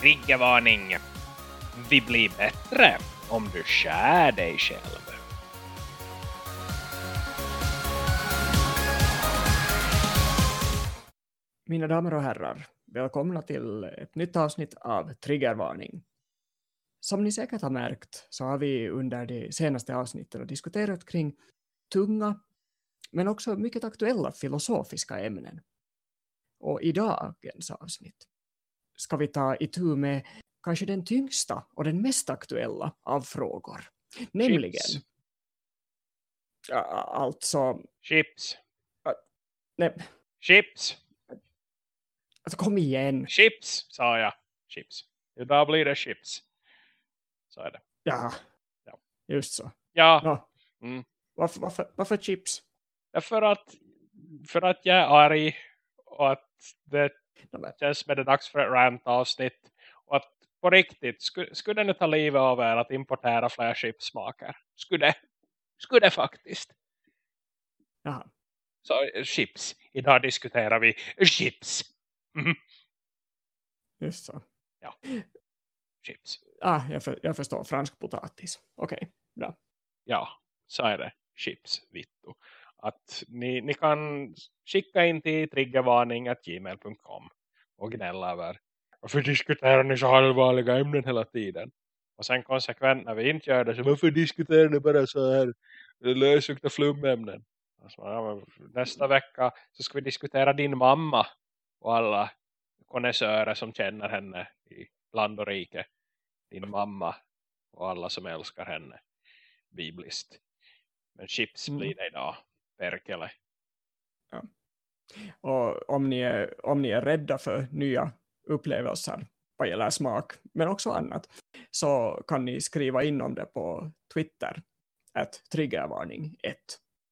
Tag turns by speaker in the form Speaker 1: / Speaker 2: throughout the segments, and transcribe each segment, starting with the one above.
Speaker 1: Triggervarning! Vi blir bättre om du skär dig själv.
Speaker 2: Mina damer och herrar, välkomna till ett nytt avsnitt av Triggervarning. Som ni säkert har märkt så har vi under de senaste avsnitten diskuterat kring tunga men också mycket aktuella filosofiska ämnen. Och i dagens avsnitt ska vi ta itu med kanske den tyngsta och den mest aktuella av frågor. Nämligen...
Speaker 1: Chips.
Speaker 2: Ja, Alltså...
Speaker 1: Chips.
Speaker 2: Nej,
Speaker 1: Chips.
Speaker 2: alltså kom igen.
Speaker 1: Chips, sa jag. Chips. Idag blir det chips. Så är det.
Speaker 2: Ja,
Speaker 1: Ja.
Speaker 2: just så.
Speaker 1: Ja,
Speaker 2: Nå,
Speaker 1: Mm.
Speaker 2: varför, varför, varför chips?
Speaker 1: för att, för att jag är arg och att det
Speaker 2: Men-
Speaker 1: känns som det dags för ett rant-avsnitt. Och att på riktigt, skulle, skulle det nu ta livet av er att importera fler chipsmaker? Skulle det? Skulle det faktiskt?
Speaker 2: Jaha.
Speaker 1: Så chips. Idag diskuterar vi chips. Mhm.
Speaker 2: Just så.
Speaker 1: Chips.
Speaker 2: Ah, jag, för, jag förstår, fransk potatis. Okej, bra.
Speaker 1: Ja, så är det. Chips, vittu. Att ni, ni kan skicka in till triggervarning.gmail.com och gnälla över varför diskuterar ni så allvarliga ämnen hela tiden? Och sen konsekvent när vi inte gör det så varför diskuterar ni bara så här lösryckta flumämnen? Alltså, ja, nästa vecka så ska vi diskutera din mamma och alla konnässörer som känner henne i land och rike. Din mamma och alla som älskar henne bibliskt. Men chips
Speaker 2: Mm.
Speaker 1: blir det idag. Perkele.
Speaker 2: Och om ni, är, om ni är rädda för nya upplevelser vad gäller smak, men också annat, så kan ni skriva in om det på Twitter, att triggervarning 1.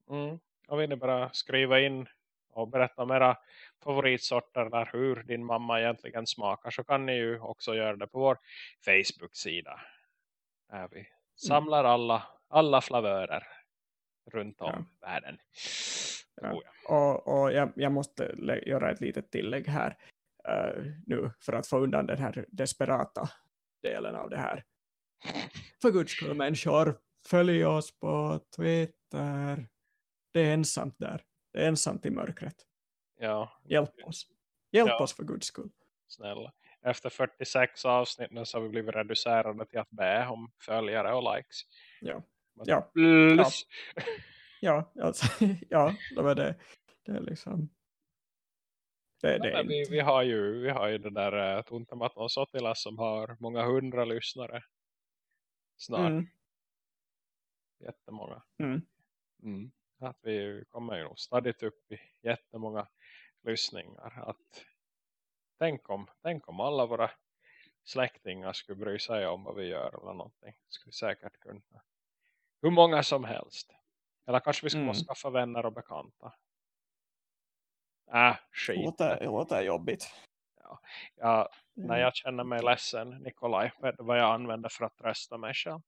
Speaker 1: Mm. Och vill ni bara skriva in och berätta om era favoritsorter eller hur din mamma egentligen smakar så kan ni ju också göra det på vår Facebook-sida. Där vi samlar alla, alla flavörer runt om
Speaker 2: Ja.
Speaker 1: världen.
Speaker 2: Ja.
Speaker 1: Ja.
Speaker 2: Och, och jag, jag måste göra ett litet tillägg här eh, nu för att få undan den här desperata delen av det här. För guds skull människor, följ oss på Twitter. Det är ensamt där. Det är ensamt i mörkret.
Speaker 1: ja,
Speaker 2: Hjälp oss. Hjälp
Speaker 1: Ja.
Speaker 2: oss för guds skull.
Speaker 1: snälla. Efter 46 avsnitt så har vi blivit reducerade till att be om följare och likes.
Speaker 2: Ja. Ja.
Speaker 1: Plus.
Speaker 2: Ja, alltså, ja, det var det. Det är liksom... Det, det
Speaker 1: Ja,
Speaker 2: är
Speaker 1: men vi, vi har ju vi har ju det där uh, Tuntematon Sotilas som har många hundra lyssnare. Snart.
Speaker 2: Mm,
Speaker 1: Jättemånga.
Speaker 2: mm.
Speaker 1: Mm. Att vi kommer ju nog stadigt upp i jättemånga lyssningar. Att tänk om, tänk om alla våra släktingar skulle bry sig om vad vi gör eller någonting. Skulle vi säkert kunna. Hur många som helst. Eller kanske vi skulle
Speaker 2: Mm.
Speaker 1: skaffa vänner och bekanta. Äh,
Speaker 2: Det
Speaker 1: skit.
Speaker 2: låter, det låter jobbigt.
Speaker 1: Ja, när jag känner mig ledsen, Nikolaj, vet du vad jag använder för att trösta mig själv?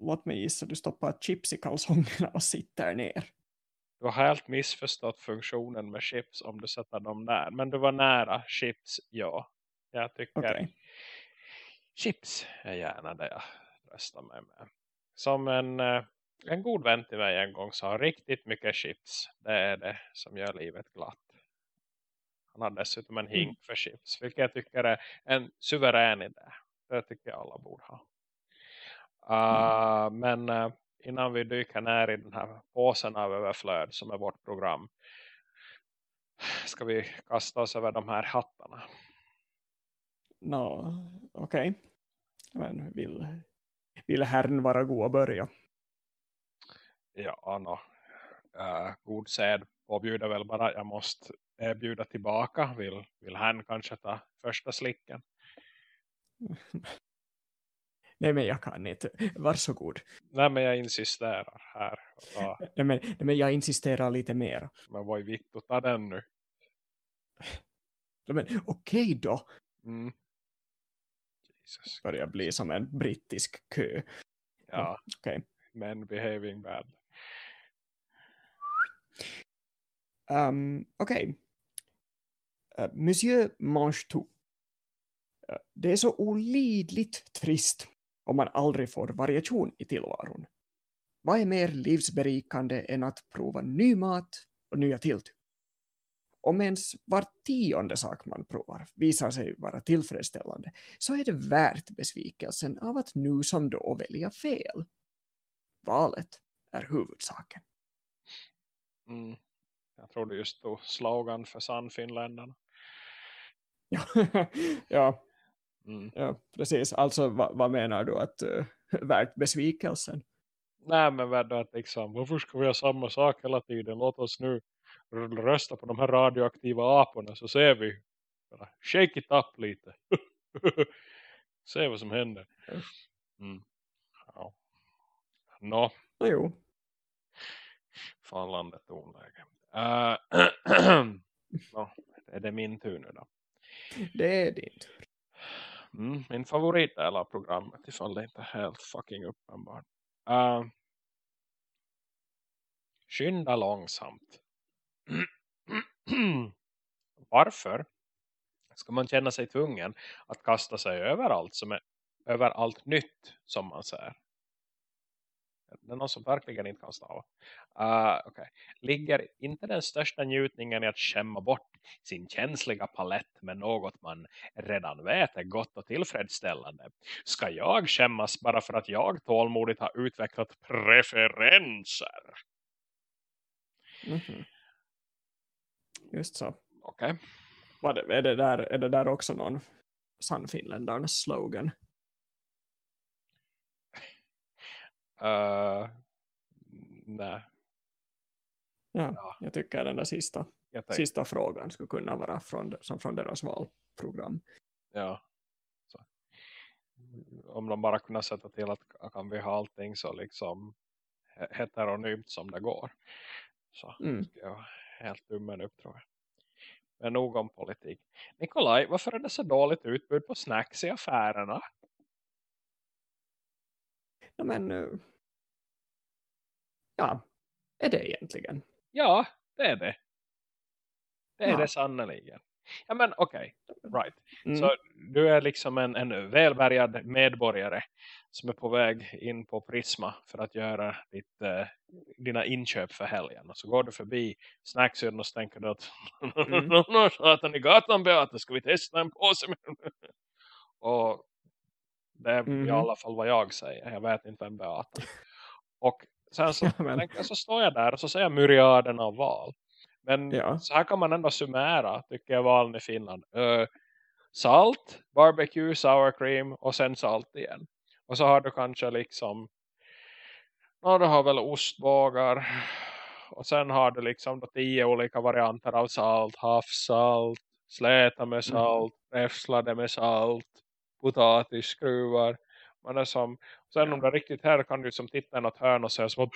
Speaker 2: Låt mig gissa, du stoppar chips i kalsongerna och sitter ner.
Speaker 1: Du har helt missförstått funktionen med chips om du sätter dem där. Men du var nära chips, ja. Jag tycker
Speaker 2: Okej.
Speaker 1: chips är gärna det jag tröstar mig med. Som en, eh, en god vän till mig en gång sa, riktigt mycket chips. Det är det som gör livet glatt. Han har dessutom en hink för chips. Vilket jag tycker är en suverän idé. Det tycker jag alla borde ha. Uh, Men eh, innan vi dyker ner i den här påsen av överflöd som är vårt program. Ska vi kasta oss över de här hattarna.
Speaker 2: Nå, okej. Men vill, vill herren vara god och börja?
Speaker 1: Ja, no. uh, god sed påbjuder väl bara att jag måste erbjuda tillbaka. Vill, vill han kanske ta första slicken?
Speaker 2: Nej, men jag kan inte. Varsågod.
Speaker 1: Nej, men jag insisterar här. Ja,
Speaker 2: Nej, men, nej, men jag insisterar lite mer.
Speaker 1: men vad är vittu, ta den nu.
Speaker 2: Nej, men okej då.
Speaker 1: Mm. Jesus.
Speaker 2: Börjar bli som en brittisk kö.
Speaker 1: Ja,
Speaker 2: Okej.
Speaker 1: men behaving bad.
Speaker 2: Um, okej. Uh, Monsieur mange tout. Det är så olidligt trist om man aldrig får variation i tillvaron. Vad är mer livsberikande än att prova ny mat och nya tilltugg? Om ens var tionde sak man provar visar sig vara tillfredsställande så är det värt besvikelsen av att nu som då välja fel. Valet är huvudsaken.
Speaker 1: Mm. Jag tror det just då slogan för Sannfinländarna.
Speaker 2: Ja, ja,
Speaker 1: Mm.
Speaker 2: ja precis. Alltså vad, vad menar du att uh, värt besvikelsen?
Speaker 1: Nej men vad att liksom, varför ska vi ha samma sak hela tiden? Låt oss nu rösta på de här radioaktiva aporna så ser vi. Bara Shake it up lite. Se vad som händer. Mm. Ja. Nå,
Speaker 2: Nå, jo,
Speaker 1: fallande tonläge. Uh, Nå, är det min tur nu då?
Speaker 2: det är din tur.
Speaker 1: Mm, min favoritdel av programmet ifall det inte är helt fucking uppenbart. Uh, skynda långsamt. Varför ska man känna sig tvungen att kasta sig över allt, som är, över allt nytt som man ser? Det är någon som verkligen inte kan stava. Ah, uh, okay. Ligger inte den största njutningen i att skämma bort sin känsliga palett med något man redan vet är gott och tillfredsställande? Ska jag skämmas bara för att jag tålmodigt har utvecklat preferenser?
Speaker 2: Mhm. Just så.
Speaker 1: Okej.
Speaker 2: Vad det, är, det där, är det där också någon Sannfinländarnas slogan?
Speaker 1: Uh, nej,
Speaker 2: Ja,
Speaker 1: Ja.
Speaker 2: jag tycker den där sista, sista frågan skulle kunna vara från, som från deras valprogram.
Speaker 1: ja. Så. Om de bara kunde sätta till att kan vi ha allting så liksom he- heteronymt som det går. Så
Speaker 2: Mm.
Speaker 1: jag helt tummen upp tror jag. Men nog om politik. Nikolaj, varför är det så dåligt utbud på snacks i affärerna?
Speaker 2: Ja, men eh, ja, är det egentligen?
Speaker 1: Ja, det är det. Det är
Speaker 2: Ja.
Speaker 1: det sannoliken. Ja men okej, right.
Speaker 2: Mm.
Speaker 1: Så du är liksom en, en välbärgad medborgare som är på väg in på Prisma för att göra ditt, eh, dina inköp för helgen. Och så går du förbi snackshyllan och så tänker du att
Speaker 2: Mm.
Speaker 1: mm. satan i gatan Beata, ska vi testa en påse? med-" och det är i
Speaker 2: Mhm.
Speaker 1: alla fall vad jag säger. Jag vet inte vem Beata. Och sen så,
Speaker 2: Ja, men-
Speaker 1: så står jag där och så säger jag myriaden av val. Men
Speaker 2: Ja.
Speaker 1: så här kan man ändå summera, tycker jag, valen i Finland. Eh, salt, barbecue, sour cream och sen salt igen. Och så har du kanske liksom, ja du har väl ostbågar. Och sen har du liksom då tio olika varianter av salt. Havssalt, släta med salt, räfslade med salt, potatisskruvar. Man är som, sen om det är riktigt här kan du som titta i något hörn och säga som att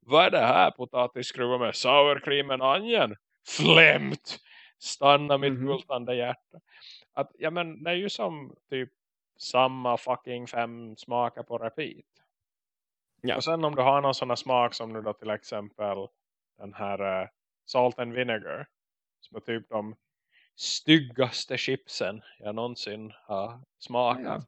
Speaker 1: vad är det här potatisskruvar med sour cream and onion? Flämt! Stanna mitt
Speaker 2: Mhm.
Speaker 1: gultande hjärta. Att, ja men det är ju som typ samma fucking fem smaker på repeat.
Speaker 2: Ja.
Speaker 1: Och sen om du har någon sån här smak som nu då till exempel den här eh, salt and vinegar. Som är typ de styggaste chipsen jag någonsin har smakat.
Speaker 2: Ja,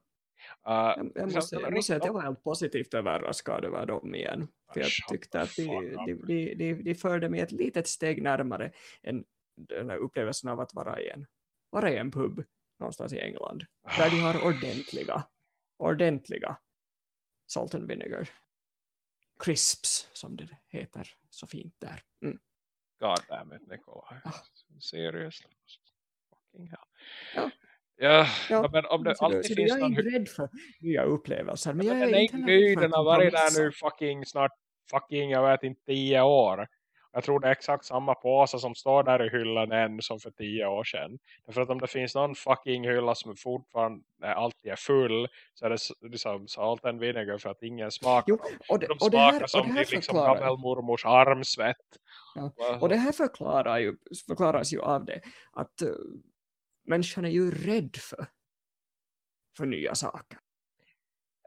Speaker 1: Uh,
Speaker 2: Jag,
Speaker 1: så
Speaker 2: måste,
Speaker 1: är
Speaker 2: jag måste säga att jag var helt positivt överraskad över dem igen. För jag tyckte att de, de, de, de, de förde mig ett litet steg närmare än den här upplevelsen av att vara i en, vara i en pub någonstans i England. Där de har ordentliga, ordentliga salt and vinegar. Crisps som det heter så fint där. Mm.
Speaker 1: God damn it, Nikolaj.
Speaker 2: Ah.
Speaker 1: Seriously. Fucking hell.
Speaker 2: Ja.
Speaker 1: Ja,
Speaker 2: Ja,
Speaker 1: men om det
Speaker 2: Så,
Speaker 1: alltid
Speaker 2: så
Speaker 1: finns
Speaker 2: jag är
Speaker 1: någon...
Speaker 2: inte rädd för nya upplevelser. Men
Speaker 1: Men
Speaker 2: jag är
Speaker 1: är
Speaker 2: inte
Speaker 1: inte
Speaker 2: heller
Speaker 1: ny,
Speaker 2: rädd för
Speaker 1: den har varit där nu fucking snart, fucking, jag vet inte, tio år. Jag tror det är exakt samma påse som står där i hyllan än som för tio år sedan. Därför att om det finns någon fucking hylla som fortfarande alltid är full så är det liksom salt and vinegar för att ingen smakar
Speaker 2: Jo, och det,
Speaker 1: De
Speaker 2: och det
Speaker 1: smakar
Speaker 2: här, och
Speaker 1: som
Speaker 2: det här
Speaker 1: till liksom gammelmormors armsvett.
Speaker 2: Ja, Och det här förklarar ju, förklaras ju av det att uh, människan är ju rädd för, för nya saker.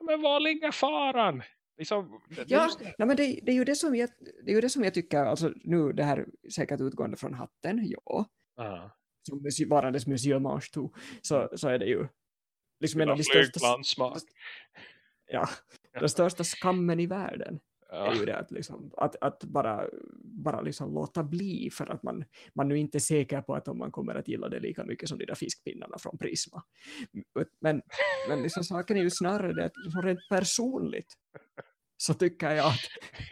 Speaker 1: Men var ligger faran? Liksom,
Speaker 2: Ja, nej, men det, det, är ju det, som jag, det är ju det som jag tycker, alltså nu det här säkert utgående från hatten, ja.
Speaker 1: Ja.
Speaker 2: som musi- varandes Monsieur Mange så, så är det ju liksom en av de största, ja, den största skammen i världen är
Speaker 1: Ja.
Speaker 2: ju det att, liksom, att, att bara, bara liksom låta bli för att man, man nu inte är säker på att om man kommer att gilla det lika mycket som de där fiskpinnarna från Prisma. Men, men liksom saken är ju snarare det att liksom rent personligt så tycker jag att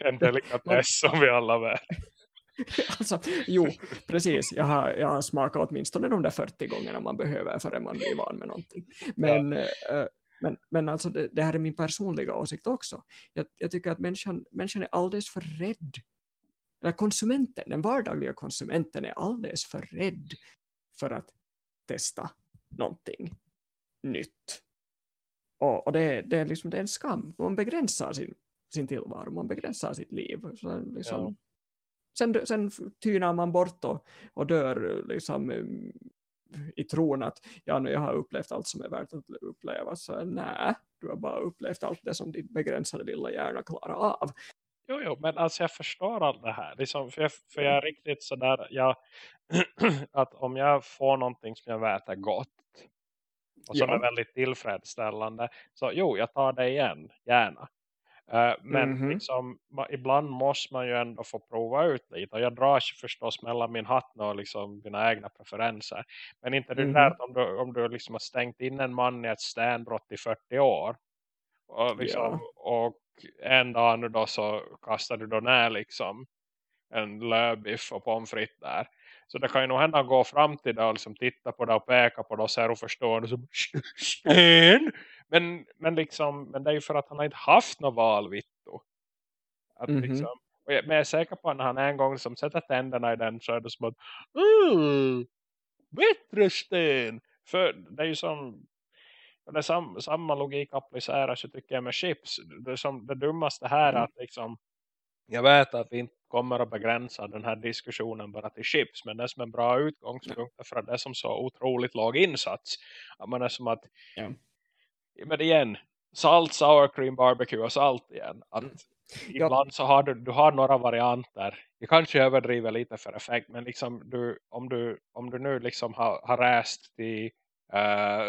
Speaker 1: En delikatess som vi alla vet.
Speaker 2: alltså, jo, precis. Jag har, jag har smakat åtminstone de där 40 gångerna man behöver förrän man blir van med någonting. Men, eh, men, men alltså det, det här är min personliga åsikt också. Jag, jag tycker att människan, människan är alldeles för rädd. Eller konsumenten, den vardagliga konsumenten är alldeles för rädd för att testa någonting nytt. Och, och det, det, är liksom, det är en skam. Man begränsar sin, sin tillvaro, man begränsar sitt liv. Så liksom,
Speaker 1: Ja.
Speaker 2: sen, sen tynar man bort och, och dör liksom i tron att ja, nu jag har upplevt allt som är värt att uppleva. Så nej, du har bara upplevt allt det som ditt begränsade lilla hjärna klarar av.
Speaker 1: Jo, jo, men alltså jag förstår allt det här. Liksom, för, jag, för jag är riktigt sådär, jag, att om jag får någonting som jag vet är gott och som
Speaker 2: Ja.
Speaker 1: är väldigt tillfredsställande, så jo, jag tar det igen, gärna. Eh, men
Speaker 2: Mhm.
Speaker 1: liksom, ma- ibland måste man ju ändå få prova ut lite. Och jag drar sig förstås mellan min hatt och liksom mina egna preferenser. Men inte det
Speaker 2: Mhm.
Speaker 1: där att om du, om du liksom har stängt in en man i ett stenbrott i 40 år. Och, liksom, och en dag nu då så kastar du då ner liksom en lövbiff och pommes frites där. Så det kan ju nog hända gå fram till det och liksom titta på det och peka på det och och förstå det som sten. Men, men liksom, men det är ju för att han har inte haft något val Vittu. Att
Speaker 2: Mhm.
Speaker 1: liksom, och jag, men jag är säker på att när han en gång som sätter tänderna i den så är det som att mm, bättre sten. För det är ju som det är sam, samma logik appliceras ju tycker jag med chips. Det, som, det dummaste här är
Speaker 2: Mm.
Speaker 1: att liksom jag vet att vi inte kommer att begränsa den här diskussionen bara till chips. Men det är som en bra utgångspunkt för att det är som så otroligt låg insats. Att man är som att
Speaker 2: Ja.
Speaker 1: Men igen, salt, sour cream, barbecue och salt igen. Att
Speaker 2: Mm.
Speaker 1: ibland så har du, du har några varianter. Jag kanske överdriver lite för effekt. Men liksom du, om, du, om du nu liksom har, har rest till, eh,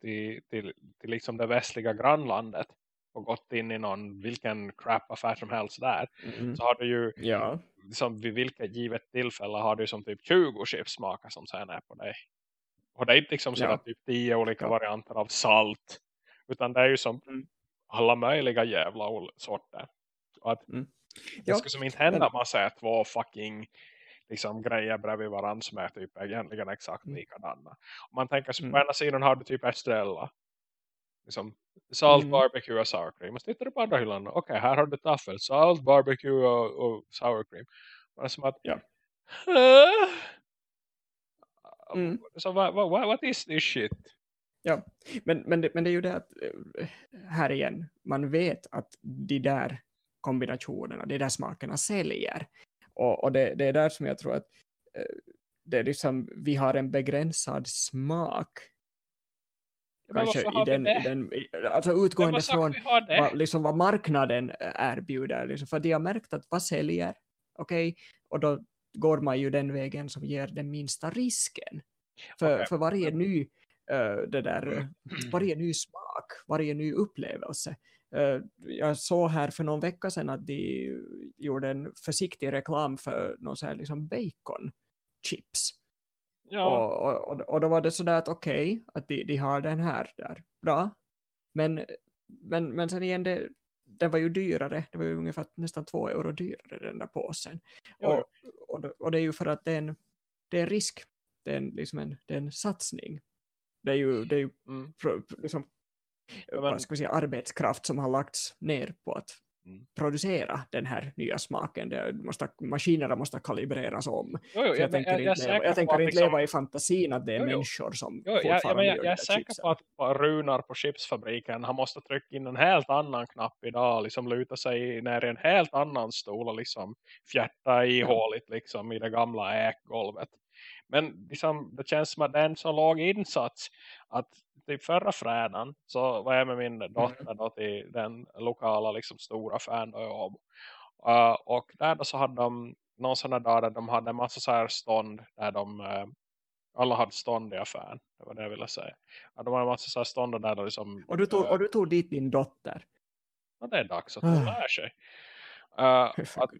Speaker 1: till, till, till liksom det västliga grannlandet och gått in i någon vilken crap-affär som helst där.
Speaker 2: Mm.
Speaker 1: Så har du ju
Speaker 2: Ja.
Speaker 1: liksom vid vilket givet tillfälle har du som typ 20 chipsmakar som sen är på dig. Och det är inte liksom så
Speaker 2: Ja.
Speaker 1: typ 10 olika
Speaker 2: Ja.
Speaker 1: varianter av salt. Utan det är ju som
Speaker 2: Mm.
Speaker 1: alla möjliga jävla sorter. Och att
Speaker 2: Mm.
Speaker 1: det
Speaker 2: Ja,
Speaker 1: skulle som inte hända om man säger två fucking liksom grejer bredvid varandra som är typ egentligen exakt
Speaker 2: Mm.
Speaker 1: likadana. Om man tänker så
Speaker 2: Mm.
Speaker 1: på ena sidan har du typ Estrella. Liksom salt,
Speaker 2: Mm.
Speaker 1: barbecue och sour cream. Och så tittar du på andra hyllan. Okej, här har du taffel. Salt, barbecue och, och sour cream. Det är som att
Speaker 2: Ja.
Speaker 1: "Huh?
Speaker 2: Mm.
Speaker 1: Så what, what, what is this shit?
Speaker 2: Ja, men, men, det, men det är ju det att eh, här igen, man vet att de där kombinationerna, de där smakerna säljer. Och, och det, det är där som jag tror att eh, det är liksom, vi har en begränsad smak. Kanske i den, i den, alltså utgående från vad, liksom vad marknaden erbjuder. Liksom, för de har märkt att vad säljer, okej, och då går man ju den vägen som ger den minsta risken. För,
Speaker 1: Okej.
Speaker 2: för varje ny eh, det där, eh, varje ny smak, varje ny upplevelse. Eh, jag såg här för någon vecka sedan att de gjorde en försiktig reklam för någon så här liksom bacon chips.
Speaker 1: Ja,
Speaker 2: Och, och, och då var det sådär att okej, att de, de har den här där. Bra. Men, men, men sen igen, det, den var ju dyrare. Det var ju ungefär nästan två euro dyrare den där påsen.
Speaker 1: Jo,
Speaker 2: Och, och, det- och det är ju för att det är en, det är en risk. Det är en, liksom en, det är en satsning. Det är ju, det är ju
Speaker 1: mm.
Speaker 2: pro, liksom,
Speaker 1: men-
Speaker 2: vad ska vi säga, arbetskraft som har lagts ner på att
Speaker 1: Mm.
Speaker 2: producera den här nya smaken. Det måste, maskinerna måste kalibreras om.
Speaker 1: Jo, jo,
Speaker 2: jag tänker
Speaker 1: jag, jag
Speaker 2: inte, leva, jag tänker inte
Speaker 1: liksom-
Speaker 2: leva i fantasin att det är
Speaker 1: Jo,
Speaker 2: människor som
Speaker 1: Jo, jag, jag,
Speaker 2: fortfarande
Speaker 1: jag,
Speaker 2: de
Speaker 1: jag är säker
Speaker 2: chipsen.
Speaker 1: på att på Runar på chipsfabriken han måste trycka in en helt annan knapp idag liksom luta sig ner i en helt annan stol och liksom fjärta i
Speaker 2: Ja.
Speaker 1: håligt liksom i det gamla äkgolvet. Men liksom, det känns som att det är en så låg insats att typ förra fredagen så var jag med min dotter då till den lokala liksom stora fan då jag. Uh, och där då så hade de någon sån dag där de hade en massa så här stånd där de uh, Alla hade stånd i affären. Det var det jag ville säga. Ja, de har en massa så här stånd där. då Liksom,
Speaker 2: Och du, tog,
Speaker 1: eh,
Speaker 2: och du tog dit din dotter.
Speaker 1: ja, det är dags att
Speaker 2: Ah.
Speaker 1: hon lär sig. Uh,
Speaker 2: För
Speaker 1: att,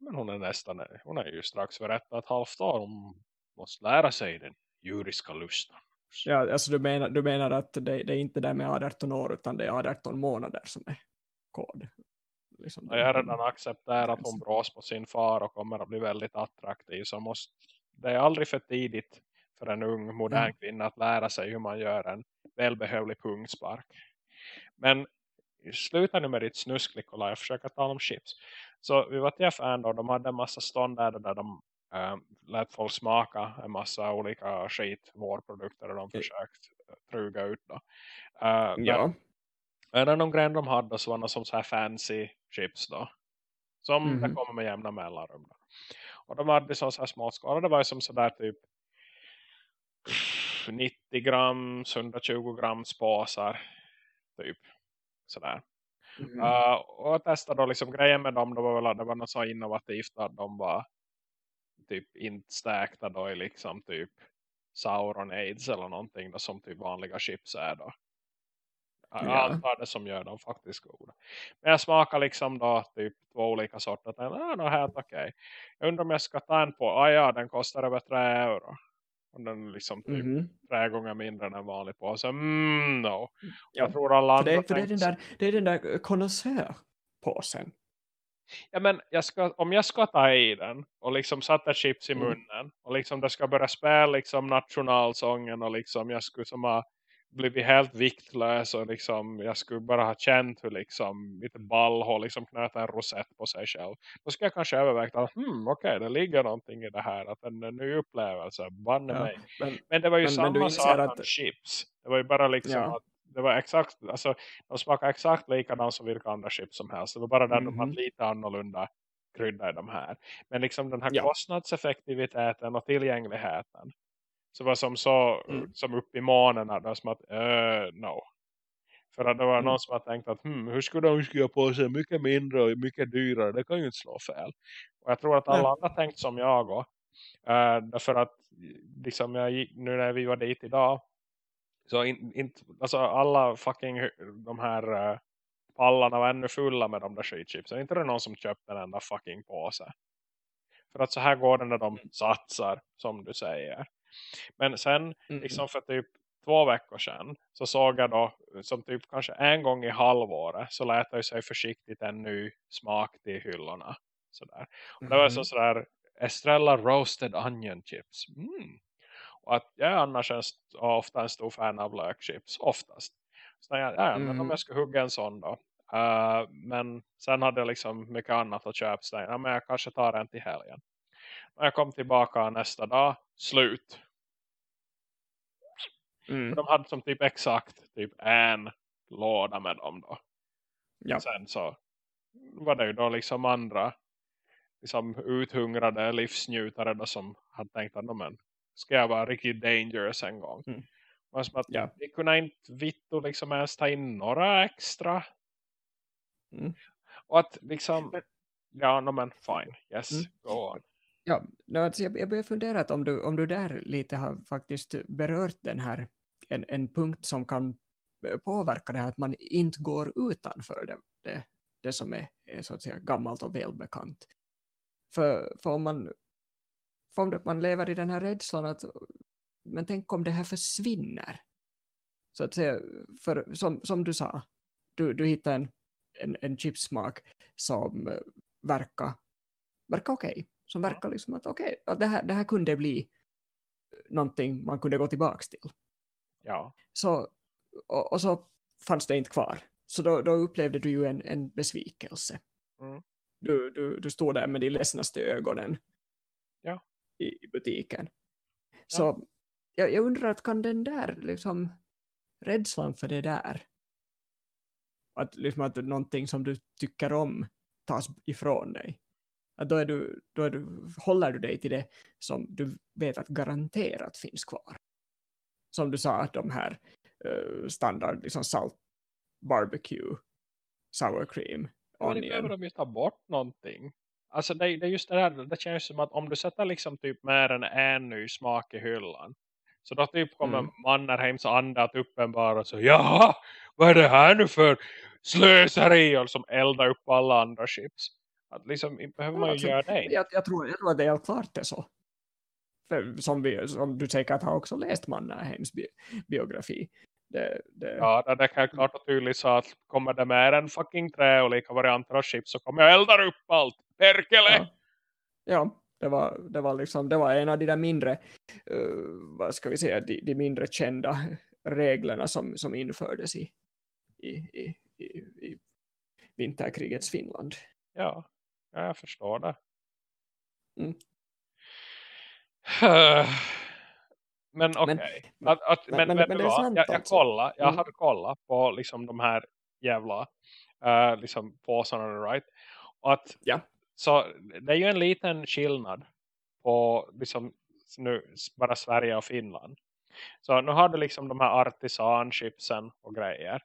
Speaker 1: men hon är nästan, hon är ju strax för ett och ett halvt år. Hon måste lära sig den juriska lusten.
Speaker 2: Ja, alltså du menar, du menar att det, det är inte där med 18 år utan det är 18 månader som är kod. Liksom
Speaker 1: Och jag har redan accepterat att hon brås på sin far och kommer att bli väldigt attraktiv. Så måste, det är aldrig för tidigt för en ung modern
Speaker 2: Mm.
Speaker 1: kvinna att lära sig hur man gör en välbehövlig pungspark. Men sluta nu med ditt snusk Nikolaj och försöka tala om chips. Så vi var till FN då, de hade en massa stånd där, där de äh, lät folk smaka en massa olika skit, vårprodukter de försökt truga ut då. Men-
Speaker 2: Ja.
Speaker 1: en av de grejer de hade så var något som så här fancy chips då. Som det
Speaker 2: Mhm.
Speaker 1: kommer med jämna mellanrum. Då. Och de hade så så här småskala. Det var som sådär typ 90 gram, 120 gram spåsar. Typ. Sådär.
Speaker 2: Mhm.
Speaker 1: Uh, och jag testade då liksom grejen med dem. Det var väl det var något så innovativt att de var typ inte stäkta då i liksom typ Sauron Aids eller någonting då, som typ vanliga chips är då. Jag
Speaker 2: Ja.
Speaker 1: antar det som gör dem faktiskt goda. Men jag smakar liksom då typ två olika sorter. Tänkte, ah, här är okej. Jag undrar om jag ska ta en på. Ah ja, den kostar över 3 euro. Och den är liksom typ
Speaker 2: Mhm.
Speaker 1: tre gånger mindre än en vanlig påse. Mm, no.
Speaker 2: Ja.
Speaker 1: Jag tror alla andra
Speaker 2: det, för det, är den där, det är den där konnässörpåsen.
Speaker 1: Ja, men jag ska, om jag ska ta i den och liksom sätta chips i
Speaker 2: Mm.
Speaker 1: munnen och liksom det ska börja spela liksom nationalsången och liksom jag skulle som ha blivit helt viktlös och liksom jag skulle bara ha känt hur liksom mitt ballhål liksom knöt en rosett på sig själv. Då ska jag kanske överväga att hmm, okej, det ligger någonting i det här att en, ny upplevelse, banne
Speaker 2: Ja.
Speaker 1: mig.
Speaker 2: Men,
Speaker 1: Men det var ju
Speaker 2: Men- men
Speaker 1: samma
Speaker 2: inser
Speaker 1: sak
Speaker 2: att-
Speaker 1: med chips. Det var ju bara liksom
Speaker 2: Ja.
Speaker 1: att det var exakt, alltså de smakade exakt likadant som vilka andra chips som helst. Det var bara där de
Speaker 2: Mhm.
Speaker 1: hade lite annorlunda krydda i de här. Men liksom den här
Speaker 2: Ja.
Speaker 1: kostnadseffektiviteten och tillgängligheten. Så var som så,
Speaker 2: Mm.
Speaker 1: som upp i månaderna då som att, uh, no. För att det var
Speaker 2: Mm.
Speaker 1: någon som har tänkt att hmm, hur skulle de skriva på sig mycket mindre och mycket dyrare, det kan ju inte slå fel. Och jag tror att alla
Speaker 2: Nej.
Speaker 1: andra tänkt som jag också. Uh, därför att liksom jag gick, nu när vi var dit idag så in, inte, alltså alla fucking de här uh, pallarna var ännu fulla med de där skitchipsen. Inte det någon som köpte en enda fucking påse. För att så här går det när de satsar, som du säger. Men sen,
Speaker 2: Mm.
Speaker 1: liksom för typ två veckor sedan, så såg jag då, som typ kanske en gång i halvåret, så lät det sig försiktigt en ny smak till hyllorna. Sådär. Och det var
Speaker 2: Mhm.
Speaker 1: så sådär, Estrella Roasted Onion Chips. Mm. Och att jag är annars en, ofta en stor fan av lökchips, oftast. Så jag, ja, men om
Speaker 2: Mhm.
Speaker 1: jag skulle hugga en sån då. Uh, men sen hade jag liksom mycket annat att köpa. Så jag, ja, men jag kanske tar en till helgen. När jag kom tillbaka nästa dag, slut.
Speaker 2: Mm.
Speaker 1: De hade som typ exakt typ en låda med dem då.
Speaker 2: Ja.
Speaker 1: Sen så var det ju då liksom andra liksom uthungrade livsnjutare då som hade tänkt att men, ska jag vara riktigt dangerous en gång.
Speaker 2: Mm.
Speaker 1: Och som att
Speaker 2: Ja.
Speaker 1: vi kunde inte vittu liksom ens ta in några extra.
Speaker 2: Mm.
Speaker 1: Och att liksom,
Speaker 2: Men-
Speaker 1: ja no, men fine, yes,
Speaker 2: Mm.
Speaker 1: go on.
Speaker 2: Ja, no, alltså jag, jag börjar fundera att om du, om du där lite har faktiskt berört den här, en, en punkt som kan påverka det här att man inte går utanför det, det, det som är, är så att säga gammalt och välbekant. För, för om man för man lever i den här rädslan att men tänk om det här försvinner. Så att säga, för som, som du sa, du, du hittar en, en, en chipsmak som verkar, verkar okej. Som verkar liksom att okej, att det, här, det här kunde bli någonting man kunde gå tillbaka till.
Speaker 1: Ja,
Speaker 2: Så, och, och så fanns det inte kvar. Så då, då upplevde du ju en, en besvikelse.
Speaker 1: Mm.
Speaker 2: Du, du, du stod där med de ledsnaste ögonen
Speaker 1: Ja.
Speaker 2: I, butiken. Så jag, jag undrar att kan den där liksom rädslan för det där? Att, liksom att någonting som du tycker om tas ifrån dig? Att då, är du, då är du, håller du dig till det som du vet att garanterat finns kvar? Som du sa att de här eh, standard liksom salt barbecue sour cream
Speaker 1: men det
Speaker 2: onion.
Speaker 1: behöver de ju ta bort någonting. Alltså det, det är just det där, det känns som att om du sätter liksom typ mer än en ny smak i hyllan. Så då typ kommer
Speaker 2: Mm.
Speaker 1: Mannerheims ande att uppenbara så jaha, vad är det här nu för slöseri och som eldar upp alla andra chips. Att liksom, behöver man ju
Speaker 2: Alltså,
Speaker 1: göra det.
Speaker 2: Jag, jag, tror, jag tror att det är helt klart det så. För, som, vi, som du säkert har också läst Mannerheims bi biografi. Det, det,
Speaker 1: Ja, det kan klart och tydligt så att kommer det mer än fucking trä och lika varianter av chips så kommer jag eldar upp allt. Perkele!
Speaker 2: ja. ja, det var, det var liksom, det var en av de där mindre, uh, vad ska vi säga, de, de mindre kända reglerna som, som infördes i, i, i, i, i vinterkrigets Finland.
Speaker 1: Ja, ja, jag förstår det.
Speaker 2: Mm.
Speaker 1: Men okej.
Speaker 2: Men-
Speaker 1: Att, att,
Speaker 2: men-
Speaker 1: men,
Speaker 2: men-
Speaker 1: vet
Speaker 2: men
Speaker 1: du
Speaker 2: det är
Speaker 1: vad?
Speaker 2: sant
Speaker 1: jag, jag,
Speaker 2: alltså.
Speaker 1: jag
Speaker 2: Mm.
Speaker 1: hade kollat på liksom de här jävla uh, liksom påsarna, right? Och att,
Speaker 2: Ja.
Speaker 1: Så det är ju en liten skillnad på liksom nu bara Sverige och Finland. Så nu har du liksom de här artisanchipsen och grejer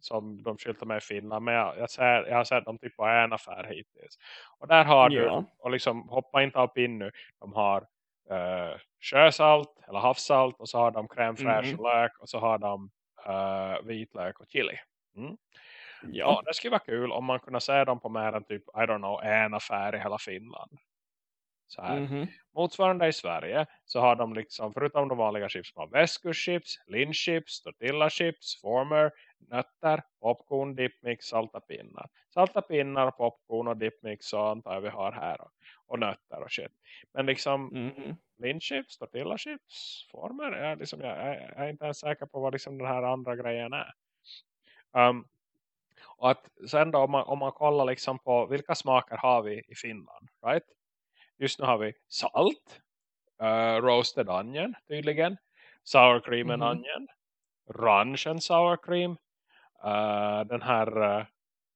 Speaker 1: som de skyltar med i Finland. Men jag, jag, ser, jag har sett dem typ på en affär hittills. Och där har du,
Speaker 2: Ja.
Speaker 1: och liksom hoppa inte upp in nu. De har uh, sjösalt eller havssalt och så har de crème fraîche och lök och så har de uh, vitlök och chili. Mm. Ja, det skulle vara kul om man kunde se dem på mer än typ, I don't know, en affär i hela Finland. Så här.
Speaker 2: Mhm.
Speaker 1: Motsvarande i Sverige så har de liksom, förutom de vanliga chips, de har väskuschips, linchips, tortillachips, former, nötter, popcorn, dipmix, salta pinnar. Salta pinnar, popcorn och dipmix så antar jag vi har här. Och, och nötter och shit. Men liksom
Speaker 2: Mhm.
Speaker 1: linchips, tortillachips, former, är liksom, jag, jag är inte ens säker på vad liksom den här andra grejen är. Um, och att sen då om man, om man kollar liksom på vilka smaker har vi i Finland, right? Just nu har vi salt, uh, roasted onion tydligen, sour cream and
Speaker 2: Mhm.
Speaker 1: onion, ranch and sour cream, uh, den här, uh,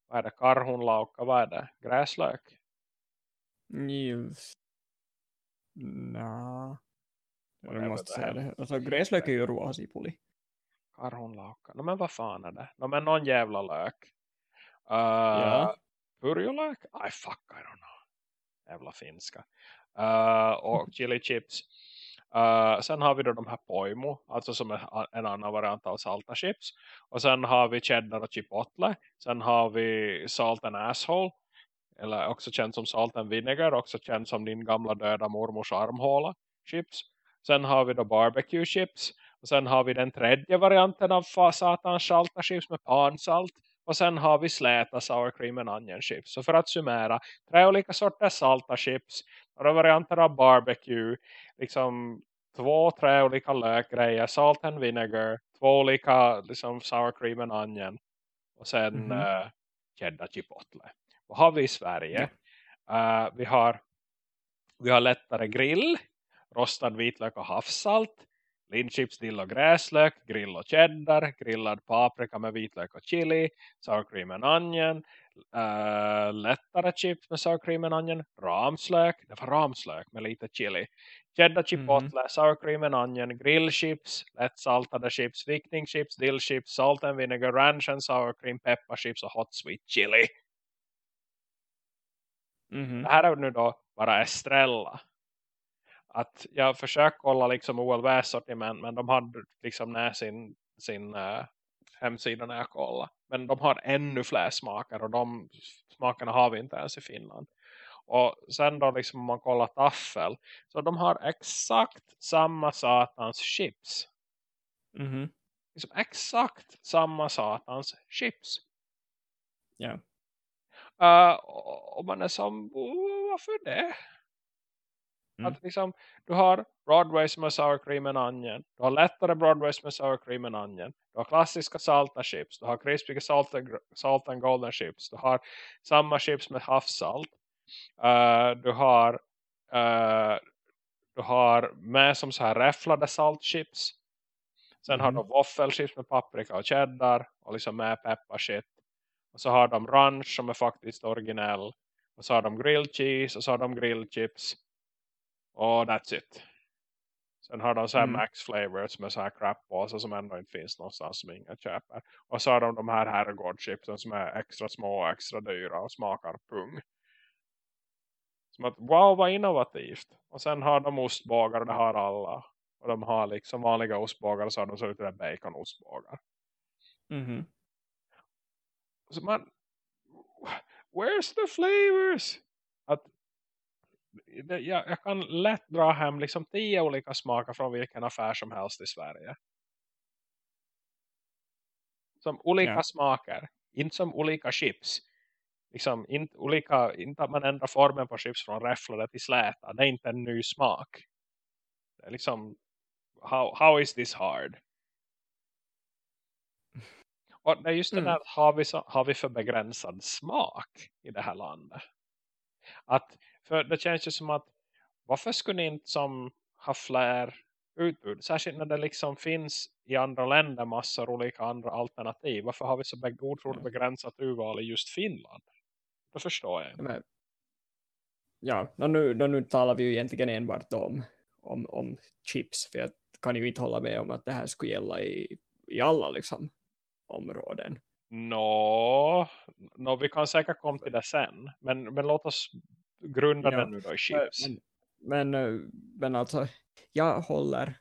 Speaker 1: vad är det, karhunlaukka, vad är det, gräslök?
Speaker 2: Just. Nja. Jag måste säga det. Alltså gräslök är ju ruohasipuli.
Speaker 1: Karhunlaukka, no, men vad fan är det? No, men någon jävla lök. Uh,
Speaker 2: Ja.
Speaker 1: Purjolök? I fuck, I don't know. Jävla finska. Uh, och chili chips. Uh, sen har vi då de här poimo. Alltså som är en annan variant av salta chips. Och sen har vi cheddar och chipotle. Sen har vi salt and asshole. Eller också känt som salt and vinegar. Också känt som din gamla döda mormors armhåla chips. Sen har vi då barbecue chips. Och sen har vi den tredje varianten av satans salta chips med pansalt. Och sen har vi släta sour cream and onion chips. Så för att summera, tre olika sorters salta chips, några varianter av barbecue, liksom två, tre olika lökgrejer, salt and vinegar, två olika liksom sour cream and onion och sen
Speaker 2: Mhm.
Speaker 1: eh, cheddar chipotle. Vad har vi i Sverige? Eh, vi har vi har lättare grill, rostad vitlök och havssalt, linchips, dill och gräslök, grill och cheddar, grillad paprika med vitlök och chili, sour cream and onion, eh, lättare chips med sour cream and onion, ramslök, det var ramslök med lite chili, cheddar chipotle, sour cream and onion, grillchips, lättsaltade chips, vikningschips, dillchips, salt and vinegar, ranch and sour cream, pepparchips och hot sweet chili.
Speaker 2: Mhm.
Speaker 1: Det här är nu då bara Estrella. Att jag försöker kolla liksom OLVs sortiment men de hade liksom med sin, sin uh, hemsida när jag kollade. Men de har ännu fler smaker och de smakerna har vi inte ens i Finland. Och sen då liksom om man kollar taffel så de har exakt samma satans chips.
Speaker 2: Mhm.
Speaker 1: Liksom exakt samma satans chips.
Speaker 2: Ja.
Speaker 1: Uh, och man är som, "Oh, varför det?
Speaker 2: Mm.
Speaker 1: Att liksom, du har Broadways med sour cream and onion. Du har lättare Broadways med sour cream and onion. Du har klassiska salta chips. Du har krispiga salt salt and golden chips. Du har samma chips med havssalt. Uh, du har uh, du har med som så här räfflade saltchips. Sen har
Speaker 2: Mhm.
Speaker 1: du våffelchips med paprika och cheddar. Och liksom med pepparshit. Och så har de ranch som är faktiskt originell. Och så har de grilled cheese. Och så har de grilled chips. Och that's it. Sen har de så här
Speaker 2: Mm.
Speaker 1: max flavors med så här crap som ändå inte finns någonstans som ingen köper. Och så har de de här herrgårdchipsen som är extra små och extra dyra och smakar pung. Som att wow vad innovativt. Och sen har de ostbågar och det har alla. Och de har liksom vanliga ostbågar och så har de så det baconostbågar.
Speaker 2: Mm.
Speaker 1: Så man, where's the flavors? Jag, jag, kan lätt dra hem liksom tio olika smaker från vilken affär som helst i Sverige. Som olika ja. smaker. Inte som olika chips. Liksom, inte, olika, inte att man ändrar formen på chips från räfflade till släta. Det är inte en ny smak. Det är liksom, how, how is this hard? Och det är just det mm. där, har vi, så, har vi för begränsad smak i det här landet? Att, för det känns ju som att varför skulle ni inte som ha fler utbud? Särskilt när det liksom finns i andra länder massor olika andra alternativ. Varför har vi så otroligt begränsat urval i just Finland? Det förstår jag
Speaker 2: inte. ja, nu, nu talar vi ju egentligen enbart om, om, om chips. För jag kan ju inte hålla med om att det här skulle gälla i, i alla liksom, områden.
Speaker 1: Nå, no, no, vi kan säkert komma till det sen. Men, men låt oss grunda ja, den nu då i chips.
Speaker 2: Men, men, eh, men alltså, jag håller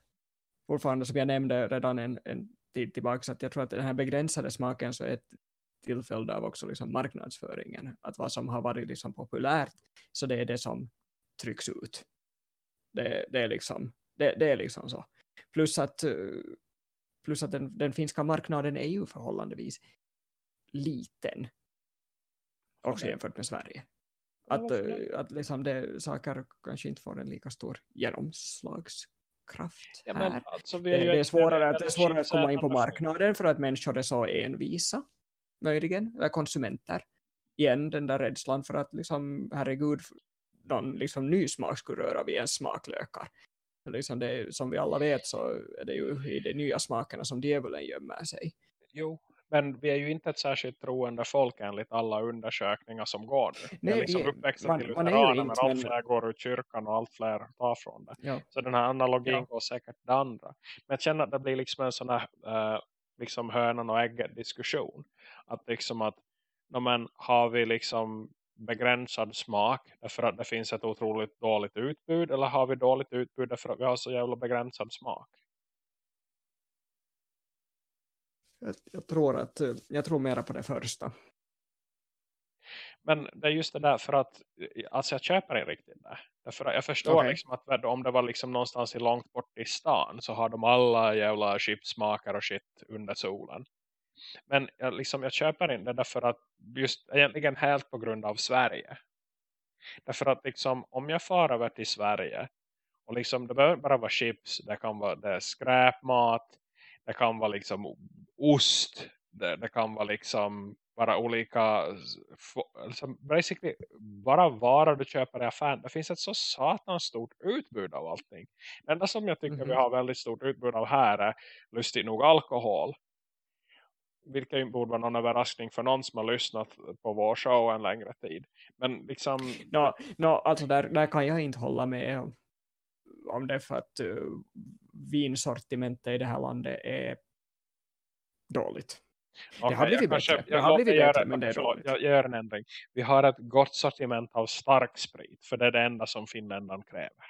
Speaker 2: fortfarande som jag nämnde redan en, en tid tillbaka att jag tror att den här begränsade smaken så är ett tillfälle av också liksom marknadsföringen. Att vad som har varit liksom populärt så det är det som trycks ut. Det, det, är, liksom, det, det är liksom så. Plus att, eh, plus att den, den finska marknaden är ju förhållandevis liten. Också jämfört med Sverige. Att, eh, att liksom det, saker kanske inte får en lika stor genomslagskraft ja, här. Alltså, det, det, är svårare, att, det är svårare att komma in på marknaden för att människor är så envisa. Möjligen, konsumenter. Igen den där rädslan för att liksom, herregud, någon liksom, ny smak skulle röra vid en smaklökar. Liksom det, som vi alla vet så är det ju i de nya smakerna som djävulen gömmer sig.
Speaker 1: Jo, men vi är ju inte ett särskilt troende folk enligt alla undersökningar som går nu. Nej, vi är liksom uppväxta man, till lutheraner men allt fler går ur kyrkan och allt fler tar från det. Ja. Så den här analogin ja. går säkert det andra. Men jag känner att det blir liksom en sån här uh, liksom hönan och ägget diskussion. Att liksom att men, har vi liksom begränsad smak därför att det finns ett otroligt dåligt utbud eller har vi dåligt utbud därför att vi har så jävla begränsad smak?
Speaker 2: Jag, jag, tror att jag tror mera på det första.
Speaker 1: Men det är just det där för att alltså jag köper inte riktigt det. Därför jag förstår okay. liksom att om det var liksom någonstans i långt bort i stan så har de alla jävla chipsmakar och shit under solen. Men jag, liksom, jag köper inte det därför att just egentligen helt på grund av Sverige. Därför att liksom, om jag far över till Sverige och liksom, det behöver bara vara chips, det kan vara det skräpmat, det kan vara liksom ost, det, det kan vara liksom bara olika liksom basically bara varor du köper i affären. Det finns ett så satans stort utbud av allting. Det enda som jag tycker mm -hmm. vi har väldigt stort utbud av här är lustigt nog alkohol. Vilket borde vara någon överraskning för någon som har lyssnat på vår show en längre tid. Men liksom...
Speaker 2: No, no, alltså där, där kan jag inte hålla med om, om det för att uh, vinsortimentet i det här landet är dåligt. Okay, det har blivit bättre. Kanske, det har blivit bättre, men det är dåligt.
Speaker 1: Jag gör en ändring. Vi har ett gott sortiment av stark sprit. För det är det enda som Finländan kräver.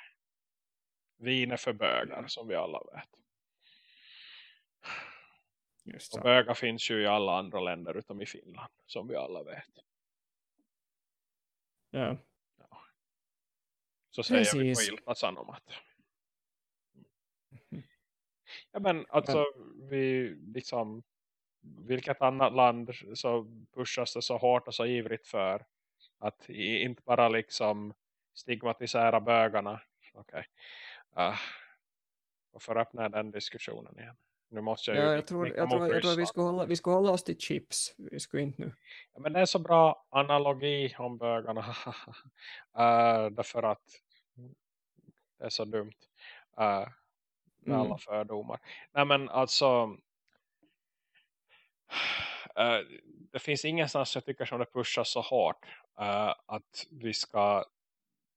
Speaker 1: Vin är för bögar, som vi alla vet. Just och bögar finns ju i alla andra länder utom i Finland. Som vi alla vet.
Speaker 2: Ja.
Speaker 1: Så säger Precis. vi på Ilta Sanomat. Mm. Ja men alltså vi liksom vilket annat land så pushas det så hårt och så ivrigt för att inte bara liksom stigmatisera bögarna. Okej. Okay. Uh, varför öppnar den diskussionen igen? Nu måste jag,
Speaker 2: ja, jag tror, jag tror, jag tror vi, ska hålla, vi ska hålla oss till chips. Vi ska inte nu.
Speaker 1: Ja, men det är så bra analogi om bögarna. uh, därför att är så dumt. Uh, med mm. alla fördomar. Nej men alltså Uh, det finns ingenstans jag tycker som det pushas så hårt uh, att vi ska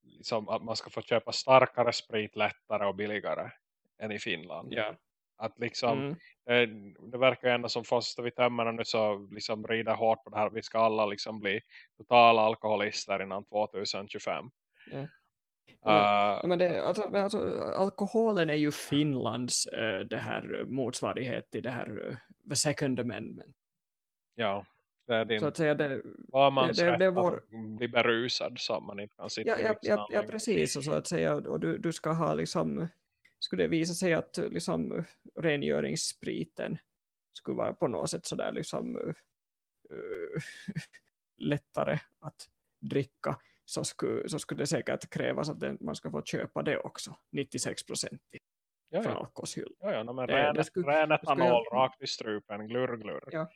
Speaker 1: liksom, att man ska få köpa starkare sprit lättare och billigare än i Finland.
Speaker 2: Yeah.
Speaker 1: Att liksom mm. det, det, verkar ändå som först vi tömmer nu så liksom rider hårt på det här. Vi ska alla liksom bli totala alkoholister innan 2025.
Speaker 2: Ja.
Speaker 1: Uh,
Speaker 2: men det, alltså, men alltså, alkoholen är ju Finlands uh, det här motsvarighet till det här uh, the second amendment.
Speaker 1: Ja, det är din,
Speaker 2: så att säga det,
Speaker 1: var man
Speaker 2: det, det, det är vår,
Speaker 1: bli berusad så man inte kan sitta
Speaker 2: ja, ja, ja, ja, precis. Och så att säga, och du, du ska ha liksom, skulle det visa sig att liksom rengöringsspriten skulle vara på något sätt sådär liksom uh, lättare att dricka så skulle, så skulle det säkert krävas att det, man ska få köpa det också. 96 procent
Speaker 1: ja,
Speaker 2: från
Speaker 1: ja.
Speaker 2: alkoholhyll.
Speaker 1: Ja, ja, men
Speaker 2: Det-
Speaker 1: ren,
Speaker 2: det skulle-
Speaker 1: ren etanol
Speaker 2: jag-
Speaker 1: rakt i strupen, glurr, glurr.
Speaker 2: Ja.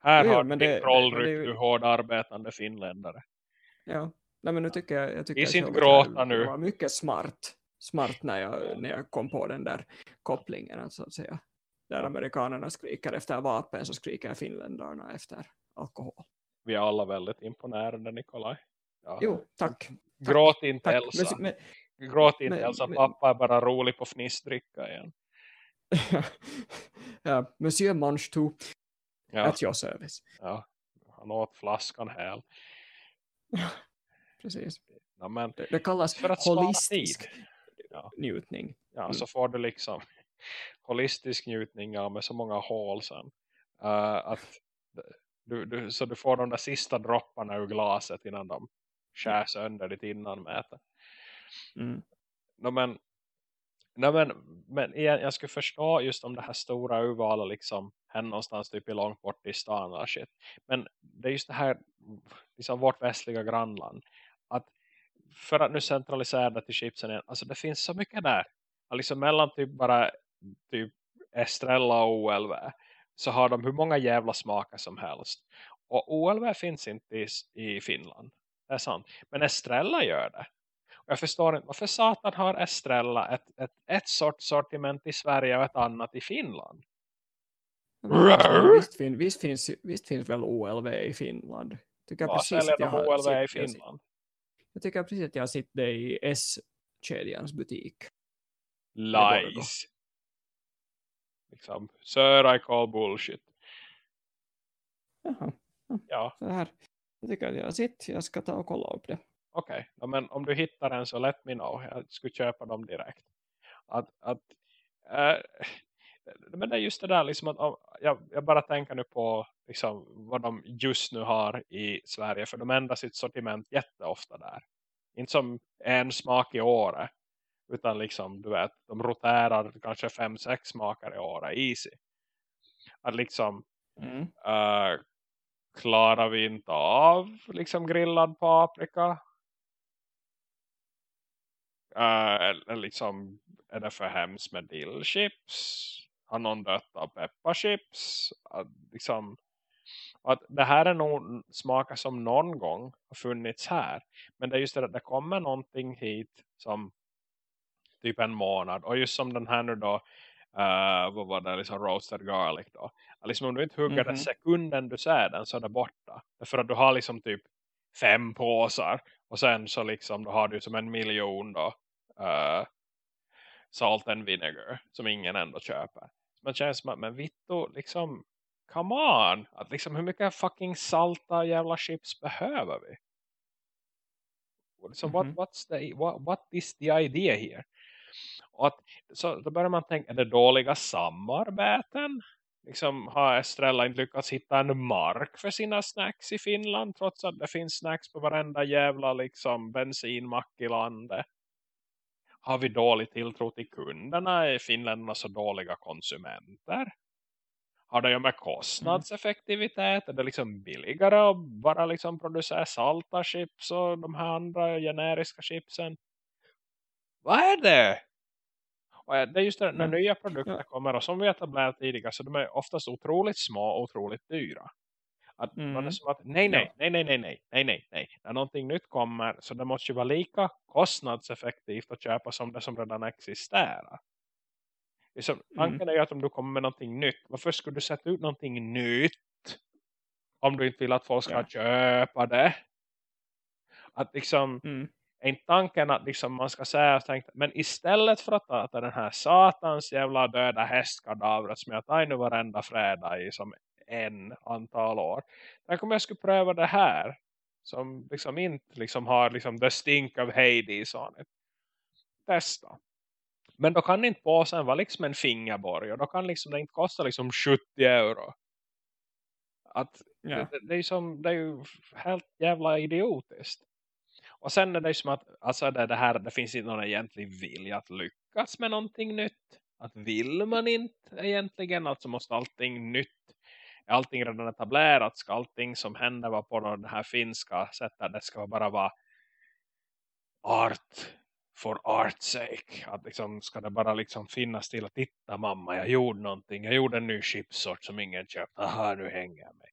Speaker 1: Här
Speaker 2: jo,
Speaker 1: har
Speaker 2: men
Speaker 1: din
Speaker 2: det ju-
Speaker 1: du hårdarbetande finländare.
Speaker 2: Ja, Nej, men nu tycker jag, jag tycker att jag-
Speaker 1: gråta nu.
Speaker 2: Var mycket smart, smart när, jag, när jag kom på den där kopplingen. Så att säga. Där amerikanerna skriker efter vapen så skriker finländarna efter alkohol.
Speaker 1: Vi är alla väldigt imponerade, Nikolaj. Ja.
Speaker 2: Jo, tack.
Speaker 1: Gråt inte
Speaker 2: tack.
Speaker 1: Elsa.
Speaker 2: Men,
Speaker 1: Gråt inte
Speaker 2: men-
Speaker 1: Elsa,
Speaker 2: men-
Speaker 1: pappa är bara rolig på fnissdricka igen.
Speaker 2: ja, Monsieur Monge too,
Speaker 1: Ja,
Speaker 2: at your service.
Speaker 1: ja. Han åt flaskan häl.
Speaker 2: Precis.
Speaker 1: Ja, men
Speaker 2: Det, det kallas
Speaker 1: för att
Speaker 2: holistisk.
Speaker 1: Ja.
Speaker 2: njutning.
Speaker 1: Ja,
Speaker 2: Mm.
Speaker 1: så får du liksom holistisk njutning ja, med så många hål sen. Uh, att du, du, så du får de där sista dropparna ur glaset innan de skär sönder ditt innanmäte.
Speaker 2: Mm.
Speaker 1: No, men, no, men, men igen, jag skulle förstå just om det här stora urvalet liksom händer någonstans typ i långt bort i stan eller shit. Men det är just det här liksom vårt västliga grannland att för att nu centralisera det till chipsen igen, alltså det finns så mycket där. Liksom mellan typ bara typ Estrella och OLV så har de hur många jävla smaker som helst. Och OLV finns inte i, i Finland. Det är sant. Men Estrella gör det. Och jag förstår inte, varför satan har Estrella ett, ett, ett sorts sortiment i Sverige och ett annat i Finland?
Speaker 2: Visst, fin, visst, finns, visst finns väl OLV i Finland? Tycker jag precis att jag har
Speaker 1: OLV i
Speaker 2: sett- jag-
Speaker 1: Finland?
Speaker 2: Jag tycker precis att jag har sett det i S-kedjans butik.
Speaker 1: Lies. Liksom, sir I call bullshit.
Speaker 2: Jaha,
Speaker 1: Ja,
Speaker 2: så här. Jag tycker att jag sett, jag ska ta och kolla upp det.
Speaker 1: okej. Ja, men om du hittar en så let me know. Jag skulle köpa dem direkt. Att, att, äh, men det är just det där liksom att jag, jag bara tänker nu på liksom, vad de just nu har i Sverige. För de ändrar sitt sortiment jätteofta där. Inte som en smak i året. Utan liksom, du vet, de roterar kanske fem, sex smaker i året. Easy. Att liksom,
Speaker 2: Mm.
Speaker 1: Uh, klarar vi inte av liksom grillad paprika? Uh, eller liksom, är det för hemskt med dillchips? Har någon dött av pepparchips? Uh, liksom, att det här är nog smaker som någon gång har funnits här. Men det är just det att det kommer någonting hit som typ en månad. Och just som den här nu då, uh, vad var det, liksom roasted garlic då. Liksom om du inte hugger
Speaker 2: Mhm.
Speaker 1: den sekunden du ser den så är det borta. För att du har liksom typ fem påsar. Och sen så liksom då har du som en miljon då. Uh, salt and vinegar. Som ingen ändå köper. Man känns som att, men Vitto liksom, come on. Att liksom hur mycket fucking salta jävla chips behöver vi? Så what,
Speaker 2: Mhm.
Speaker 1: what's the, what, what is the idea here? Och att, så då börjar man tänka, är det dåliga samarbeten? Liksom har Estrella inte lyckats hitta en mark för sina snacks i Finland trots att det finns snacks på varenda jävla liksom bensinmack i landet? Har vi dålig tilltro till kunderna? Är finländarna så dåliga konsumenter? Har det med kostnadseffektivitet? Är det liksom billigare att bara liksom producera salta chips och de här andra generiska chipsen? Vad är det? Och det är just det, när
Speaker 2: Mm.
Speaker 1: nya produkter kommer och som vi etablerat tidigare så de är oftast otroligt små och otroligt dyra. Att man är
Speaker 2: Mm.
Speaker 1: som att nej, nej, nej, nej, nej, nej, nej, nej, nej. När någonting nytt kommer så det måste ju vara lika kostnadseffektivt att köpa som det som redan existerar. Liksom,
Speaker 2: Mm.
Speaker 1: tanken är ju att om du kommer med någonting nytt, varför skulle du sätta ut någonting nytt om du inte vill att folk ska
Speaker 2: Ja.
Speaker 1: köpa det? Att liksom,
Speaker 2: Mm.
Speaker 1: Är inte tanken att liksom man ska säga tänkt, men istället för att ta den här satans jävla döda hästkadavret som jag tar nu varenda fredag i som en antal år. Tänk om jag skulle pröva det här som liksom inte liksom har liksom the stink of Hades on it. Testa. Men då kan inte påsen vara liksom en fingerborg. Och då kan liksom, det inte kosta liksom 70 euro. Att
Speaker 2: Ja.
Speaker 1: det, det, är som, det är ju helt jävla idiotiskt. Och sen är det ju som att alltså det, det, här, det finns inte någon egentlig vilja att lyckas med någonting nytt. Att vill man inte egentligen, alltså måste allting nytt, är allting redan etablerat, ska allting som händer vara på det här finska sättet, det ska bara vara art for art's sake. Att liksom, ska det bara liksom finnas till att titta mamma, jag gjorde någonting, jag gjorde en ny chipsort som ingen köpte, aha nu hänger jag mig.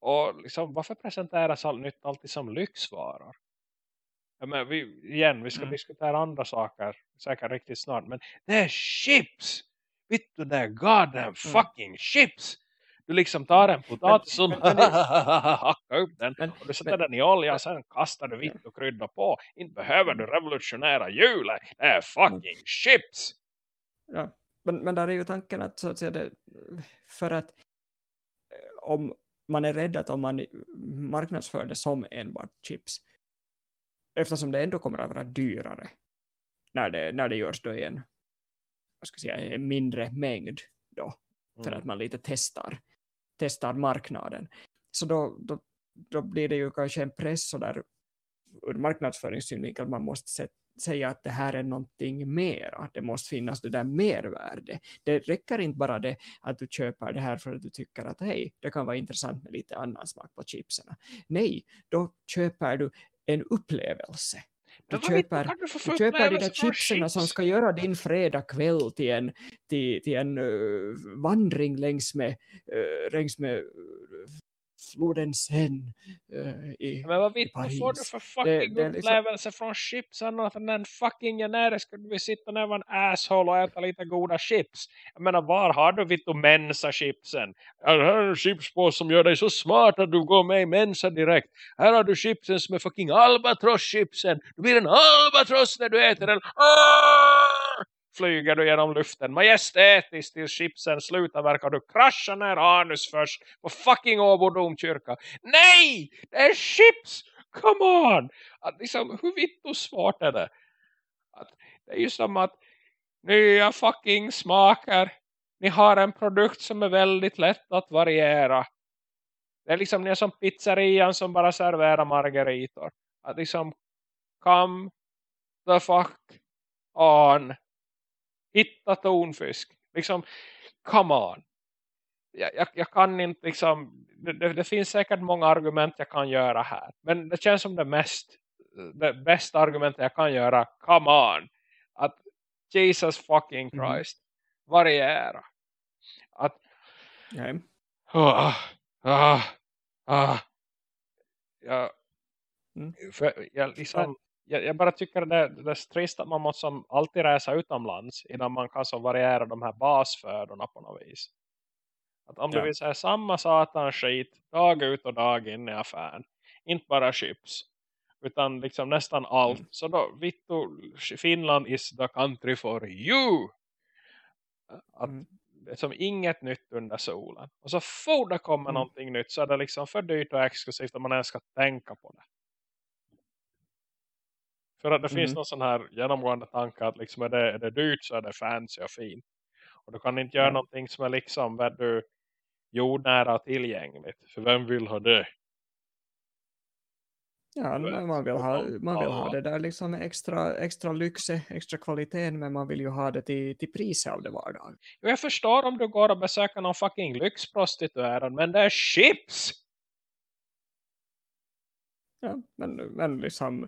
Speaker 1: Och liksom, varför presenteras allt nytt alltid som lyxvaror? Ja, men vi, igen, vi ska
Speaker 2: Mm.
Speaker 1: diskutera andra saker säkert riktigt snart. Men det är chips! Vet du, det är goddamn fucking chips! Du liksom tar en potatis och hackar upp den.
Speaker 2: Men,
Speaker 1: Och du sätter
Speaker 2: men-
Speaker 1: den i olja och sen kastar du vitt och krydda på. Inte behöver du revolutionära hjulet. Det är fucking chips!
Speaker 2: ja. men, men där är ju tanken att, så att säga, det, för att eh, om man är rädd att om man marknadsför det som enbart chips eftersom det ändå kommer att vara dyrare när det, när det görs då i en, vad ska säga, en mindre mängd då, för
Speaker 1: Mm.
Speaker 2: att man lite testar, testar marknaden. Så då, då, då blir det ju kanske en press så där ur marknadsföringssynvinkel man måste se, säga att det här är någonting mer, att det måste finnas det där mervärde. Det räcker inte bara det att du köper det här för att du tycker att hej, det kan vara intressant med lite annan smak på chipserna. Nej, då köper du en upplevelse. Du köper,
Speaker 1: du
Speaker 2: köper de där chipserna som ska göra din fredagkväll till en, till, till en uh, vandring längs med, uh, längs med uh, floden Seine uh, i,
Speaker 1: Men vad vad får du för fucking
Speaker 2: det är liksom-
Speaker 1: upplevelse från chips annat än en fucking generisk skulle vi sitta ner en asshole och äta lite goda chips. Jag menar var har du vet du mensa chipsen? Här är en chipspås som gör dig så smart att du går med i mensa direkt. Här har du chipsen som är fucking albatross chipsen. Du blir en albatross när du äter den. Ah! Flyger du genom luften majestätiskt till chipsen slutar verkar du krascha ner anus först på fucking Åbo domkyrka. Nej! Det är chips! Come on! Att liksom, hur vitt och svårt är det? Att, det är ju som att nya fucking smaker. Ni har en produkt som är väldigt lätt att variera. Det är liksom ni är som pizzerian som bara serverar margaritor. Att liksom, come the fuck on. Hitta tonfisk. Liksom, come on. Jag, jag, jag kan inte liksom, det, det, finns säkert många argument jag kan göra här. Men det känns som det mest, det bästa argumentet jag kan göra, come on. Att Jesus fucking
Speaker 2: Mhm.
Speaker 1: Christ, variera. Att,
Speaker 2: Nej.
Speaker 1: ah, ah, ah. Jag,
Speaker 2: Mm.
Speaker 1: för, jag, liksom, jag, jag bara tycker det, det är trist att man måste som alltid resa utomlands innan man kan så variera de här basfödorna på något vis. Att om
Speaker 2: Ja.
Speaker 1: du vill säga samma satan skit dag ut och dag in i affären. Inte bara chips. Utan liksom nästan allt.
Speaker 2: Mm.
Speaker 1: Så då, Vittu, Finland is the country for you. Att
Speaker 2: Mm.
Speaker 1: det är som inget nytt under solen. Och så får det komma
Speaker 2: Mm.
Speaker 1: någonting nytt så är det liksom för dyrt och exklusivt att man ens ska tänka på det. För att det finns
Speaker 2: Mm.
Speaker 1: någon sån här genomgående tanke att liksom är, det, är det dyrt så är det fancy och fint. Och du kan inte göra
Speaker 2: Ja.
Speaker 1: någonting som är liksom vad du jordnära och tillgängligt. För vem vill ha det?
Speaker 2: Ja, man vill ha, man vill ha det där liksom extra, extra lyxe, extra kvaliteten, men man vill ju ha det till, till priset av det vardag.
Speaker 1: Jag förstår om du går och besöker någon fucking lyxprostituerad. Men det är chips!
Speaker 2: Ja, men, men liksom,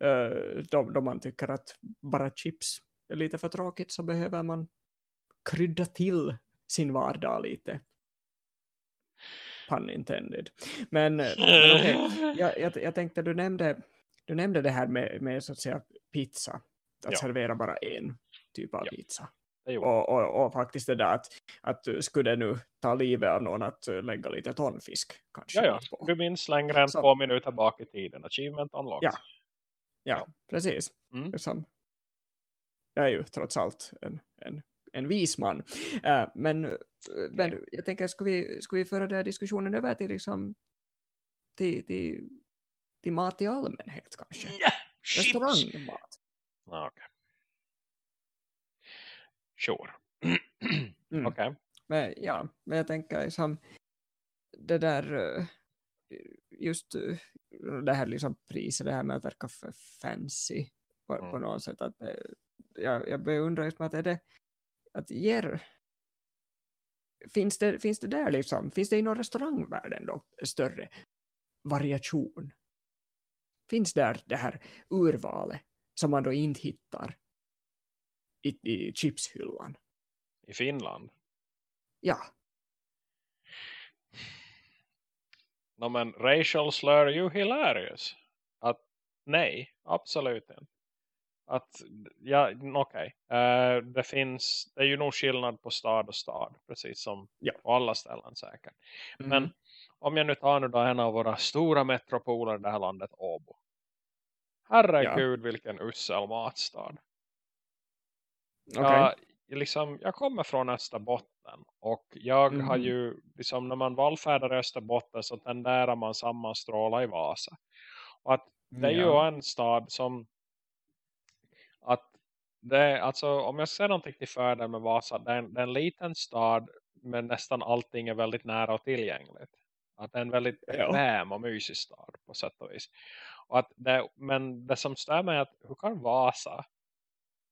Speaker 2: eh, då, då man tycker att bara chips är lite för tråkigt så behöver man krydda till sin vardag lite. Pun intended. Men, eh, men okej, jag, jag, jag tänkte du nämnde, du nämnde det här med, med så att säga pizza. Att
Speaker 1: Ja.
Speaker 2: servera bara en typ av
Speaker 1: Ja.
Speaker 2: pizza. Och, och, och faktiskt det där att, att skulle nu ta livet av någon att lägga lite tonfisk kanske.
Speaker 1: Ja, ja. Du minns längre än
Speaker 2: Så.
Speaker 1: två minuter bak i tiden. Achievement unlocked.
Speaker 2: Ja. Ja, precis.
Speaker 1: Mm.
Speaker 2: Liksom, jag är ju trots allt en, en, en vis man. Äh, men, uh, men jag tänker, ska vi, ska vi föra den här diskussionen över till, liksom, till, till till mat i allmänhet kanske.
Speaker 1: Yeah.
Speaker 2: Restaurangmat.
Speaker 1: Okej. Sure.
Speaker 2: Mm.
Speaker 1: Okej.
Speaker 2: Men, ja, men jag tänker liksom det där eh, just eh, det här liksom priset, det här med att verka för fancy på, på
Speaker 1: Mm.
Speaker 2: något sätt. Att, eh, jag, jag beundrar just med att är det att ger finns det, finns det där liksom, finns det inom restaurangvärlden då större variation? Finns där det här urvalet som man då inte hittar i, i chipshyllan?
Speaker 1: I Finland.
Speaker 2: Ja,
Speaker 1: No, men racial slur you hilarious. Att nej, absolut inte. Att, ja, okej. Eh, det finns, det är ju nog skillnad på stad och stad. Precis som
Speaker 2: Ja.
Speaker 1: på alla ställen säkert.
Speaker 2: Mhm.
Speaker 1: Men om jag nu tar nu då en av våra stora metropoler i det här landet, Åbo. Herregud vilken usel matstad.
Speaker 2: Okej.
Speaker 1: Jag, liksom, jag kommer från Österbotten och jag har
Speaker 2: Mhm.
Speaker 1: ju, liksom, när man vallfärdar i Österbotten så tenderar man sammanstråla i Vasa. Och att det är ju
Speaker 2: Ja.
Speaker 1: en stad som att det, alltså, om jag ser någonting till fördel med Vasa, det är, en, det är en liten stad men nästan allting är väldigt nära och tillgängligt. Att det är en väldigt
Speaker 2: Ja.
Speaker 1: och mysig stad på sätt och vis. Och att det, men det som mig är att hur kan Vasa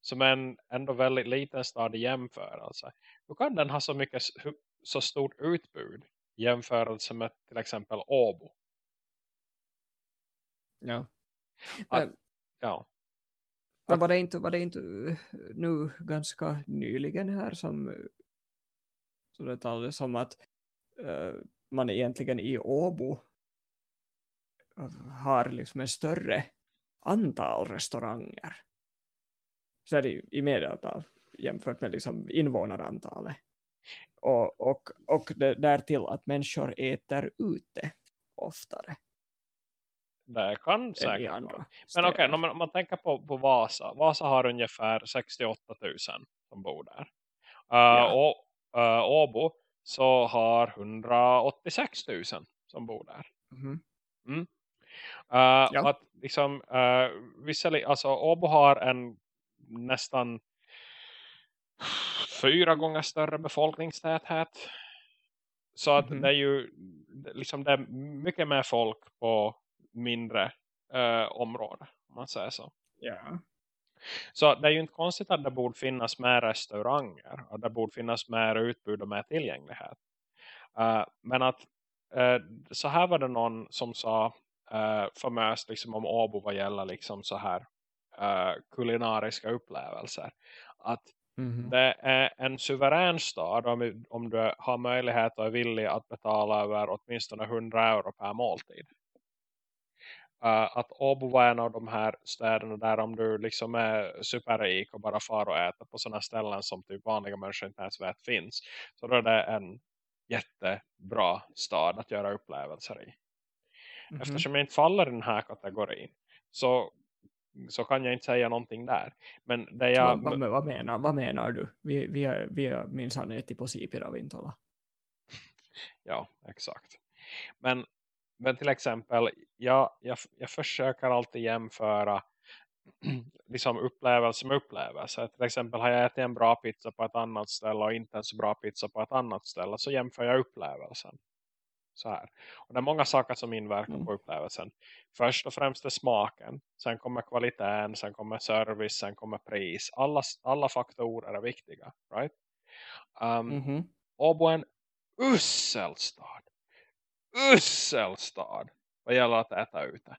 Speaker 1: som en ändå väldigt liten stad i jämförelse. Hur kan den ha så mycket så stort utbud i jämförelse med till exempel Åbo?
Speaker 2: Ja.
Speaker 1: Att-
Speaker 2: Men,
Speaker 1: Ja,
Speaker 2: men var, det inte, var det inte eh, nu ganska nyligen här som eh, så det talades om att eh, man egentligen i Åbo har liksom en större antal restauranger så är det ju i medeltal jämfört med liksom invånarantalet. Och, och, och det, därtill att människor äter ute oftare
Speaker 1: det kan
Speaker 2: i
Speaker 1: säkert
Speaker 2: andra
Speaker 1: Men okej, man, om man tänker på, på Vasa. Vasa har ungefär 68 000 som bor där. Uh,
Speaker 2: Ja.
Speaker 1: Och uh, Åbo så har 186 000 som bor där.
Speaker 2: Mhm.
Speaker 1: Uh,
Speaker 2: Ja.
Speaker 1: att liksom, uh, alltså Åbo har en nästan fyra gånger större befolkningstäthet. Så att
Speaker 2: Mhm.
Speaker 1: det är ju liksom det är mycket mer folk på mindre uh, område om man säger så.
Speaker 2: Ja.
Speaker 1: Så det är ju inte konstigt att det borde finnas mer restauranger. Och det borde finnas mer utbud och mer tillgänglighet. Uh, men att uh, så här var det någon som sa uh, famöst liksom om Åbo vad gäller liksom så här uh, kulinariska upplevelser. Att
Speaker 2: Mhm.
Speaker 1: det är en suverän stad om, om du har möjlighet och är villig att betala över åtminstone 100 euro per måltid. Uh, att Åbo var en av de här städerna där om du liksom är superrik och bara far och äter på sådana ställen som typ vanliga människor inte ens vet finns. Så då är det en jättebra stad att göra upplevelser i.
Speaker 2: Mhm.
Speaker 1: Eftersom jag inte faller i den här kategorin så, så kan jag inte säga någonting där. Men det jag,
Speaker 2: vad, vad, vad, menar, vad menar du? Vi, vi, har, vi har minsann ätit på Sipiravintola.
Speaker 1: Ja, exakt. Men, men till exempel, jag, jag, jag försöker alltid jämföra liksom upplevelse med upplevelse. Till exempel har jag ätit en bra pizza på ett annat ställe och inte en så bra pizza på ett annat ställe så jämför jag upplevelsen. Så här. Och det är många saker som inverkar
Speaker 2: Mm.
Speaker 1: på upplevelsen. Först och främst är smaken. Sen kommer kvaliteten, sen kommer service, sen kommer pris. Alla, alla faktorer är viktiga. Right? Um,
Speaker 2: Mhm.
Speaker 1: Åbo är en usel stad. Usel stad. Vad gäller att äta ute.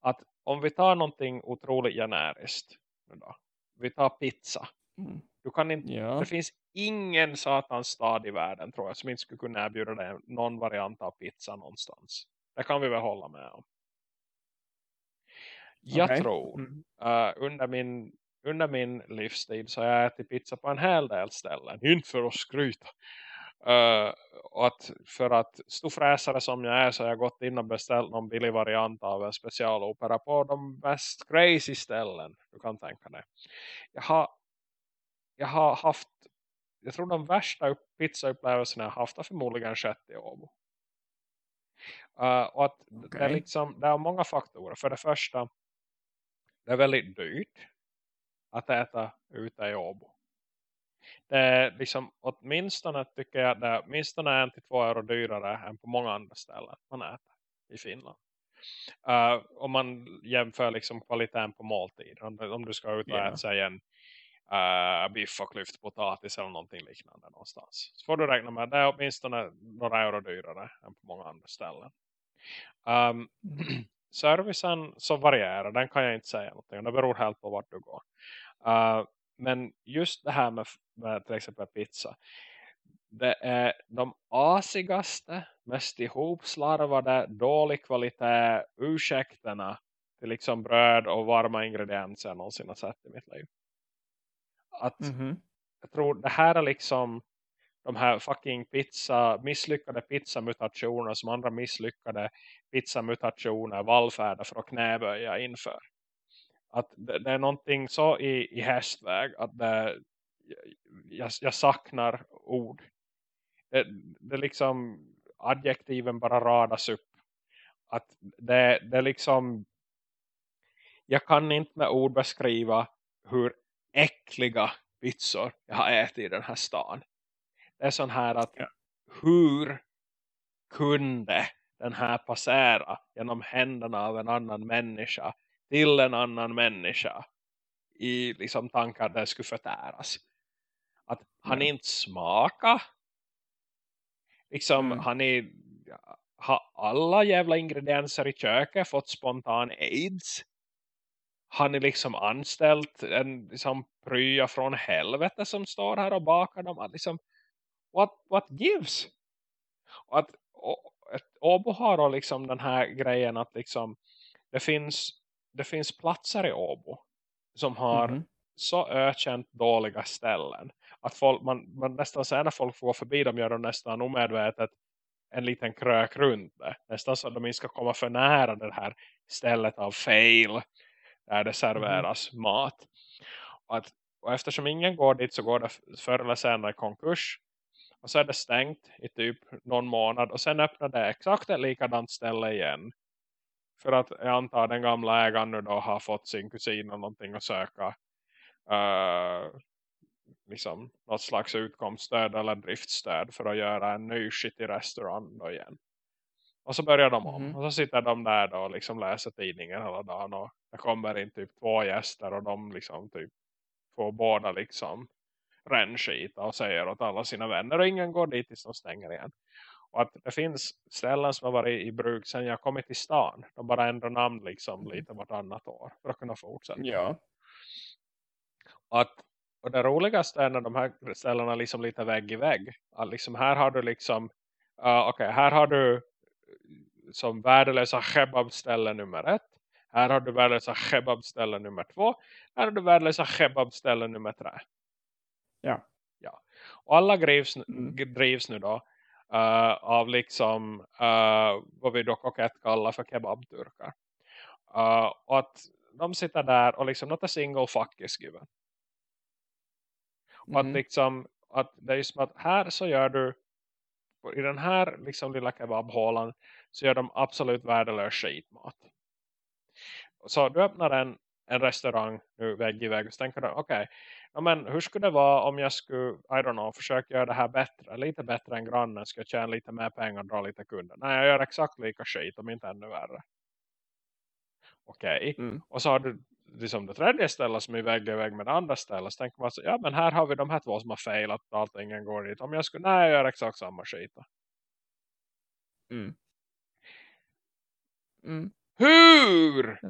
Speaker 1: Att om vi tar någonting otroligt generiskt. Då, vi tar pizza.
Speaker 2: Mm.
Speaker 1: Du kan inte,
Speaker 2: Ja.
Speaker 1: Det finns ingen satans stad i världen tror jag. Som inte skulle kunna erbjuda dig någon variant av pizza någonstans. Det kan vi väl hålla med om. Jag
Speaker 2: Okej.
Speaker 1: tror uh, under, min, under min livstid så har jag ätit pizza på en hel del ställen. Inte för att skryta. Uh, att för att storfräsare som jag är så har jag gått in och beställt någon billig variant av en specialopera på de mest crazy ställen du kan tänka dig. Jag har, jag har haft jag tror de värsta upp- pizzaupplevelserna jag haft har förmodligen skett i Åbo. Uh, och att det, är liksom, det är många faktorer. För det första, det är väldigt dyrt att äta ute i Åbo. Det är liksom, åtminstone tycker jag det är åtminstone en till två euro dyrare än på många andra ställen man äter i Finland. Uh, om man jämför liksom kvaliteten på måltid. Om, om du ska ut och
Speaker 2: Ja.
Speaker 1: äta sig en Eh, uh, biff och klyftpotatis eller någonting liknande någonstans. Så får du räkna med att det är åtminstone några euro dyrare än på många andra ställen. Um, servicen så varierar, den kan jag inte säga någonting. Det beror helt på vart du går. Uh, men just det här med, med till exempel pizza. Det är de asigaste, mest ihopslarvade, dålig kvalitet ursäkterna till liksom bröd och varma ingredienser jag någonsin har sett i mitt liv. Att
Speaker 2: Mhm.
Speaker 1: jag tror det här är liksom de här fucking pizza, misslyckade pizzamutationer som andra misslyckade pizzamutationer vallfärdar för att knäböja inför. Att det, det är någonting så i, i hästväg att det, jag, jag saknar ord. Det, det liksom adjektiven bara radas upp. Att det, det liksom jag kan inte med ord beskriva hur äckliga pizzor jag har ätit i den här stan. Det är sån här att
Speaker 2: Ja.
Speaker 1: hur kunde den här passera genom händerna av en annan människa till en annan människa i liksom tankar att det skulle förtäras. Att han inte smaka. Liksom
Speaker 2: Mm.
Speaker 1: han är har alla jävla ingredienser i köket fått spontan aids. Han är liksom anställt en liksom prya från helvete som står här och bakar dem. Att liksom, what, what gives? Och att och, ett Åbo har då liksom den här grejen att liksom det finns, det finns platser i Åbo som har
Speaker 2: Mhm.
Speaker 1: så ökänt dåliga ställen. Att folk, man, man nästan säger när folk får förbi dem gör de nästan omedvetet en liten krök runt det. Nästan så att de inte ska komma för nära det här stället av fail där det serveras mat. Och, att, och eftersom ingen går dit så går det förr eller senare i konkurs. Och så är det stängt i typ någon månad. Och sen öppnar det exakt ett likadant ställe igen. För att jag antar den gamla ägaren nu då har fått sin kusin och någonting att söka. Uh, liksom något slags utkomststöd eller driftstöd för att göra en ny shitty restaurang då igen. Och så börjar de om.
Speaker 2: Mhm.
Speaker 1: Och så sitter de där då och liksom läser tidningen hela dagen. Och det kommer in typ två gäster och de liksom typ får båda liksom rännskita och säger åt alla sina vänner. Och ingen går dit tills de stänger igen. Och att det finns ställen som har varit i bruk sedan jag kommit till stan. De bara ändrar namn liksom lite vartannat år för att kunna fortsätta.
Speaker 2: Ja.
Speaker 1: att, och det roligaste är när de här ställena liksom lite vägg i vägg. Att liksom här har du liksom, uh, okej här har du eh, som värdelösa kebabställe nummer ett. Här har du värdelösa kebabställe nummer två. Här har du värdelösa kebabställe nummer tre.
Speaker 2: Ja.
Speaker 1: Ja. Och alla drivs,
Speaker 2: Mm.
Speaker 1: drivs nu då uh, av liksom uh, vad vi då kokett kallar för kebabturkar. Uh, och att de sitter där och liksom not a single fuck is given. Och att
Speaker 2: Mhm.
Speaker 1: liksom att det är som att här så gör du i den här liksom lilla kebabhålan så gör de absolut värdelös skitmat. Så du öppnar en, en restaurang nu vägg i vägg och så tänker du okej, ja, men hur skulle det vara om jag skulle, I don't know, försöka göra det här bättre, lite bättre än grannen, ska jag tjäna lite mer pengar och dra lite kunder. Nej, jag gör exakt lika skit om inte ännu värre. Okej,
Speaker 2: Mm.
Speaker 1: och så har du liksom det tredje stället som är vägg i vägg med det andra stället. Så tänker man så, ja men här har vi de här två som har failat och allting går dit. Om jag skulle, nej jag gör exakt samma skit.
Speaker 2: Mm. Mm.
Speaker 1: Hur?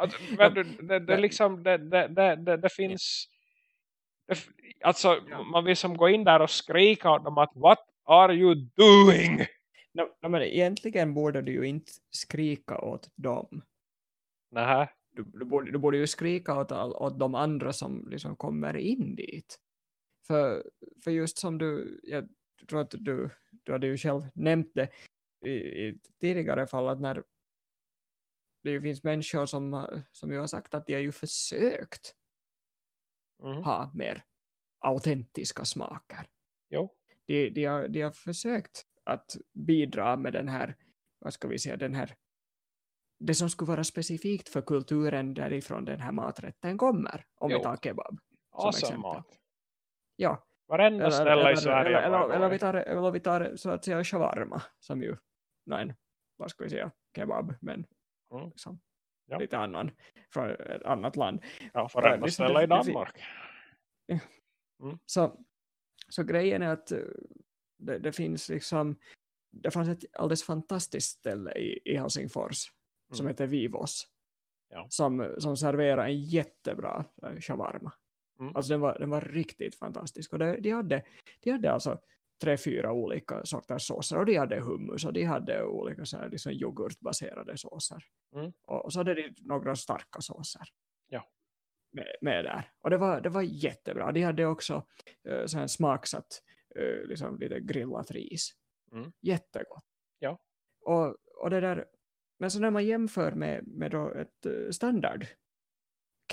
Speaker 1: Alltså, men det, det, det, liksom, det, det, det, det, det finns... Alltså,
Speaker 2: Ja.
Speaker 1: man vill som gå in där och skrika åt dem att what are you doing?
Speaker 2: No, no, men egentligen borde du ju inte skrika åt dem.
Speaker 1: Nähä.
Speaker 2: Du, du, borde, du borde ju skrika åt, all, åt de andra som liksom kommer in dit. För, för just som du, jag tror att du, du hade ju själv nämnt det i, i tidigare fall att när det finns människor som, som ju har sagt att de har ju försökt
Speaker 1: Mhm.
Speaker 2: ha mer autentiska smaker.
Speaker 1: Jo.
Speaker 2: De, de, har, de har försökt att bidra med den här, vad ska vi säga, den här det som skulle vara specifikt för kulturen därifrån den här maträtten kommer, om
Speaker 1: Jo.
Speaker 2: vi tar kebab. som
Speaker 1: Awesome
Speaker 2: exempel.
Speaker 1: mat.
Speaker 2: Ja,
Speaker 1: Varenda
Speaker 2: eller,
Speaker 1: ställe i
Speaker 2: eller,
Speaker 1: Sverige.
Speaker 2: eller, eller, vi tar, eller vi tar så att säga shawarma, som ju, nej, vad ska vi säga, kebab, men
Speaker 1: Mm.
Speaker 2: liksom,
Speaker 1: Ja.
Speaker 2: lite annan, från ett annat land.
Speaker 1: Ja, varenda
Speaker 2: liksom
Speaker 1: ställe i
Speaker 2: det- det
Speaker 1: Danmark.
Speaker 2: Så, så grejen är att eh, det, det finns liksom, det fanns ett alldeles fantastiskt ställe i, i Helsingfors som
Speaker 1: Mm.
Speaker 2: heter Vivos.
Speaker 1: Ja.
Speaker 2: Som, som serverar en jättebra eh, shawarma.
Speaker 1: Mm.
Speaker 2: Alltså den var, den var riktigt fantastisk. Och det, de, hade, de hade alltså tre, fyra olika sorters såser. Och de hade hummus och de hade olika så här, liksom yoghurtbaserade såser.
Speaker 1: Mm.
Speaker 2: Och, så hade de några starka såser.
Speaker 1: Ja.
Speaker 2: Med, med där. Och det var, det var jättebra. De hade också uh, så här smaksatt eh, liksom lite grillat ris.
Speaker 1: Mm.
Speaker 2: Jättegott.
Speaker 1: Ja.
Speaker 2: Och, och det där, men så när man jämför med, med då ett eh, standard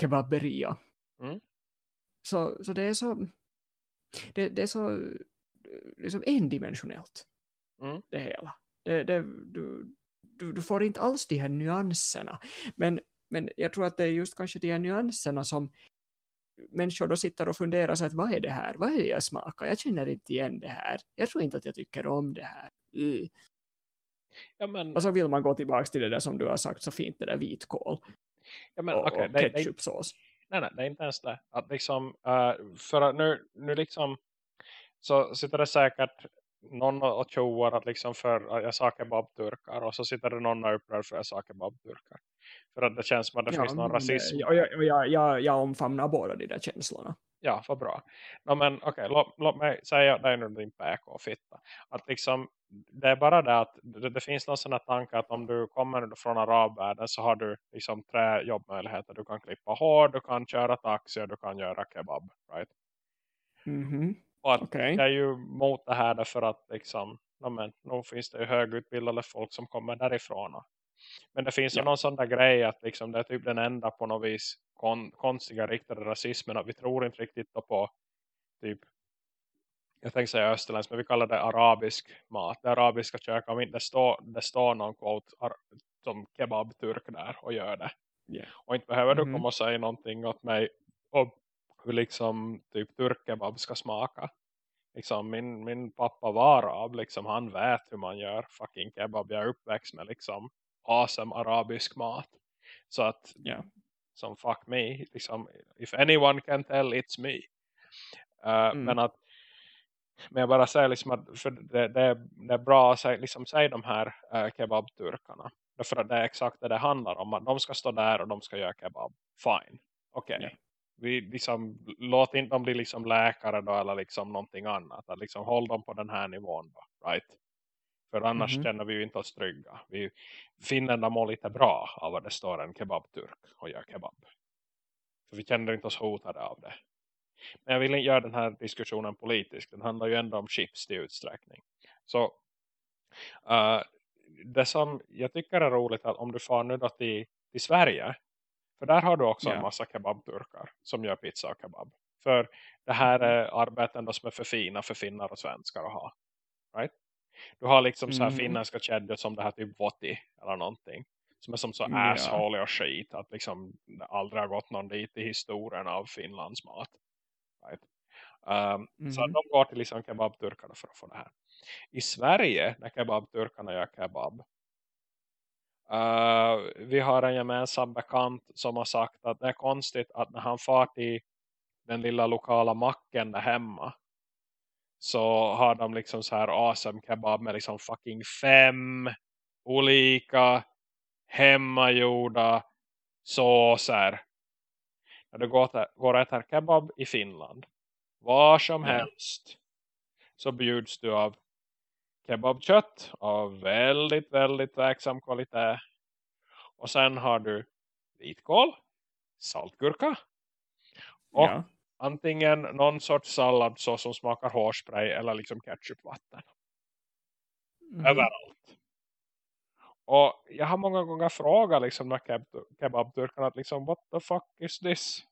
Speaker 2: kebaberia
Speaker 1: Mm.
Speaker 2: så, så det är så det, det är så liksom endimensionellt
Speaker 1: Mm.
Speaker 2: det hela. Det, det, du, du, du får inte alls de här nyanserna. Men, men jag tror att det är just kanske de här nyanserna som människor då sitter och funderar så att vad är det här? Vad är det jag smakar? Jag känner inte igen det här. Jag tror inte att jag tycker om det här. Mm.
Speaker 1: Ja, men,
Speaker 2: Och så vill man gå tillbaka till det där som du har sagt så fint, det där vitkål
Speaker 1: ja, men
Speaker 2: och,
Speaker 1: okej,
Speaker 2: och ketchupsås.
Speaker 1: nej, nej, det är inte ens det. Att liksom, eh, för att nu, nu liksom, så sitter det säkert någon och tjoar att liksom för jag sa kebabturkar och så sitter det någon och upprörd för att jag sa kebabturkar. För att det känns som att det finns någon
Speaker 2: det-
Speaker 1: rasism.
Speaker 2: Jag, jag, jag, jag omfamnar båda de där känslorna.
Speaker 1: Ja, vad bra. No, men okej, låt, låt mig säga dig nu din PK-fitta. Att liksom, det är bara det att det, det finns någon sån här tanke att om du kommer från arabvärlden så har du liksom tre jobbmöjligheter. Du kan klippa hår, du kan köra taxi och du kan göra kebab. Right?
Speaker 2: Mhm.
Speaker 1: Och att
Speaker 2: Okej.
Speaker 1: jag är ju mot det här därför att liksom, no, men, nog finns det ju högutbildade folk som kommer därifrån. Men det finns ju
Speaker 2: Ja.
Speaker 1: någon sån där grej att liksom, det är typ den enda på något vis kon, konstiga riktade rasismen. Att vi tror inte riktigt på typ jag tänkte säga österländsk, men vi kallar det arabisk mat. Det arabiska kök, om inte står, det står någon quote som kebab-turk där och gör det.
Speaker 2: Ja.
Speaker 1: Och inte behöver du
Speaker 2: Mhm.
Speaker 1: komma och säga någonting åt mig om hur liksom typ turkkebab ska smaka. Liksom min, min pappa var arab, liksom han vet hur man gör fucking kebab. Jag är uppväxt med liksom awesome arabisk mat. Så att
Speaker 2: Ja.
Speaker 1: som fuck me, liksom if anyone can tell it's me. Uh,
Speaker 2: Mm.
Speaker 1: Men att men jag bara säger liksom att för det, det, är, det är bra att säga, liksom, säga de här uh, kebabturkarna. Därför att det är exakt det det handlar om. Att de ska stå där och de ska göra kebab. Fine. Okej.
Speaker 2: Ja.
Speaker 1: Vi liksom, låt inte dem bli liksom läkare då eller liksom någonting annat. Att liksom håll dem på den här nivån då. Right? För annars
Speaker 2: Mhm.
Speaker 1: känner vi ju inte oss trygga. Vi finner mår lite bra av att det står en kebabturk och gör kebab. För vi känner inte oss hotade av det. Men jag vill inte göra den här diskussionen politisk. Den handlar ju ändå om chips till utsträckning. Så uh, det som jag tycker är roligt att om du får nu då till, till Sverige. För där har du också
Speaker 2: Ja.
Speaker 1: en massa kebabturkar som gör pizza och kebab. För det här är arbeten som är för fina för finnar och svenskar att ha. Right? Du har liksom så här
Speaker 2: Mhm.
Speaker 1: finländska kedjor som det här typ Voti eller någonting. Som är som så
Speaker 2: Ja.
Speaker 1: asshole och skit. Att liksom det aldrig har gått någon dit i historien av Finlands mat. Right? Um, Så att
Speaker 2: Mhm.
Speaker 1: de går till liksom kebabturkarna för att få det här. I Sverige, när kebabturkarna gör kebab. Uh, vi har en gemensam bekant som har sagt att det är konstigt att när han far till den lilla lokala macken där hemma. Så har de liksom så här awesome kebab med liksom fucking fem olika hemmagjorda såser. När du går, och äter kebab i Finland. Var som helst. Så bjuds du av kebabkött av väldigt, väldigt verksam kvalitet. Och sen har du vitkål, saltgurka och
Speaker 2: Ja.
Speaker 1: antingen någon sorts sallad så som smakar hårspray eller liksom ketchupvatten.
Speaker 2: Mhm.
Speaker 1: Överallt. Och jag har många gånger frågat liksom när keb- kebabturkarna att liksom what the fuck is this?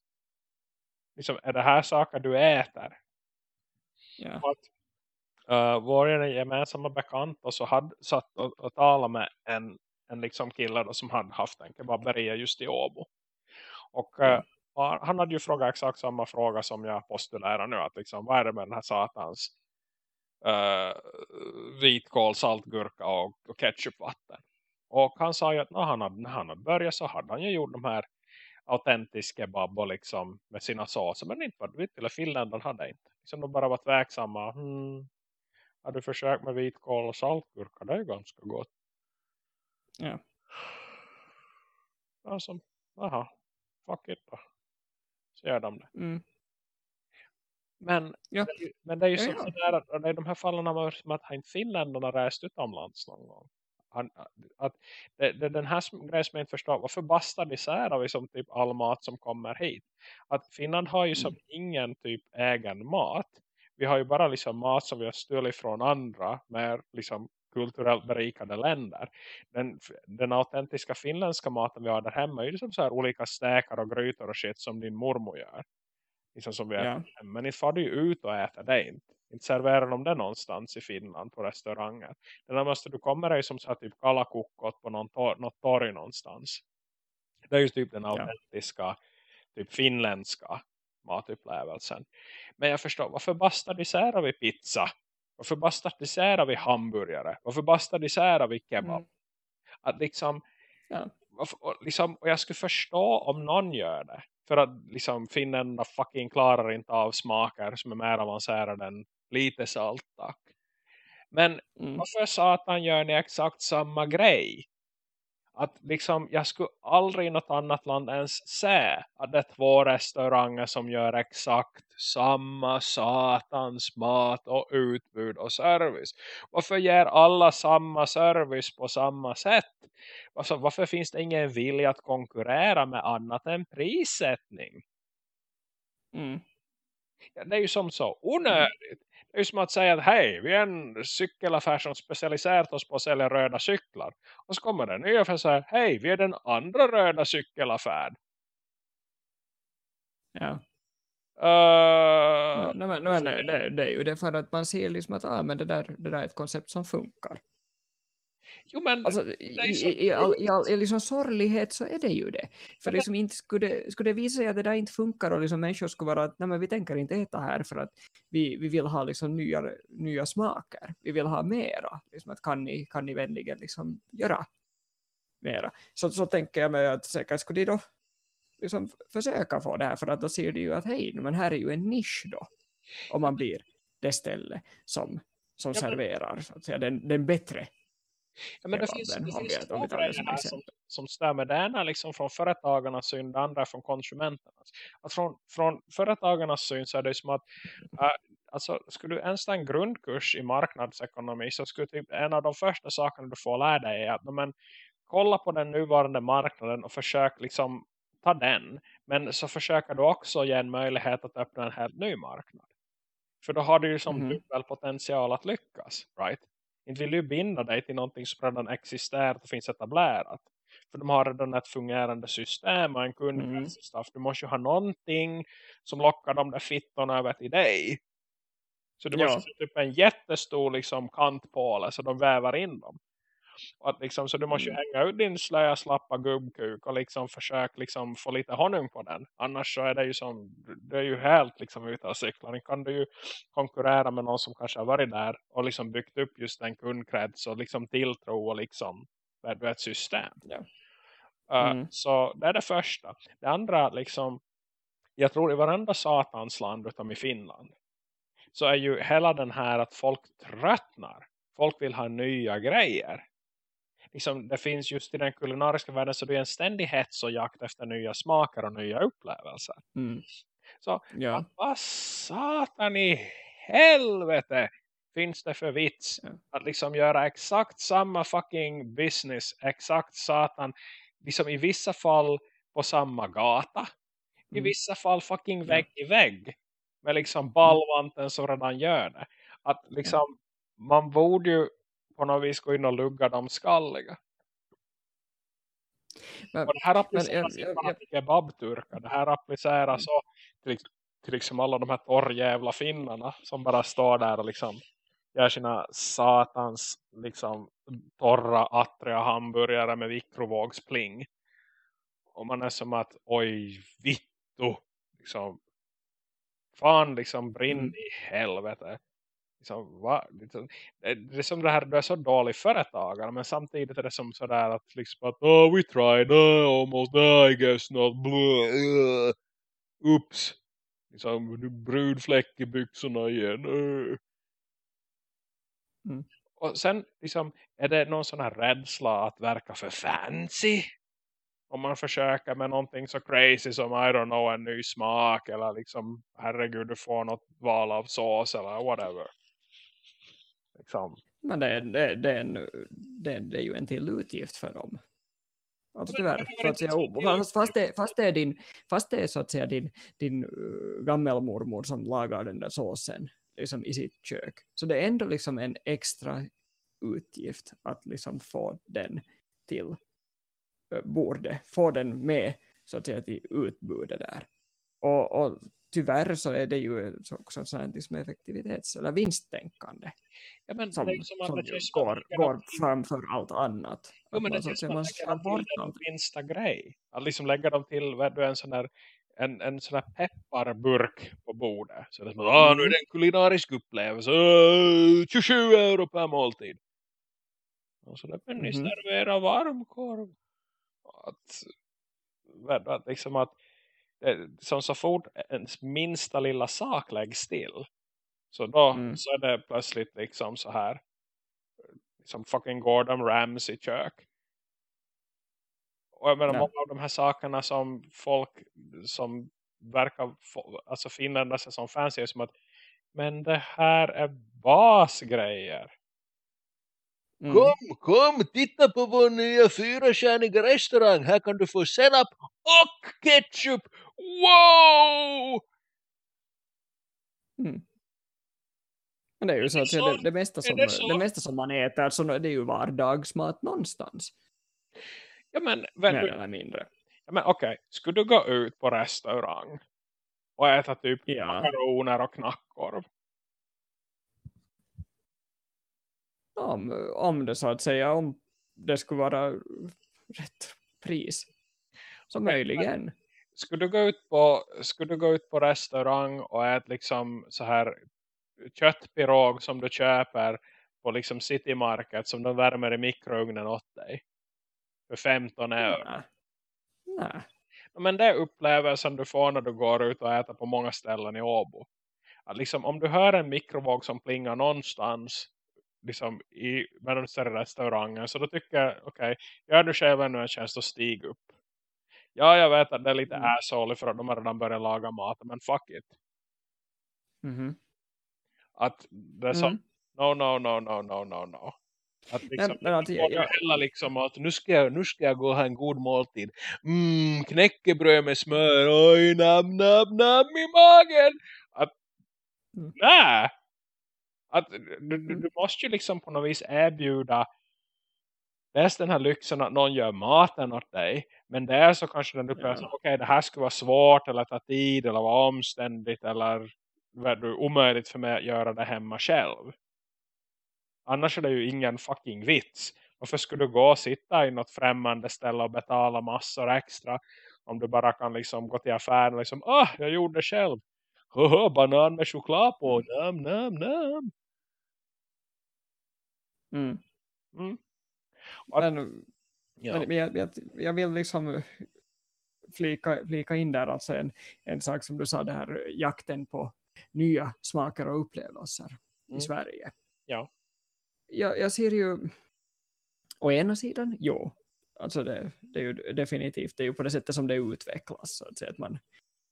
Speaker 1: Liksom, är det här saker du äter?
Speaker 2: Ja.
Speaker 1: Att uh, vår gemensamma bekant och så hade satt och, och talat med en, en liksom kille då, som hade haft en kebaberia just i Åbo. Och uh, han hade ju frågat exakt samma fråga som jag postulerar nu. Att liksom, vad är det med den här satans uh, vitkål, saltgurka och, och ketchupvatten? Och han sa ju att när han, hade, när han hade börjat så hade han ju gjort de här autentisk kebab och liksom med sina såser. Men inte vad eller finländarna hade inte. Liksom de bara var tveksamma. Hmm, har du försökt med vitkål och saltgurka? Det är ganska gott.
Speaker 2: Ja.
Speaker 1: Alltså, aha, fuck it då. Så gör de det.
Speaker 2: Mm.
Speaker 1: Men,
Speaker 2: Ja.
Speaker 1: men det är ju
Speaker 2: Ja,
Speaker 1: som
Speaker 2: ja.
Speaker 1: att att det är de här fallen som att han inte finländarna rest utomlands någon gång. Han, att det, det, den här grejen som jag inte förstår, varför bastar isär som typ all mat som kommer hit? Att Finland har ju som
Speaker 2: Mm.
Speaker 1: ingen typ egen mat. Vi har ju bara liksom mat som vi har stulit från andra mer liksom kulturellt berikade länder. Den, den autentiska finländska maten vi har där hemma är ju som så här olika stekar och grytor och shit som din mormor gör. Liksom som vi
Speaker 2: Ja.
Speaker 1: Men inte far du ju ut och äter det inte. Inte serverar de det någonstans i Finland på restauranger. Det närmaste du kommer är som så här typ kalakukkot på någon tor något torg någonstans. Det är ju typ den
Speaker 2: Ja.
Speaker 1: autentiska, typ finländska matupplevelsen. Men jag förstår, varför bastardiserar vi pizza? Varför bastardiserar vi hamburgare? Varför bastardiserar vi kebab?
Speaker 2: Mm.
Speaker 1: Att liksom,
Speaker 2: Ja.
Speaker 1: och liksom, och jag skulle förstå om någon gör det. För att liksom finnarna fucking klarar inte av smaker som är mer avancerade än lite salt tack. Men
Speaker 2: Mm.
Speaker 1: varför satan gör ni exakt samma grej? Att liksom, jag skulle aldrig i något annat land ens se att det är två restauranger som gör exakt samma satans mat och utbud och service. Varför ger alla samma service på samma sätt? Alltså, varför finns det ingen vilja att konkurrera med annat än prissättning?
Speaker 2: Mm.
Speaker 1: Ja, det är ju som så onödigt. Det är som att säga att hej, vi är en cykelaffär som specialiserat oss på att sälja röda cyklar. Och så kommer det en ny affär och säger hej, vi är den andra röda cykelaffären.
Speaker 2: Ja.
Speaker 1: Uh,
Speaker 2: Nej, men, nej, det, det, det är ju det för att man ser liksom att ah, men det, där, det där är ett koncept som funkar.
Speaker 1: Jo men,
Speaker 2: Alltså, i,
Speaker 1: så
Speaker 2: i, all, i, all, i liksom sorglighet så är det ju det. För liksom inte skulle, skulle det visa sig att det där inte funkar och liksom människor skulle vara att nej, vi tänker inte äta här för att vi, vi vill ha liksom nya, nya smaker. Vi vill ha mera. Liksom att kan, ni, kan ni vänligen liksom göra mera. Så, så tänker jag mig att säkert skulle de då liksom försöka få det här för att då ser de ju att hej, men här är ju en nisch då. Om man blir det ställe som, som
Speaker 1: Ja, men-
Speaker 2: serverar så att säga, den, den bättre
Speaker 1: ja, men det
Speaker 2: kebaben,
Speaker 1: finns, det finns två
Speaker 2: det
Speaker 1: grejer
Speaker 2: som
Speaker 1: som, stämmer. Det ena är liksom från företagarnas syn, det andra är från konsumenternas. Att från, från företagarnas syn så är det som att äh, alltså, skulle du ens ta en grundkurs i marknadsekonomi så skulle typ en av de första sakerna du får lära dig är att men, kolla på den nuvarande marknaden och försök liksom ta den. Men så försöker du också ge en möjlighet att öppna en helt ny marknad. För då har du ju som
Speaker 2: Mhm.
Speaker 1: dubbel potential att lyckas, right? Inte vill du binda dig till någonting som redan existerar och finns etablerat. För de har redan ett fungerande system och en kundkrets
Speaker 2: Mm.
Speaker 1: och stuff. Du måste ju ha någonting som lockar de där fittorna över till dig. Så du
Speaker 2: Ja.
Speaker 1: måste sätta upp en jättestor liksom, kantpåle så de vävar in dem. Och att liksom, så du måste ju
Speaker 2: Mm.
Speaker 1: hänga ut din slöja slappa gubbkuk och liksom försöka liksom få lite honung på den. Annars så är det ju som, det är ju helt liksom ute av cyklar. Nu kan du ju konkurrera med någon som kanske har varit där och liksom byggt upp just en kundkrets och liksom tilltro och liksom du ett system.
Speaker 2: Ja.
Speaker 1: Uh,
Speaker 2: Mm.
Speaker 1: Så det är det första. Det andra liksom, jag tror i varenda satans land utom i Finland så är ju hela den här att folk tröttnar. Folk vill ha nya grejer. Liksom, det finns just i den kulinariska världen så det är en ständig hets och jakt efter nya smaker och nya upplevelser.
Speaker 2: Mm.
Speaker 1: Så
Speaker 2: Ja.
Speaker 1: vad satan i helvete finns det för vits
Speaker 2: Ja.
Speaker 1: att liksom göra exakt samma fucking business, exakt satan, liksom i vissa fall på samma gata, i
Speaker 2: Mm.
Speaker 1: vissa fall fucking
Speaker 2: Ja.
Speaker 1: vägg i vägg med liksom ballvanten som redan gör det. Att liksom, man borde ju på något vis gå in och lugga de skalliga.
Speaker 2: Men,
Speaker 1: Och det här appliceras
Speaker 2: jag-
Speaker 1: inte
Speaker 2: jag- jag-
Speaker 1: till kebabturkar. Det här appliceras
Speaker 2: Mm.
Speaker 1: så till, till liksom alla de här torrjävla finnarna som bara står där och liksom gör sina satans liksom torra attriga hamburgare med mikrovågspling. Och man är som att, oj vittu, liksom, fan liksom brinn
Speaker 2: Mm.
Speaker 1: i helvete. Liksom, va? Liksom, det är som det här, du är så dålig företagare men samtidigt är det som sådär att liksom att, oh we tried, oh, almost, oh, I guess not, blah, uh, oops. Liksom, du brudfläck i byxorna igen. Uh.
Speaker 2: Mm.
Speaker 1: Och sen liksom, är det någon sån här rädsla att verka för fancy? Om man försöker med någonting så crazy som, I don't know, en ny smak. Eller liksom, herregud, du får något val av sås eller whatever. Liksom.
Speaker 2: Men det är, det, det, är en, det, det är ju en till utgift för dem. Alltså tyvärr. Så att säga, fast, fast, det, fast, det är din, fast det är så att säga din, din eh, gammelmormor som lagar den där såsen liksom, i sitt kök. Så det är ändå liksom en extra utgift att liksom få den till eh, bordet. Få den med så att säga till utbudet där. Och, och tyvärr så är det ju också sånt liksom effektivitets- eller vinsttänkande
Speaker 1: Ja, men
Speaker 2: som,
Speaker 1: det är som
Speaker 2: som
Speaker 1: det som
Speaker 2: går, går framför allt annat.
Speaker 1: Jo, men det
Speaker 2: man
Speaker 1: känns
Speaker 2: säga,
Speaker 1: som
Speaker 2: man
Speaker 1: att lägga dem till minsta grej. Att liksom lägga dem till du, en sån här en, en sån här pepparburk på bordet. Så det är som att, ah, nu är det en kulinarisk upplevelse. Uh, 27 euro per måltid. Och så där, men ni
Speaker 2: Mhm.
Speaker 1: serverar varmkorv. Att, vad- liksom att det, som så fort ens minsta lilla sak läggs till. Så då
Speaker 2: Mm.
Speaker 1: så är det plötsligt liksom så här. Som fucking Gordon Ramsay kök. Och jag menar
Speaker 2: Ja.
Speaker 1: många av de här sakerna som folk som verkar alltså finländare sig som fancy är som att men det här är basgrejer.
Speaker 2: Mm.
Speaker 1: Kom, kom, titta på vår nya fyrastjärniga restaurang. Här kan du få senap och ketchup. Wow!
Speaker 2: Mm. Men det är ju så att det, det, mesta som,
Speaker 1: det
Speaker 2: det mesta som man äter så det är ju vardagsmat någonstans.
Speaker 1: Ja men, vem,
Speaker 2: Mer eller mindre.
Speaker 1: ja, men okej, skulle du gå ut på restaurang och äta typ
Speaker 2: Ja.
Speaker 1: makaroner och knackkorv?
Speaker 2: Om, om det så att säga, om det skulle vara rätt pris. Så möjligen.
Speaker 1: Skulle du gå ut på, skulle du gå ut på restaurang och äta liksom så här köttpirog som du köper på liksom City Market som de värmer i mikrougnen åt dig? För 15 euro.
Speaker 2: Nej.
Speaker 1: Men det är upplevelsen du får när du går ut och äter på många ställen i Åbo. Att liksom, om du hör en mikrovåg som plingar någonstans liksom i större restaurangen så då tycker jag, okej, gör du själv ännu en tjänst och stig upp. Ja, jag vet att det är lite
Speaker 2: Mm.
Speaker 1: asshole för att de har redan börjat laga mat, men fuck it.
Speaker 2: Mhm.
Speaker 1: Att det är så,
Speaker 2: Mm.
Speaker 1: no, no, no, no, no, no, no. Att liksom,
Speaker 2: Men, men
Speaker 1: får
Speaker 2: jag, jag,
Speaker 1: heller liksom att nu ska, jag, nu ska jag gå och ha en god måltid. Mm, knäckebröd med smör. Oj, nam, nam, nam i magen. Att,
Speaker 2: Mm.
Speaker 1: nej. Att du, du,
Speaker 2: Mm.
Speaker 1: du måste ju liksom på något vis erbjuda dels den här lyxen att någon gör maten åt dig. Men det är så kanske den du
Speaker 2: Ja.
Speaker 1: ja. okej det här skulle vara svårt eller ta tid eller vara omständigt eller du, omöjligt för mig att göra det hemma själv. Annars är det ju ingen fucking vits. Varför skulle du gå och sitta i något främmande ställe och betala massor extra om du bara kan liksom gå till affären och liksom, ah, jag gjorde det själv. Haha, banan med choklad på. Nam, nam, nam.
Speaker 2: mm.
Speaker 1: Mm.
Speaker 2: Men,
Speaker 1: Ja.
Speaker 2: men jag, jag, jag vill liksom flika, flika in där alltså en, en sak som du sa, det här jakten på nya smaker och upplevelser
Speaker 1: Mm.
Speaker 2: i Sverige.
Speaker 1: Ja.
Speaker 2: Jag, jag ser ju å ena sidan, jo, alltså det, det är ju definitivt, det är ju på det sättet som det utvecklas, så att, säga, att man,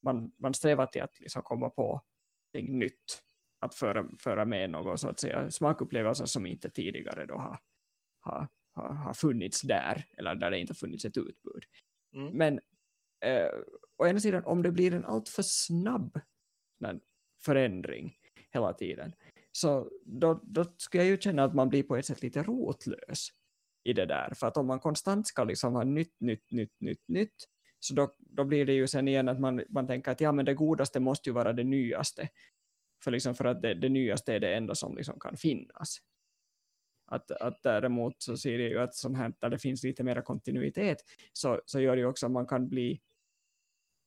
Speaker 2: man, man strävar till att liksom komma på någonting nytt, att föra, föra med något så att säga smakupplevelser som inte tidigare då har, har, har, funnits där, eller där det inte har funnits ett utbud.
Speaker 1: Mm.
Speaker 2: Men eh, å ena sidan, om det blir en alltför snabb förändring hela tiden, så då, då skulle jag ju känna att man blir på ett sätt lite rotlös i det där. För att om man konstant ska liksom ha nytt, nytt, nytt, nytt, nytt, så då, då blir det ju sen igen att man, man tänker att ja, men det godaste måste ju vara det nyaste. för, liksom för att det, det nyaste är det enda som liksom kan finnas. Att, att däremot så ser det ju att sånt här, där det finns lite mer kontinuitet så, så gör det ju också att man kan bli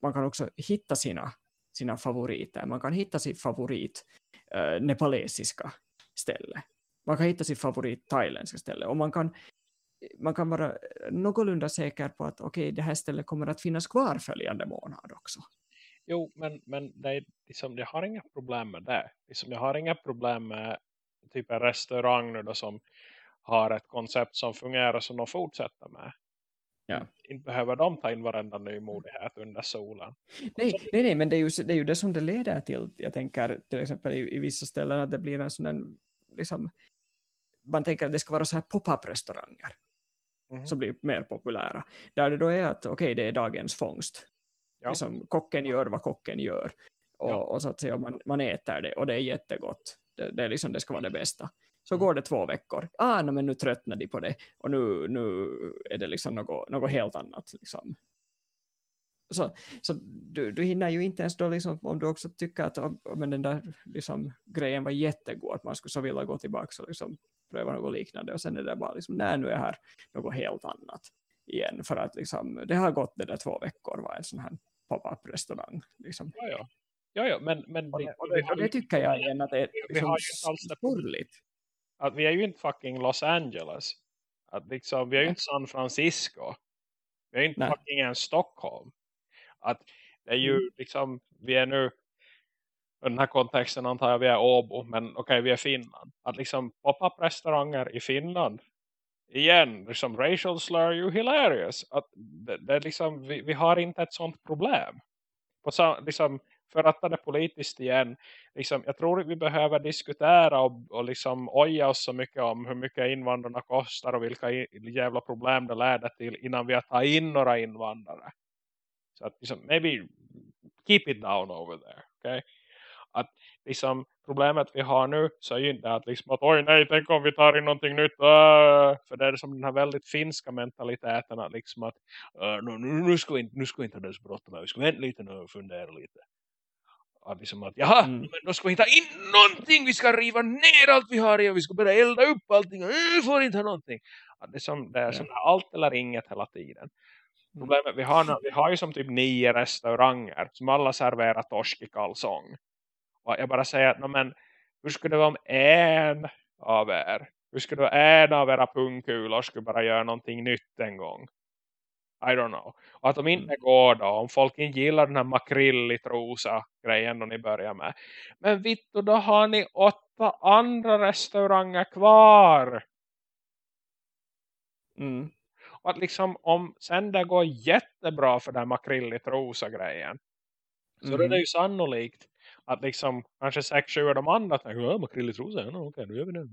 Speaker 2: man kan också hitta sina, sina favoriter. Man kan hitta sin favorit eh, nepalesiska ställe. Man kan hitta sin favorit thailändska ställe och man kan man kan vara någorlunda säker på att okej, okay, det här stället kommer att finnas kvar följande månad också.
Speaker 1: Jo, men, men det är liksom, jag har inga problem med det. Liksom, jag har inga problem med typ en restaurang nu då som har ett koncept som fungerar som de fortsätter med.
Speaker 2: Ja.
Speaker 1: Inte behöver de ta in varenda nymodighet under solen.
Speaker 2: Nej, nej, nej men det är, ju, det är ju det som det leder till. Jag tänker till exempel i, i vissa ställen att det blir en sån liksom, man tänker att det ska vara så här pop-up restauranger mm. som blir mer populära. Där det då är att okej, okay, det är dagens fångst. Ja. Liksom, kocken gör vad kocken gör. Och, ja. och så att säga, man, man äter det och det är jättegott. Det, det, är liksom, det ska vara det bästa. Så mm. går det två veckor. Ah, no, men nu tröttnar de på det. Och nu, nu är det liksom något, något helt annat. Liksom. Så, så du, du hinner ju inte ens då liksom, om du också tycker att men den där liksom, grejen var jättegod, att man skulle så vilja gå tillbaka och liksom, pröva något liknande. Och sen är det bara liksom, nej nu är här något helt annat igen. För att liksom, det har gått det där två veckor var en sån här pop-up restaurang. Liksom.
Speaker 1: Ja, ja. Ja, ja, men, men
Speaker 2: och det, och det, och det tycker jag igen att det är liksom, vi har ju alls det
Speaker 1: att vi är ju inte fucking Los Angeles. Att liksom, vi är ju inte San Francisco. Vi är inte Nej. fucking ens Stockholm. Att det är ju mm. liksom, vi är nu i den här kontexten antar jag vi är Åbo, men okej okay, vi är Finland. Att liksom pop-up restauranger i Finland igen, liksom racial slur you hilarious. Att det, det är liksom, vi, vi, har inte ett sånt problem. På, liksom, för att ta det politiskt igen. Liksom, jag tror att vi behöver diskutera och, och liksom oja oss så mycket om hur mycket invandrarna kostar och vilka jävla problem det leder till innan vi har tagit in några invandrare. Så att liksom, maybe keep it down over there. Okay? Att liksom, problemet vi har nu så är ju inte att liksom att oj nej tänk om vi tar in någonting nytt. Äh! för det är som den här väldigt finska mentaliteten att liksom att äh, nu, nu, ska vi inte, nu ska vi inte ha det så bråttom. Vi ska vänta lite nu och fundera lite. Att liksom att, jaha, mm. men då ska vi hitta in någonting. Vi ska riva ner allt vi har i och vi ska börja elda upp allting. Och nu får inte ha någonting. Att det, är som, det är som ja. allt eller inget hela tiden. Mm. Problemet, vi har, vi har ju som typ nio restauranger som alla serverar torsk i kalsong. Och jag bara säger att, men hur skulle det vara om en av er, hur skulle det vara en av era pungkulor skulle bara göra någonting nytt en gång? I don't know. Och att de inte mm. går då. Om folk inte gillar den här makrill i trosa grejen då ni börjar med. Men Vittu, då har ni åtta andra restauranger kvar.
Speaker 2: Mm.
Speaker 1: Och att liksom om sen det går jättebra för den här makrill i trosa grejen. Så mm. är det ju sannolikt att liksom kanske sex, sju av de andra tänker, ja makrill i trosa, ja, okej, nu gör vi det.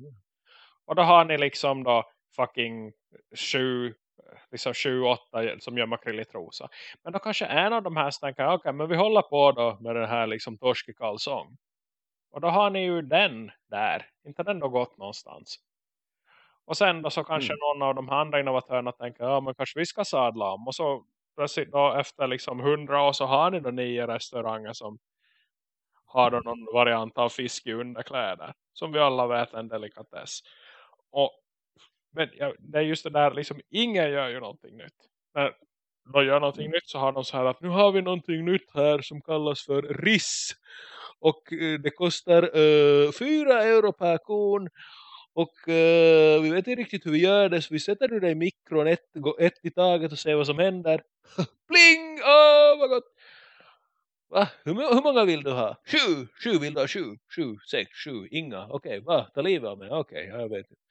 Speaker 1: Och då har ni liksom då fucking sju liksom 7-8 som gör makrillitrosa. Men då kanske en av de här tänker, okej okay, men vi håller på då med den här liksom torskekalsong. Och då har ni ju den där. Inte den då gått någonstans. Och sen då så kanske mm. någon av de andra innovatörerna tänker, ja men kanske vi ska sadla om. Och så plötsligt då efter liksom hundra år så har ni då nio restauranger som har då någon variant av fisk i underkläder. Som vi alla vet en delikatess. Och men ja, det är just det där, liksom, ingen gör ju någonting nytt. När de gör någonting nytt så har de så här att nu har vi någonting nytt här som kallas för RIS. Och eh, det kostar eh, 4 euro per kon. Och eh, vi vet inte riktigt hur vi gör det så vi sätter nu det i mikron ett, ett i taget och ser vad som händer. Pling! Åh, oh, vad gott! Va? Hur, hur, många vill du ha? Sju! Sju vill du ha? Sju! Sju, sex, sju, inga. Okej, okay, va? Ta livet av mig? Okej, okay, jag vet inte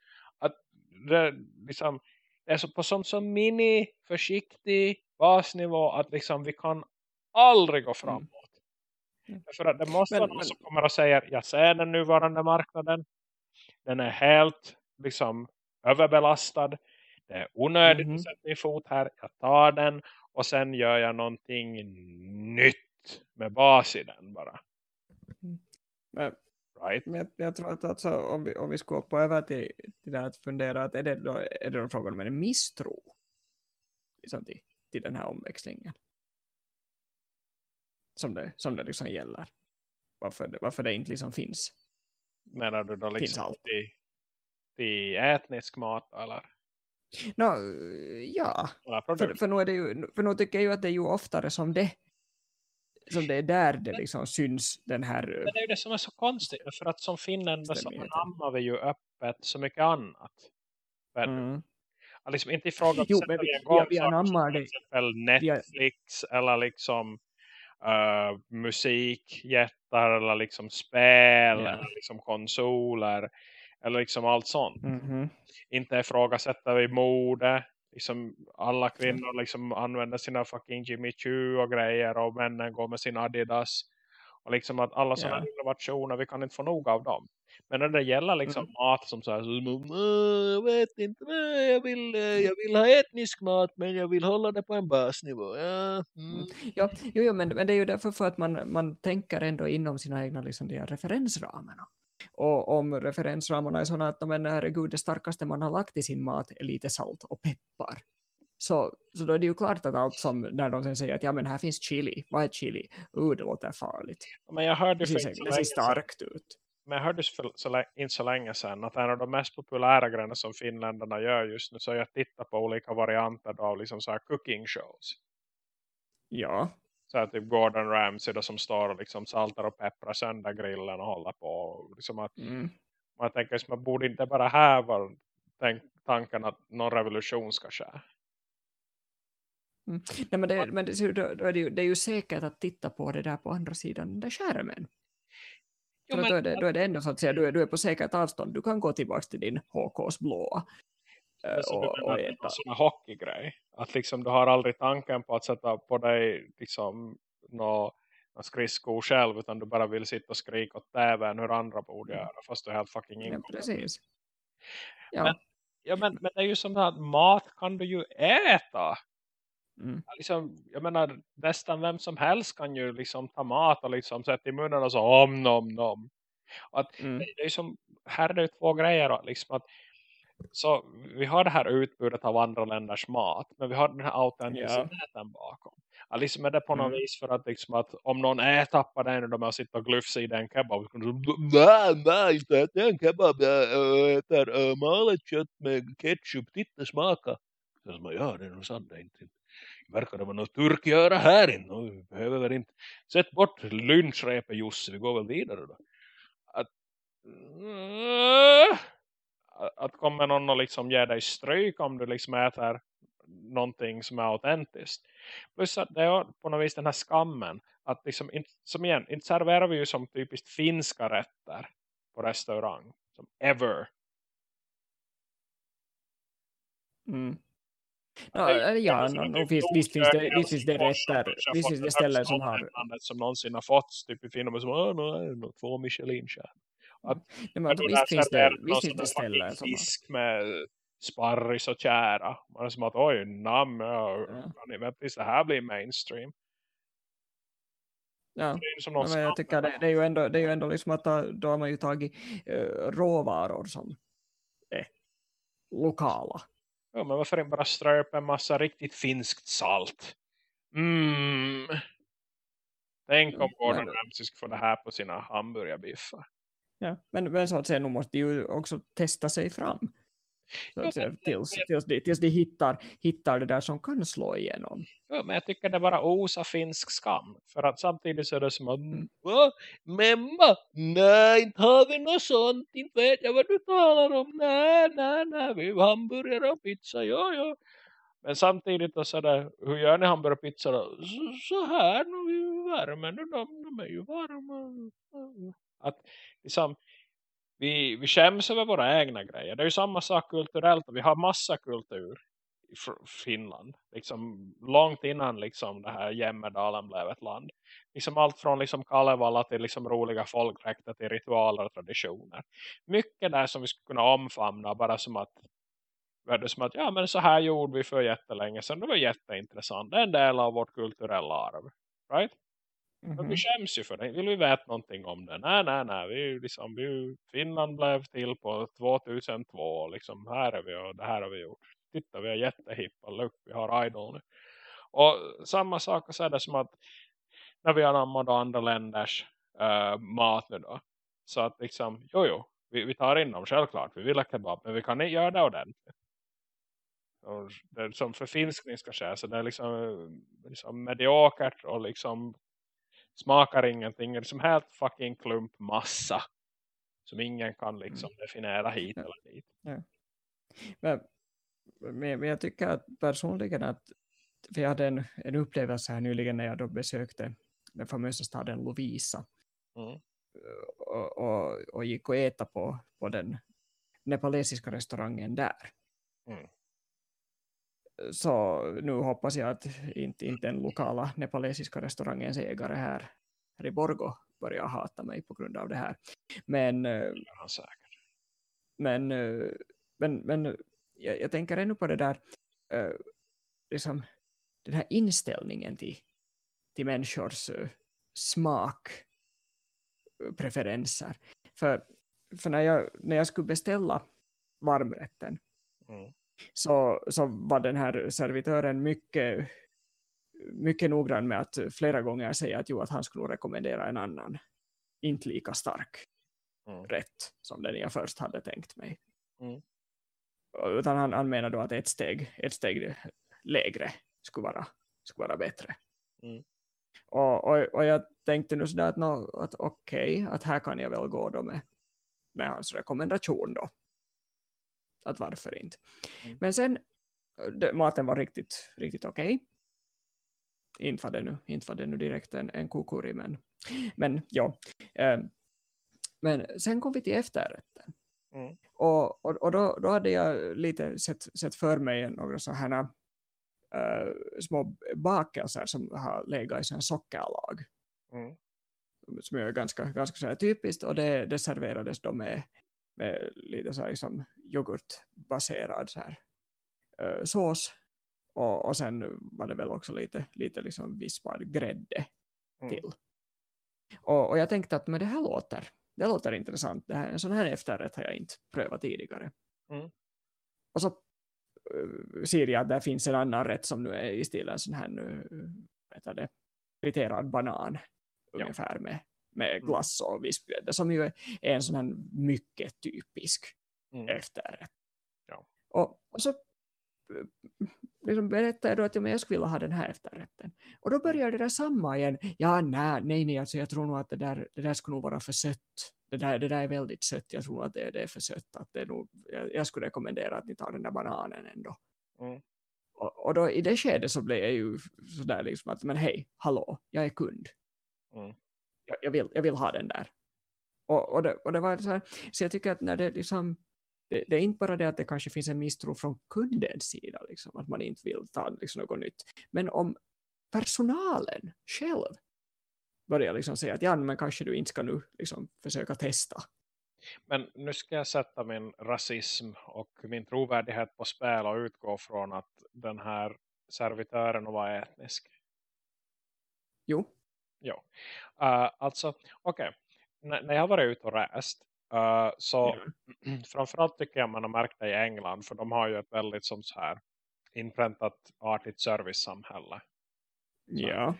Speaker 1: liksom, det är så på sån så mini, försiktig basnivå att liksom vi kan aldrig gå mm. framåt. Mm. För att det måste men, vara någon som kommer och säger, jag ser den nuvarande marknaden. Den är helt liksom överbelastad. Det är onödigt mm -hmm. att sätta min fot här. Jag tar den och sen gör jag någonting nytt med bas i den bara.
Speaker 2: Mm. Right. Men jag, jag, tror att alltså, om, vi, om vi ska gå över till, till det att fundera att är det då, är det då frågan om en misstro liksom till, till den här omväxlingen som det, som det liksom gäller. varför, det, varför det inte liksom finns.
Speaker 1: Menar du då
Speaker 2: Finns
Speaker 1: liksom
Speaker 2: allt.
Speaker 1: till, till etnisk mat eller,
Speaker 2: Nå, ja, för, för, nu är det ju, för nu tycker jag ju att det är ju oftare som det som det är där det liksom syns den här
Speaker 1: Men det är ju det som är så konstigt. För att som finländare så anammar vi ju öppet så mycket annat. Du?
Speaker 2: mm.
Speaker 1: Liksom inte ifrågasätta
Speaker 2: Jo, men vi- vi- vi anammar
Speaker 1: till
Speaker 2: det. Vi har-
Speaker 1: Netflix eller liksom uh, musikjättar eller liksom spel
Speaker 2: Ja.
Speaker 1: eller liksom konsoler eller liksom allt sånt.
Speaker 2: Mhm.
Speaker 1: Inte ifrågasätta vi mode. Liksom alla kvinnor liksom använder sina fucking Jimmy Choo och grejer och männen går med sin Adidas. Och liksom att alla sådana
Speaker 2: Ja.
Speaker 1: innovationer, vi kan inte få nog av dem. Men när det gäller liksom
Speaker 2: Mm.
Speaker 1: mat som så här, så, "Åh, jag vet inte, jag vill, eh, jag vill ha etnisk mat men jag vill hålla det på en basnivå. Ja, mm.
Speaker 2: Ja, jo, jo, men, men det är ju därför för att man, man tänker ändå inom sina egna liksom, referensramarna. Och om referensramarna är sådana att men, herregud, det starkaste man har lagt i sin mat är lite salt och peppar. Så, så då är det ju klart att allt som när de sen säger att ja men här finns chili, vad är chili? Uh, det låter farligt.
Speaker 1: Men jag hörde
Speaker 2: Det ser, det
Speaker 1: länge
Speaker 2: ser
Speaker 1: sedan-
Speaker 2: starkt ut.
Speaker 1: men jag hörde för så lä- inte så länge sedan att en av de mest populära grejerna som finländarna gör just nu så är att titta på olika varianter av liksom så här cooking shows.
Speaker 2: Ja,
Speaker 1: Så här typ Gordon Ramsay då som står och liksom saltar och pepprar sönder grillen och håller på. Och liksom att
Speaker 2: mm.
Speaker 1: man tänker att man borde inte bara här vara tanken att någon revolution ska ske.
Speaker 2: Mm. Nej, men det, men det, då, då är det, ju, det är ju säkert att titta på det där på andra sidan den där skärmen.
Speaker 1: Jo, men-
Speaker 2: då, är det, då är det ändå så att säga, du är, du är på säkert avstånd. Du kan gå tillbaka till din HKs blåa. Eh, och, och äta.
Speaker 1: här hockeygrej. Att liksom du har aldrig tanken på att sätta på dig liksom nå nå skridskor själv utan du bara vill sitta och skrika åt täven hur andra borde göra fast du är helt fucking
Speaker 2: Mm. Ja, precis. Ja,
Speaker 1: Men- Ja men, men det är ju som att mat kan du ju äta.
Speaker 2: mm.
Speaker 1: Liksom, jag menar nästan vem som helst kan ju liksom ta mat och liksom sätta i munnen och så om nom nom. Att
Speaker 2: Mm.
Speaker 1: det är ju som, här är det två grejer liksom att så vi har det här utbudet av andra länders mat men vi har den här autenticiteten bakom. Ja, liksom är det på något
Speaker 2: Mm.
Speaker 1: vis för att, liksom att om någon är tappad en och de har sitter och glufsar i den kebab så nej, nej, inte äter en kebab jag äter äh, malet kött med ketchup, titta smaka. Så som, ja, det är nog sant, det inte verkar det vara något turkgöra här inne. Vi behöver väl inte sätt bort lunchrepet Jussi, vi går väl vidare då. Att. Att kommer någon och liksom ger dig stryk om du liksom äter någonting som är autentiskt. Plus att det är på något vis den här skammen. Att liksom, som igen, inte serverar vi ju som typiskt finska rätter på restaurang. Som ever.
Speaker 2: Mm. Ja, eller ja,
Speaker 1: som
Speaker 2: no, no, visst, visst finns det, visst finns det
Speaker 1: Helsingfors
Speaker 2: rätter, visst finns det ställen som har,
Speaker 1: som någonsin har fått typ i Finland som no, no, två Michelin-stjärnor.
Speaker 2: nej, men alltså, visst finns det, visst finns det ställen som
Speaker 1: fisk med sparris och kära. Man är som att oj, namn, ja, ni det här blir mainstream.
Speaker 2: ja, men jag tycker det, det, är ju ändå, det är ju ändå liksom att då har man ju tagit eh, råvaror som är lokala.
Speaker 1: Ja, men varför inte bara strö upp en massa riktigt finskt salt? Mm. Tänk om Gordon Ramsay skulle få det här på sina hamburgarbiffar.
Speaker 2: Ja, men, men så att säga, nu måste de ju också testa sig fram. Så att säga, tills, tills, de, tills de hittar, hittar det där som kan slå igenom.
Speaker 1: Ja, men jag tycker det bara osa finsk skam. För att samtidigt så är det som att
Speaker 2: Mm.
Speaker 1: Va? Memma? Nej, inte har vi något sånt. Inte vet jag vad du talar om. Nej, nej, nej. Vi har hamburgare och pizza. Ja, ja. Men samtidigt så är det, hur gör ni hamburgare och pizza då? Så, så här, när vi värmer nu dem. De är ju varma. Att liksom, vi, vi skäms över våra egna grejer. Det är ju samma sak kulturellt. Vi har massa kultur i Finland. Liksom långt innan liksom det här Jämmerdalen blev ett land. Liksom allt från liksom Kalevala till liksom roliga folkdräkter till ritualer och traditioner. Mycket där som vi skulle kunna omfamna bara som att det som att ja men så här gjorde vi för jättelänge sedan. Det var jätteintressant. Det är en del av vårt kulturella arv. Right? Men
Speaker 2: Mhm.
Speaker 1: vi skäms ju för det. Vill vi veta någonting om det? Nej, nej, nej. Vi, liksom, vi, Finland blev till på 2002. Liksom, här är vi och det här har vi gjort. Titta, vi är jättehippa. Look, vi har idol nu. Och samma sak så är det som att när vi anammar då andra länders uh, mat nu då. Så att liksom, jo jo, vi, vi tar in dem självklart. Vi vill ha kebab, men vi kan inte göra det ordentligt. Och det som förfinskning ska ske. Så det är liksom, liksom mediokert och liksom smakar ingenting. Det är liksom helt fucking klump massa. Som ingen kan liksom mm. definiera hit eller dit.
Speaker 2: Ja. Men, men, jag tycker att personligen att jag hade en, en upplevelse här nyligen när jag då besökte den famösa staden Lovisa. Mm. Och, och, och, gick och äta på, på den nepalesiska restaurangen där. Mm. Så nu hoppas jag att inte, inte den lokala nepalesiska restaurangens ägare här, här i Borgo börjar hata mig på grund av det här. Men,
Speaker 1: ja,
Speaker 2: men, men, men jag, jag tänker ännu på det där liksom, den här inställningen till, till människors smakpreferenser. För, för när, jag, när jag skulle beställa varmrätten mm. Så, så var den här servitören mycket, mycket noggrann med att flera gånger säga att, jo, att han skulle rekommendera en annan, inte lika stark mm. rätt som den jag först hade tänkt mig. Mm. Utan han, han menar då att ett steg, ett steg lägre skulle vara, skulle vara bättre. Mm. Och, och, och, jag tänkte nu sådär att, no, att okej, okay, att här kan jag väl gå då med, med hans rekommendation då. Att varför inte. Mm. Men sen, det, maten var riktigt, riktigt okej. Okay. Inte var det nu, inte var det nu direkt en, en kokuri, men, men ja. Eh, men sen kom vi till efterrätten. Mm. Och, och, och då, då hade jag lite sett, sett för mig några så här uh, små bakelser som har legat i en sockerlag. Mm. Som är ganska, ganska så typiskt och det, det serverades då med, med lite så här liksom yoghurtbaserad så här, uh, sås. Och, och sen var det väl också lite, lite liksom vispad grädde mm. till. Och, och jag tänkte att men det här låter, det låter intressant. Det här, en sån här efterrätt har jag inte prövat tidigare. Mm. Och så Eh, ser jag att där finns en annan rätt som nu är i stilen sån här nu, vet det, friterad banan ja. ungefär med, med mm. glass och vispgrädde som ju är en sån här mycket typisk mm. efterrätt. Ja. Och, och så eh, liksom berättade jag då att jag skulle vilja ha den här efterrätten. Och då börjar det där samma igen. Ja, nej, nej, nej alltså jag tror nog att det där, det där skulle nog vara för sött det där, det där är väldigt sött, jag tror att det, det är för sött. Att det nog, jag, jag, skulle rekommendera att ni tar den där bananen ändå. Mm. Och, och, då i det skedet så blev jag ju sådär liksom att, men hej, hallå, jag är kund. Mm. Jag, jag, vill, jag vill ha den där. Och, och, det, och det var så här, så jag tycker att när det liksom, det, det, är inte bara det att det kanske finns en misstro från kundens sida, liksom, att man inte vill ta liksom, något nytt. Men om personalen själv börja liksom säga att ja, men kanske du inte ska nu liksom försöka testa.
Speaker 1: Men nu ska jag sätta min rasism och min trovärdighet på spel och utgå från att den här servitören var etnisk.
Speaker 2: Jo.
Speaker 1: Jo. Uh, alltså, okej. Okay. när jag har varit ute och rest uh, så mm. framförallt tycker jag man har märkt det i England för de har ju ett väldigt som så här inpräntat artigt servicesamhälle.
Speaker 2: Ja.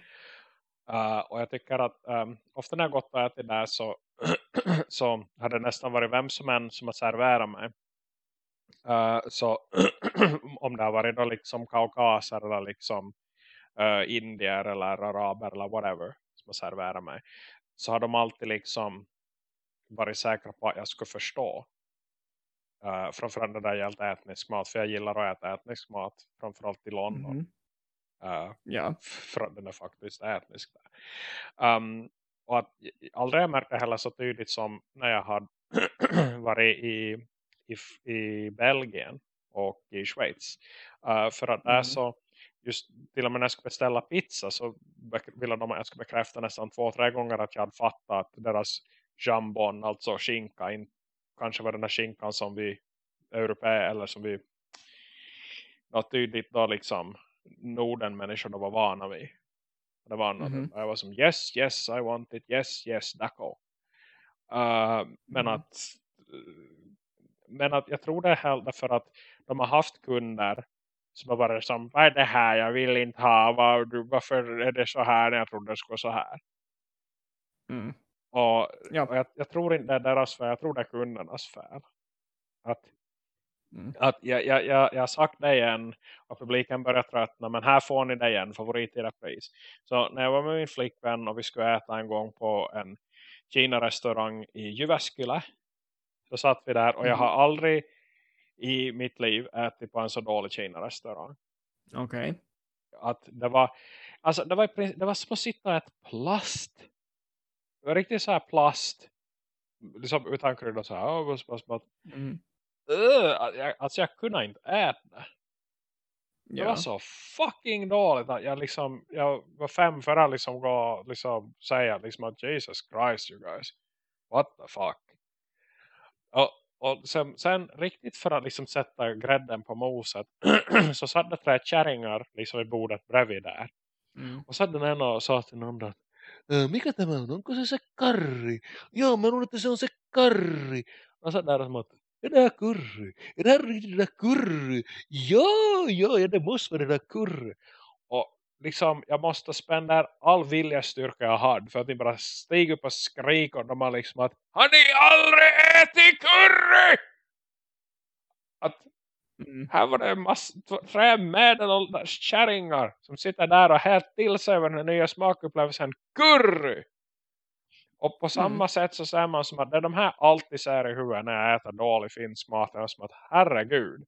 Speaker 1: Uh, och jag tycker att um, ofta när jag gått och ätit där så, så har det nästan varit vem som än som har serverat mig. Uh, så om det har varit då liksom kaukaser eller liksom uh, indier eller araber eller whatever som har serverat mig. Så har de alltid liksom varit säkra på att jag skulle förstå. Uh, framförallt när det gällt etnisk mat. För jag gillar att äta etnisk mat. Framförallt i London. Mm -hmm. Uh, ja. För den är faktiskt etnisk där. Um, och att aldrig jag märkte heller så tydligt som när jag har varit i, i, i Belgien och i Schweiz. Uh, för att mm. där så just till och med när jag skulle beställa pizza så ville de att jag skulle bekräfta nästan två, tre gånger att jag hade fattat att deras jambon, alltså skinka, in, kanske var den där skinkan som vi europeer eller som vi tydligt då liksom Norden-människorna var vana vid. Det var något, mm -hmm. jag var som yes, yes, I want it, yes, yes, dako. Uh, men mm. att men att jag tror det är för att de har haft kunder som har varit som, vad är det här, jag vill inte ha, var, varför är det så här när jag trodde det skulle vara så här. Mm. Och,
Speaker 2: Ja.
Speaker 1: och jag, jag tror inte det är deras fel, jag tror det är kundernas fel. Att,
Speaker 2: Mm.
Speaker 1: att jag, jag, jag, jag har sagt det igen och publiken börjar tröttna, men här får ni det igen, favorit i repris. Så när jag var med min flickvän och vi skulle äta en gång på en Kina-restaurang i Jyväskylä så satt vi där och jag
Speaker 2: Mhm.
Speaker 1: har aldrig i mitt liv ätit på en så dålig Kina-restaurang.
Speaker 2: Okej.
Speaker 1: Att det var, alltså det var, i det var som att sitta och äta plast. Det var riktigt så här plast. Liksom utan krydda så här. Oh, bus.
Speaker 2: Mm.
Speaker 1: Jag, alltså jag kunde inte äta det. Det
Speaker 2: Ja.
Speaker 1: var så fucking dåligt att jag liksom, jag var fem för att liksom gå liksom säga liksom att Jesus Christ you guys. What the fuck. Och, och sen, sen riktigt för att liksom sätta grädden på moset så satt det tre kärringar liksom i bordet bredvid där.
Speaker 2: Mm.
Speaker 1: Och så hade den ena och sa till den andra att "Ö, mikä tämä on? Onko se se karri? Joo, mä luulen, että se on se karri. Och så där som enää är det här curry? Är det? Ja, ja, ja, det måste vara det där curry. Och liksom, jag måste spänna all viljestyrka jag hade för att ni bara stiga upp och skrika och de har liksom att har ni aldrig ätit kurri? Att
Speaker 2: Mm.
Speaker 1: här var det en massa tre medelålders kärringar som sitter där och helt till sig över den nya smakupplevelsen curry. Och på samma
Speaker 2: Mm.
Speaker 1: sätt så säger man som att det är de här alltid ser i huvudet när jag äter dålig finsk mat. Jag är som att herregud.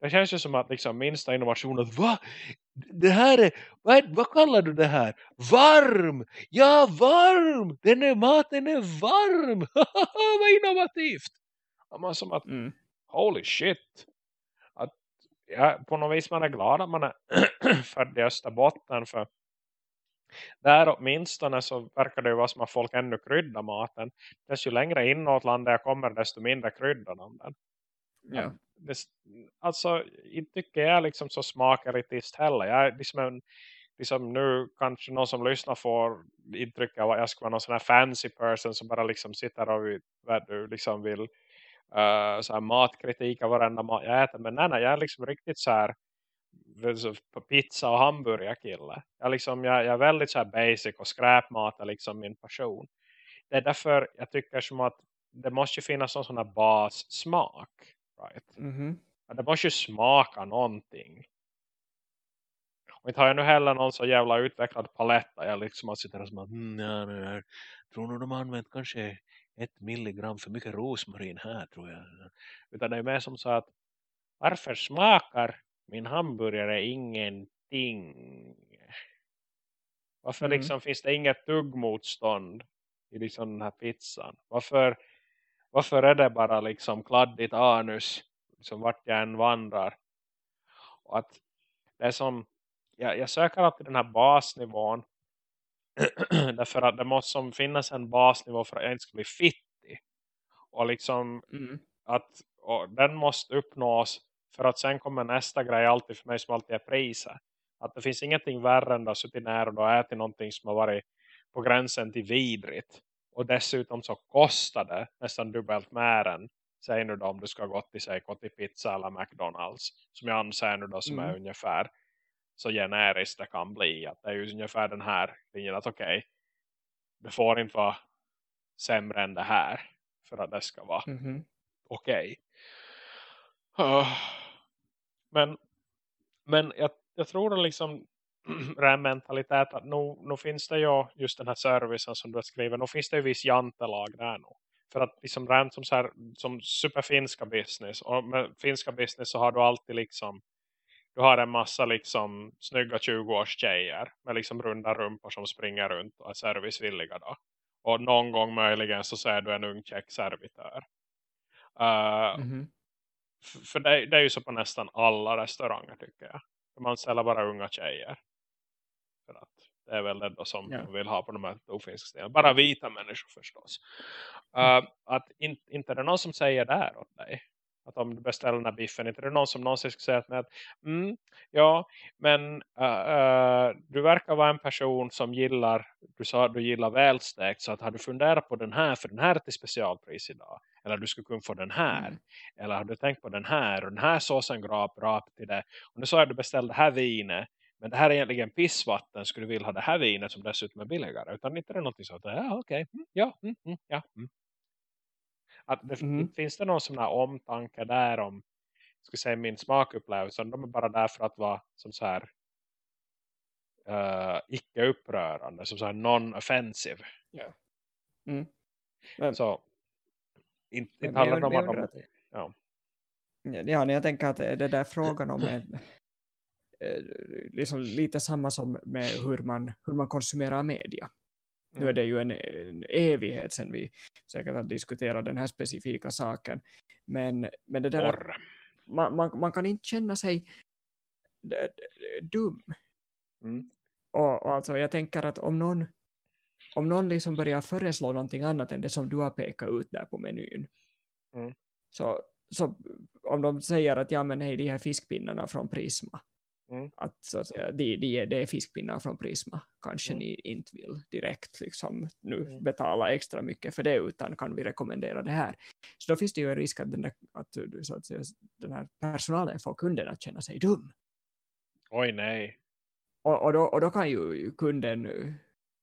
Speaker 1: Det känns ju som att liksom minsta innovationen. Va? Det här är, vad, vad kallar du det här? Varm! Ja, varm! Den är, maten är varm! vad innovativt! Och man som att
Speaker 2: Mm.
Speaker 1: holy shit. Ja, på något vis man är glad att man är född i Österbotten för där åtminstone så verkar det ju vara som att folk ännu kryddar maten. Desto längre inåt landet jag kommer desto mindre kryddar de den.
Speaker 2: Ja.
Speaker 1: Det, alltså inte tycker jag liksom så smakelitist heller. Jag är liksom, en, liksom nu kanske någon som lyssnar får intryck av att jag ska vara någon sån här fancy person som bara liksom sitter och vet du, liksom vill uh, så här matkritik av varenda mat jag äter. Men nej, nej, jag är liksom riktigt så här pizza och hamburgerkille. Jag, liksom, jag, jag är väldigt så här basic och skräpmat är liksom min passion. Det är därför jag tycker som att det måste finnas någon sån här bassmak. Right?
Speaker 2: Mhm.
Speaker 1: Ja, Det måste ju smaka någonting. Och inte har jag nu heller någon så jävla utvecklad palett där jag liksom sitter och som att mm, ja, nej, nej. tror nog de har använt kanske ett milligram för mycket rosmarin här tror jag. Utan det är mer som så att varför smakar min hamburgare ingenting? Varför
Speaker 2: Mm.
Speaker 1: liksom finns det inget tuggmotstånd i liksom den här pizzan? Varför, varför är det bara liksom kladdigt anus liksom vart jag än vandrar? Och att det är som, jag, jag söker alltid den här basnivån därför att det måste som finnas en basnivå för att jag inte ska bli fittig. Och liksom
Speaker 2: Mm.
Speaker 1: att och den måste uppnås för att sen kommer nästa grej alltid för mig som alltid är priset. Att det finns ingenting värre än att suttit nära och ätit någonting som har varit på gränsen till vidrigt. Och dessutom så kostar det nästan dubbelt mer än säg nu då om du ska gå till sig gå till pizza eller McDonalds. Som jag anser nu då som är
Speaker 2: Mm.
Speaker 1: ungefär så generiskt det kan bli. Att det är ju ungefär den här linjen att okej. det får inte vara sämre än det här. För att det ska vara
Speaker 2: Mhm.
Speaker 1: okej. Ah. Men, men jag, jag tror det liksom ren mentalitet att nu, nu finns det ju just den här servicen som du har skrivit. Nu finns det ju viss jantelag där nu. För att liksom rent som, så här, som superfinska business. Och med finska business så har du alltid liksom du har en massa liksom snygga 20-års tjejer med liksom runda rumpor som springer runt och är servicevilliga då. Och någon gång möjligen så ser du en ung check servitör. Uh,
Speaker 2: Mhm.
Speaker 1: f- för det, det är ju så på nästan alla restauranger tycker jag. Man ställer bara unga tjejer. För att det är väl det som
Speaker 2: Ja.
Speaker 1: vill ha på de här ofinska ställena. Bara vita människor förstås. Uh, att in, inte är det någon som säger där åt dig. Att du beställer den här biffen. Inte är det någon som någonsin ska säga till mig att mm, ja, men uh, uh, du verkar vara en person som gillar, du sa att du gillar välstekt. Så att har du funderat på den här, för den här är till specialpris idag. Eller du skulle kunna få den här.
Speaker 2: Mm.
Speaker 1: Eller har du tänkt på den här och den här såsen grap, rap till det. Och nu så har du beställt det här vinet men det här är egentligen pissvatten, skulle du vilja ha det här vinet som dessutom är billigare, utan inte det är något så att, ja okej, okay. mm, ja, mm, mm, ja. Att det, mm. Finns det någon sån här omtanke där om ska säga min smakupplevelse, de är bara där för att vara som så här uh, icke upprörande, som så här non-offensive.
Speaker 2: Ja. Mm.
Speaker 1: Men, så inte, inte handlar det om att de, ja.
Speaker 2: Ja, när jag tänker att det där frågan om en, eh, liksom lite samma som med hur man, hur man konsumerar media. Nu är mm. det ju en, en evighet sedan vi säkert har diskuterat den här specifika saken. Men, men det där, man, man, man, kan inte känna sig dum. Mm. Och, och, alltså jag tänker att om någon, om någon liksom börjar föreslå någonting annat än det som du har pekat ut där på menyn. Mm. Så, så om de säger att ja men hej de här fiskpinnarna från Prisma. Mm. Att så att säga, de, de är, det är fiskpinnar från Prisma. Kanske mm. ni inte vill direkt liksom, nu mm. betala extra mycket för det utan kan vi rekommendera det här. Så då finns det ju en risk att den, där, att, så att säga, den här personalen får kunden att känna sig dum.
Speaker 1: Oj nej.
Speaker 2: Och, och, då, och då kan ju kunden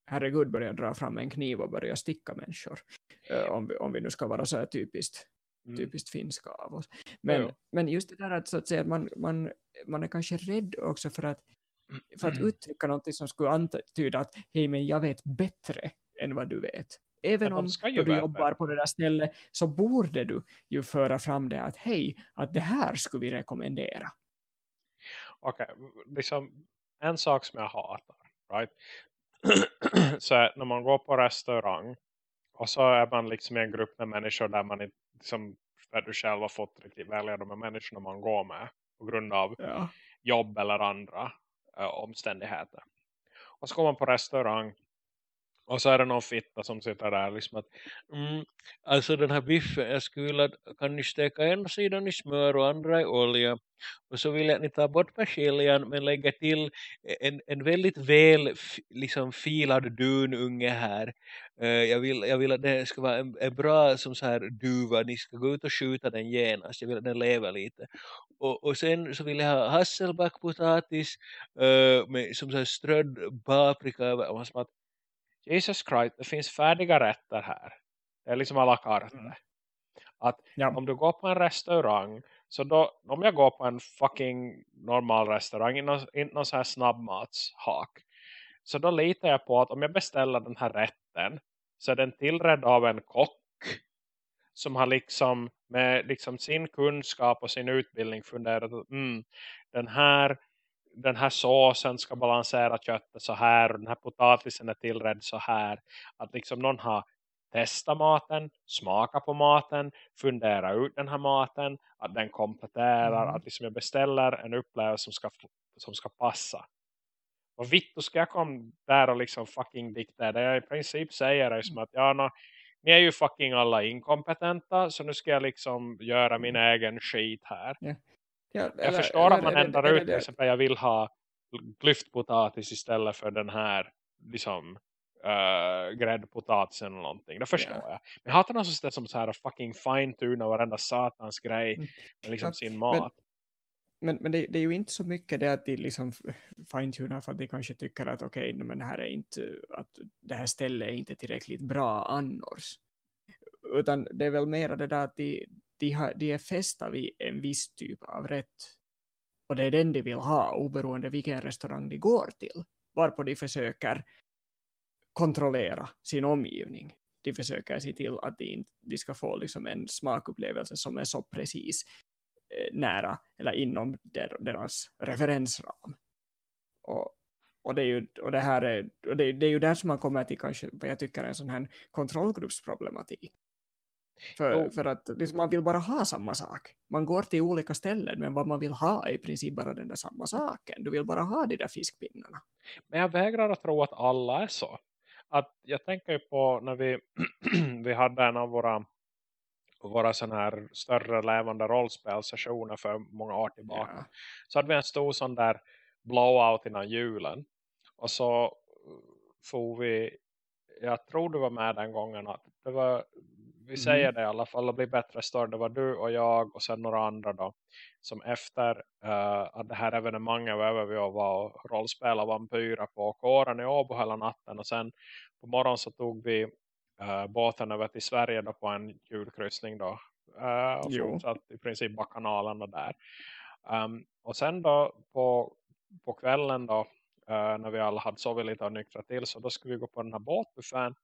Speaker 2: herregud börja dra fram en kniv och börja sticka människor. Om, vi, om vi nu ska vara så här typiskt mm. typiskt finska av oss. Men, ja. men just det där att, så att säga, man, man, man är kanske rädd också för att, för att mm. uttrycka något som skulle antyda att hej men jag vet bättre än vad du vet. Även om du jobbar på det där stället så borde du ju föra fram det att hej, att det här skulle vi rekommendera.
Speaker 1: Okej, okay. liksom en sak som jag hatar, right? så när man går på restaurang och så är man liksom i en grupp med människor där man inte liksom, för du själv har fått riktigt välja de här människorna man går med på grund av ja. jobb eller andra äh, omständigheter. Och så går man på restaurang och så är det någon fitta som sitter där liksom att mm, alltså den här biffen, jag skulle vilja, kan ni steka ena sidan i smör och andra i olja och så vill jag att ni tar bort persiljan men lägger till en, en väldigt väl liksom filad dununge här. Uh, jag, vill, jag vill att det ska vara en, en, bra som så här duva, ni ska gå ut och skjuta den genast, jag vill att den lever lite. Och, och sen så vill jag ha hasselbackpotatis uh, med som så här strödd paprika över. Och man som att, Jesus Christ, det finns färdiga rätter här. Det är liksom alla kartor. Mm. Att ja. om du går på en restaurang så då, om jag går på en fucking normal restaurang, inte någon, så här snabbmatshak. Så då litar jag på att om jag beställer den här rätten så är den tillredd av en kock som har liksom med liksom sin kunskap och sin utbildning funderat att mm, den här den här såsen ska balansera köttet så här och den här potatisen är tillredd så här. Att liksom någon har testat maten, smaka på maten, fundera ut den här maten, att den kompletterar, mm. att liksom jag beställer en upplevelse som ska, som ska passa. Och vitt ska jag komma där och liksom fucking dikta det jag i princip säger är som att ja, no, ni är ju fucking alla inkompetenta så nu ska jag liksom göra min mm. egen skit här. Yeah. Ja, eller, jag förstår eller, att man ändrar ut till exempel jag vill ha glyftpotatis istället för den här liksom uh, gräddpotatisen eller någonting. Det förstår yeah. jag. Men jag hatar någon som som så här fucking fine-tuna varenda satans grej mm. med liksom sin mat.
Speaker 2: Men, men det, det, är ju inte så mycket det att de liksom fine-tunar för att de kanske tycker att okej, okay, men det här är inte att det här stället är inte tillräckligt bra annars. Utan det är väl mer det där att de, de, har, de är fästa vid en viss typ av rätt. Och det är den de vill ha oberoende vilken restaurang de går till. Varpå de försöker kontrollera sin omgivning. De försöker se till att de, inte, de ska få liksom en smakupplevelse som är så precis eh, nära eller inom der, deras referensram. Och, och, det, är ju, och det här är, och det, det, är ju där som man kommer till kanske vad jag tycker är en sån här kontrollgruppsproblematik. För, för att liksom, man vill bara ha samma sak. Man går till olika ställen men vad man vill ha är i princip bara den där samma saken. Du vill bara ha de där fiskpinnarna.
Speaker 1: Men jag vägrar att tro att alla är så. Att jag tänker på när vi, vi hade en av våra våra sån här större levande rollspelsessioner för många år tillbaka. Ja. Så hade vi en stor sån där blowout innan julen. Och så får vi, jag tror du var med den gången att det var vi säger det i alla fall, och blir bättre större. Det var du och jag och sen några andra då. Som efter uh, att det här evenemanget var över vi var och rollspelade vampyrer på kåren i Åbo hela natten. Och sen på morgonen så tog vi uh, båten över till Sverige då på en julkryssning då. Uh, och
Speaker 2: Jo.
Speaker 1: fortsatt i princip bara kanalerna där. Um, och sen då på, på kvällen då uh, när vi alla hade sovit lite och nyktrat till så då skulle vi gå på den här båtbuffén.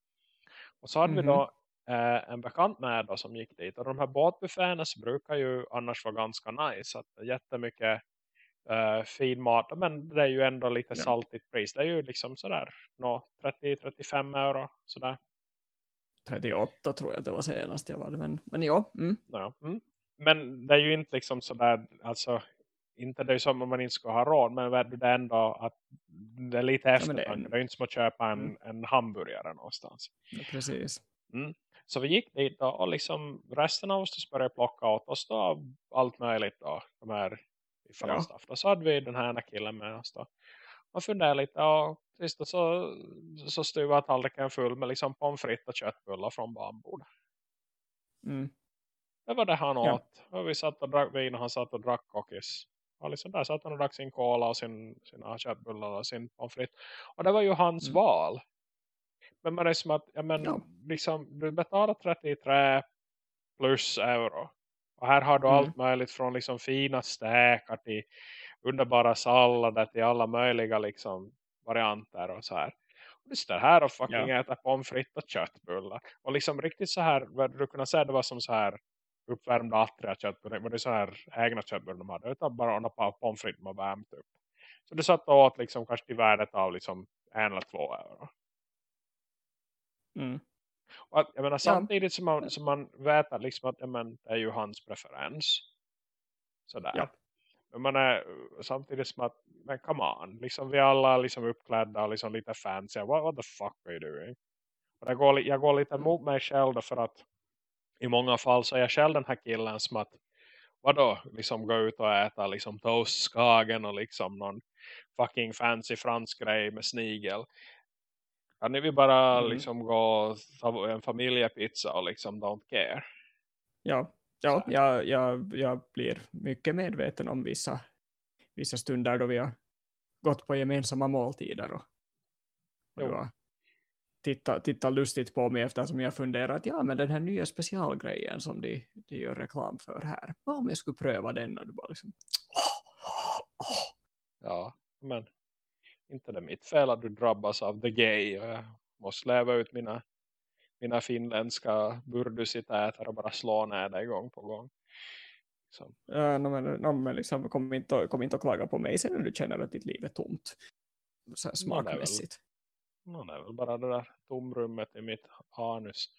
Speaker 1: Och så hade
Speaker 2: Mhm.
Speaker 1: vi då eh, en bekant med då som gick dit. Och de här båtbufféerna brukar ju annars vara ganska nice. Att jättemycket eh, fin mat. Men det är ju ändå lite
Speaker 2: Ja.
Speaker 1: saltigt pris. Det är ju liksom sådär nå, 30-35 euro. Sådär.
Speaker 2: 38 tror jag det var senast jag var. Men, men ja, mm.
Speaker 1: Ja. Mm. Men det är ju inte liksom sådär. Alltså inte det är som om man inte ska ha råd. Men det är ändå att det är lite eftertanke.
Speaker 2: det är
Speaker 1: det är inte som att köpa en,
Speaker 2: Mm.
Speaker 1: en hamburgare någonstans.
Speaker 2: ja, precis.
Speaker 1: Så vi gick dit då, och liksom resten av oss började plocka åt oss då allt möjligt då. De här
Speaker 2: Ja.
Speaker 1: Då så hade vi den här killen med oss då. Och funderade lite och sist då så, så stuvade tallriken full med liksom pommes frites och köttbullar från barnbordet.
Speaker 2: Mm.
Speaker 1: Det var det han
Speaker 2: Ja.
Speaker 1: åt. Och vi satt och drack vin och han satt och drack kokis. Och liksom där satt han och drack sin cola och sin, sina köttbullar och sin pommes frites. Och det var ju hans
Speaker 2: Mm.
Speaker 1: val. Men man är som att, ja men
Speaker 2: Ja.
Speaker 1: liksom, du betalar 33 plus euro. Och här har du
Speaker 2: Mm.
Speaker 1: allt möjligt från liksom fina stekar till underbara sallader till alla möjliga liksom varianter och så här. Och du står här och fucking
Speaker 2: Ja.
Speaker 1: äter pommes frites och köttbullar. Och liksom riktigt så här, vad du kunna säga det var som så här uppvärmda attriga köttbullar. Men det är så här egna köttbullar de hade. Utan bara några pommes frites man värmt upp. Så du satt och åt liksom kanske till värdet av liksom en eller två euro.
Speaker 2: Mm.
Speaker 1: Och att, jag menar, samtidigt som man, som man vet att, liksom att men, det är ju hans preferens. Sådär.
Speaker 2: Ja.
Speaker 1: Men man är samtidigt som att, men come on. Liksom, vi alla är liksom uppklädda och liksom lite fancy. What, what the fuck are you doing? Och jag, går, jag går lite emot mig själv för att i många fall så är jag själv den här killen som att vadå, liksom gå ut och äta liksom toastskagen och liksom någon fucking fancy fransk grej med snigel. Kan ni vi bara
Speaker 2: Mm.
Speaker 1: liksom gå och en familjepizza och liksom don't care?
Speaker 2: Ja, ja jag, jag, jag blir mycket medveten om vissa, vissa stunder då vi har gått på gemensamma måltider och, och har tittat, tittat lustigt på mig eftersom jag funderat ja men den här nya specialgrejen som de, de gör reklam för här, vad om jag skulle pröva den och du bara liksom
Speaker 1: Ja, men inte det är mitt fel att du drabbas av the gay och jag måste leva ut mina, mina finländska burdusiteter och bara slå ner det gång på gång. Liksom.
Speaker 2: Ja, men, no, men liksom, kom, inte, kom inte att klaga på mig sen när du känner att ditt liv är tomt. Så här smakmässigt.
Speaker 1: No, det är väl bara det där tomrummet i mitt anus.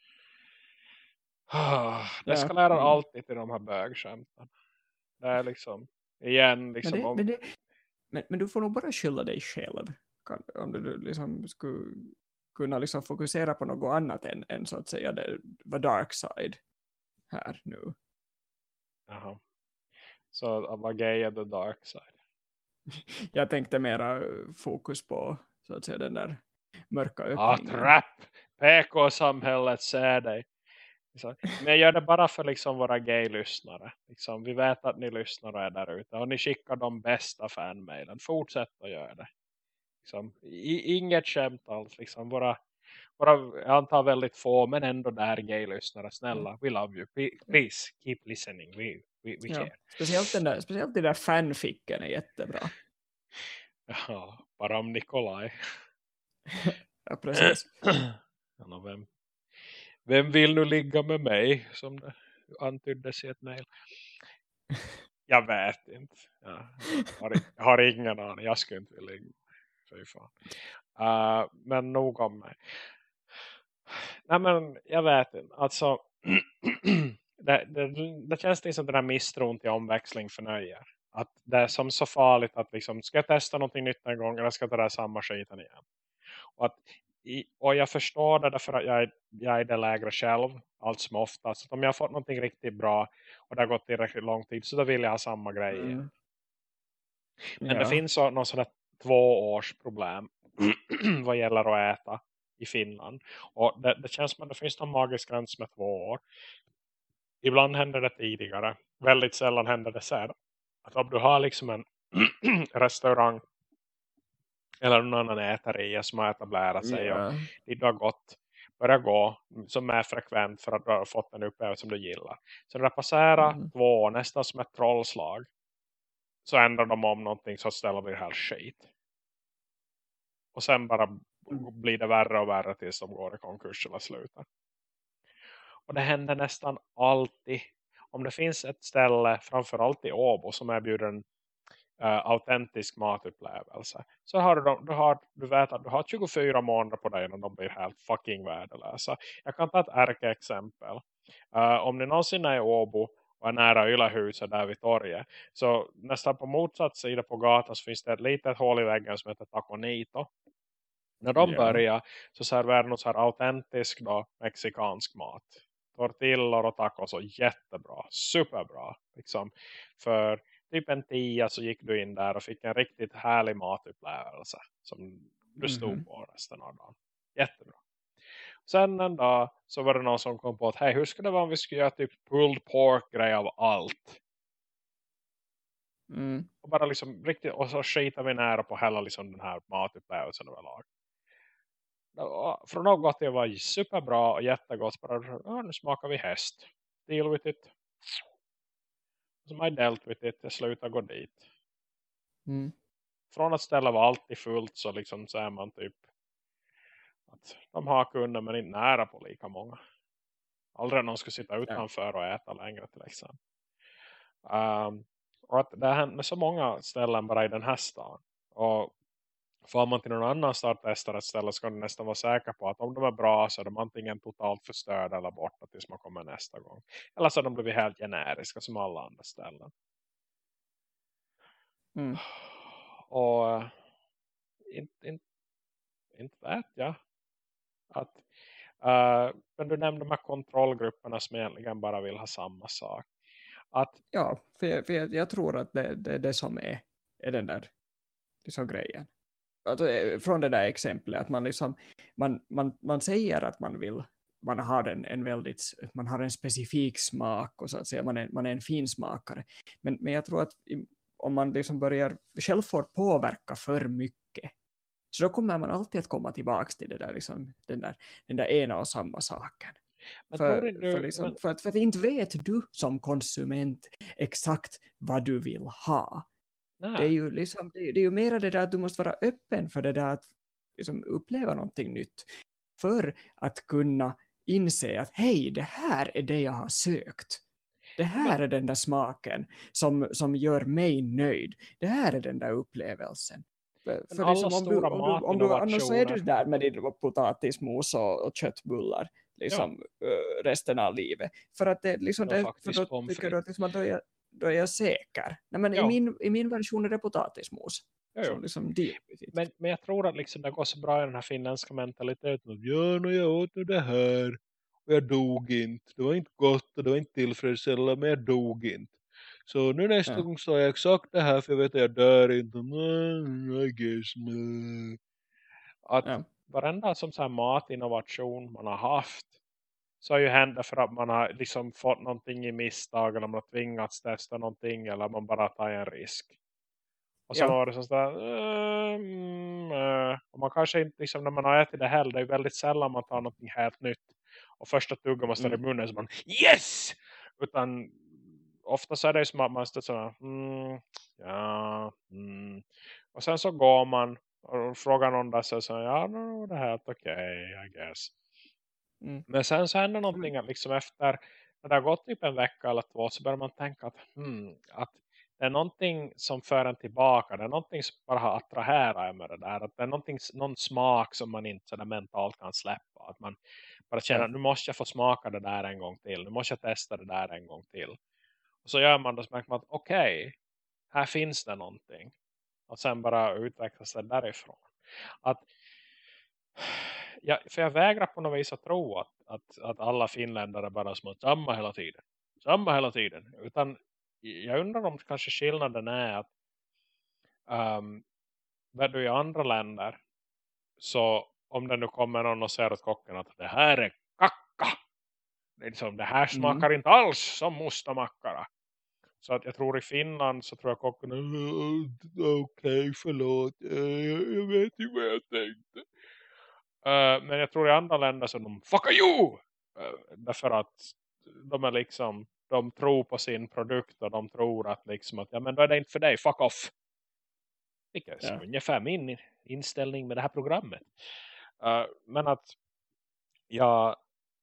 Speaker 1: Ah, Det
Speaker 2: Ja,
Speaker 1: eskalerar
Speaker 2: mm.
Speaker 1: alltid till de här bögskämten. Det är liksom, igen,
Speaker 2: Men,
Speaker 1: liksom
Speaker 2: det,
Speaker 1: om,
Speaker 2: men, det, men, men du får nog bara skylla dig själv. Kan, om du liksom skulle kunna liksom fokusera på något annat än, än så att säga det var dark side här nu.
Speaker 1: jaha. Så att vara gay är the dark side.
Speaker 2: Jag tänkte mera fokus på så att säga den där mörka
Speaker 1: Ah,
Speaker 2: öppningen.
Speaker 1: trapp! PK-samhället ser dig. Liksom. Men jag gör det bara för liksom våra gay-lyssnare. Liksom, vi vet att ni lyssnar och är där ute. Och ni skickar de bästa fanmailen. Fortsätt att göra det. Liksom, i, inget skämt alls. Liksom, våra, våra, jag antar väldigt få men ändå där gay-lyssnare. Snälla, we love you. Please, keep listening. We, we, we
Speaker 2: Ja. Speciellt, den där, speciellt den där fanficken är jättebra.
Speaker 1: Ja, bara om Nikolaj.
Speaker 2: Ja, precis.
Speaker 1: Ja, vem, vem vill nu ligga med mig som det antyddes i ett mejl? Jag vet inte. Ja, jag, har, jag har ingen aning. Jag skulle inte vilja ligga. Fy fan. Uh, men nog om mig. Nej men jag vet inte. Alltså det, det, det känns liksom den här misstron till omväxling förnöjer. Att det är som så farligt att liksom, ska jag testa någonting nytt en gång eller ska jag ta det här samma skiten igen? Och, att, och jag förstår det därför att jag är, jag är det lägre själv allt som oftast. Så om jag har fått någonting riktigt bra och det har gått tillräckligt lång tid så då vill jag ha samma grej igen.
Speaker 2: Mm.
Speaker 1: Men
Speaker 2: Ja.
Speaker 1: det finns någon sån där två års problem vad gäller att äta. i Finland. Och det, det känns som att det finns någon magisk gräns med två år. Ibland händer det tidigare. Väldigt sällan händer det sen. Att om du har liksom en restaurang eller någon annan ätaria som har etablerat sig yeah. och du har gått börja gå som är frekvent för att du har fått en upplevelse som du gillar. Så när det passerar mm. två nästan som ett trollslag så ändrar de om någonting så ställer vi helt skit. Och sen bara blir det värre och värre tills de går i konkurs eller slutar. Och det händer nästan alltid. Om det finns ett ställe, framförallt i Åbo, som erbjuder en uh, autentisk matupplevelse. Så har du, du, har, du vet att du har 24 månader på dig och de blir helt fucking värdelösa. Jag kan ta ett ärkeexempel. Uh, om ni någonsin är i Åbo och är nära Ylahuset där vid torget. Så nästan på motsatt sida på gatan så finns det ett litet hål i väggen som heter Taconito. När de yeah. börjar så serverar de så här autentisk då, mexikansk mat. Tortillor och tacos och jättebra, superbra. Liksom. För typ en tia så gick du in där och fick en riktigt härlig matupplevelse som du stod mm på resten av dagen. Jättebra. Sen en dag så var det någon som kom på att hej hur skulle det vara om vi skulle göra typ pulled pork grej av allt.
Speaker 2: Mm.
Speaker 1: Och bara liksom riktigt, och så skitar vi nära på hela liksom den här matupplevelsen överlag. Från något det var superbra och jättegott. Bara, nu smakar vi häst. Deal with it som har dealt with it, jag slutar gå dit.
Speaker 2: Mm.
Speaker 1: Från att ställa var alltid fullt så liksom är man typ att de har kunder men inte nära på lika många. Aldrig någon ska sitta utanför och äta längre till exempel. Um, och att det har hänt med så många ställen bara i den här stan. Och får man till någon annan start testar ett ställe ska du nästan vara säker på att om de är bra så är de antingen totalt förstörda eller borta tills man kommer nästa gång. Eller så har de blivit helt generiska som alla andra ställen.
Speaker 2: Mm.
Speaker 1: Och inte, inte, inte vet jag att uh, men du nämnde de här kontrollgrupperna som egentligen bara vill ha samma sak. Att,
Speaker 2: ja, för jag, för jag, tror att det är det, det som är, är den där liksom grejen alltså, från det där exemplet att man liksom man, man, man säger att man vill man har en, en väldigt man har en specifik smak och så att säga man är, man är en fin smakare men, men jag tror att om man liksom börjar själv får påverka för mycket så då kommer man alltid att komma tillbaka till det där, liksom, den, där, den där ena och samma saken. För, du, för, liksom, för, att, för att inte vet du som konsument exakt vad du vill ha. Det är ju liksom, det är, det är ju mera det där att du måste vara öppen för det där att liksom uppleva någonting nytt. För att kunna inse att hej, det här är det jag har sökt. Det här är den där smaken som, som gör mig nöjd. Det här är den där upplevelsen. För, för liksom, om, du, om, du, om du, annars så är du där med din potatismos och, och köttbullar liksom, ja. resten av livet. För att det, liksom, det, för då tycker du att liksom, då, är, då är jag säker. Nej, men i, min, I min version är det potatismos.
Speaker 1: Jo, liksom men, men jag tror att liksom det går så bra i den här finländska mentaliteten. Ja, nu jag åt det här. Och jag dog inte. Det var inte gott och det var inte tillfredsställande. Men jag dog inte. Så nu nästa ja. gång sa jag exakt det här. För jag vet att jag dör inte. I guess. Att ja. varenda som så här matinnovation man har haft så har ju hänt för att man har liksom fått någonting i misstag eller man har tvingats testa någonting eller man bara tar en risk. Och så ja. var det så där, mm, äh. och man kanske inte, liksom, när man har ätit det heller, det är väldigt sällan man tar någonting helt nytt. Och första tuggan man ställer mm. i munnen så man, yes! Utan ofta så är det som att man står så mm, ja, mm. Och sen så går man och frågar någon där så säger ja, no, det här är okej, okay, I guess. Mm. Men sen så händer någonting att liksom efter när det har gått typ en vecka eller två så börjar man tänka att, hmm, att det är någonting som för en tillbaka. Det är någonting som bara har attraherat med det där. Att det är någonting, någon smak som man inte så mentalt kan släppa. Att man bara känner att nu måste jag få smaka det där en gång till. Nu måste jag testa det där en gång till. Och så gör man det så märker man att okej, okay, här finns det någonting. Och sen bara utvecklas det därifrån. Att jag, för jag vägrar på något vis att tro att, att, att alla finländare bara som samma hela tiden. Samma hela tiden. Utan jag undrar om kanske skillnaden är att um, du i andra länder så om det nu kommer någon och säger åt kocken att det här är kacka. Det, är liksom, det här
Speaker 2: Mm.
Speaker 1: smakar inte alls som mustamackara. Så att jag tror i Finland så tror jag kocken okej okay, förlåt Eh, jag, jag vet inte vad jag tänkte. Eh, men jag tror i andra länder så de fuck you! Uh, därför att de är liksom de tror på sin produkt och de tror att liksom att ja men då är det inte för dig, fuck off. Vilket är
Speaker 2: Ja.
Speaker 1: ungefär min inställning med det här programmet. Eh, men att jag,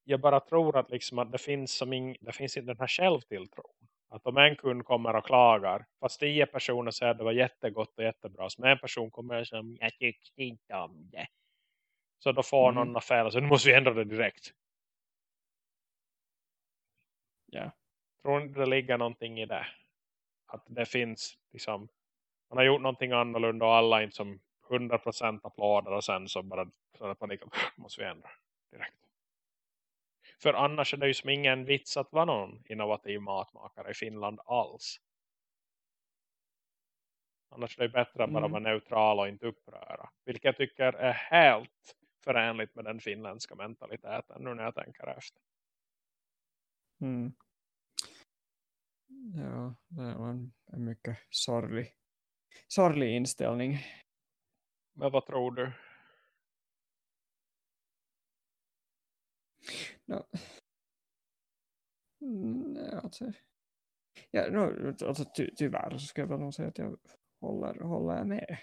Speaker 1: jag bara tror att, liksom att det, finns som ing, det finns inte den här självtilltron. Att om en kund kommer och klagar, fast tio personer säger att det var jättegott och jättebra, som en person kommer och säger jag tyckte inte om det. Så då får
Speaker 2: Mhm.
Speaker 1: någon affär så nu måste vi ändra det direkt.
Speaker 2: Ja.
Speaker 1: Tror inte det ligger någonting i det? Att det finns liksom, man har gjort någonting annorlunda och alla inte som 100% applåder och sen så bara så är det panik, måste vi ändra direkt. För annars är det ju som ingen vits att vara någon innovativ matmakare i Finland alls. Annars är det bättre att bara
Speaker 2: Mm.
Speaker 1: vara neutral och inte uppröra. Vilket jag tycker är helt förenligt med den finländska mentaliteten nu när jag tänker efter.
Speaker 2: Mm. Ja, det var en, en mycket sorglig, sorglig inställning.
Speaker 1: Men vad tror du?
Speaker 2: No. Mm, ja, alltså, ja, no, alltså, ty, tyvärr så ska jag väl nog säga att jag håller, håller med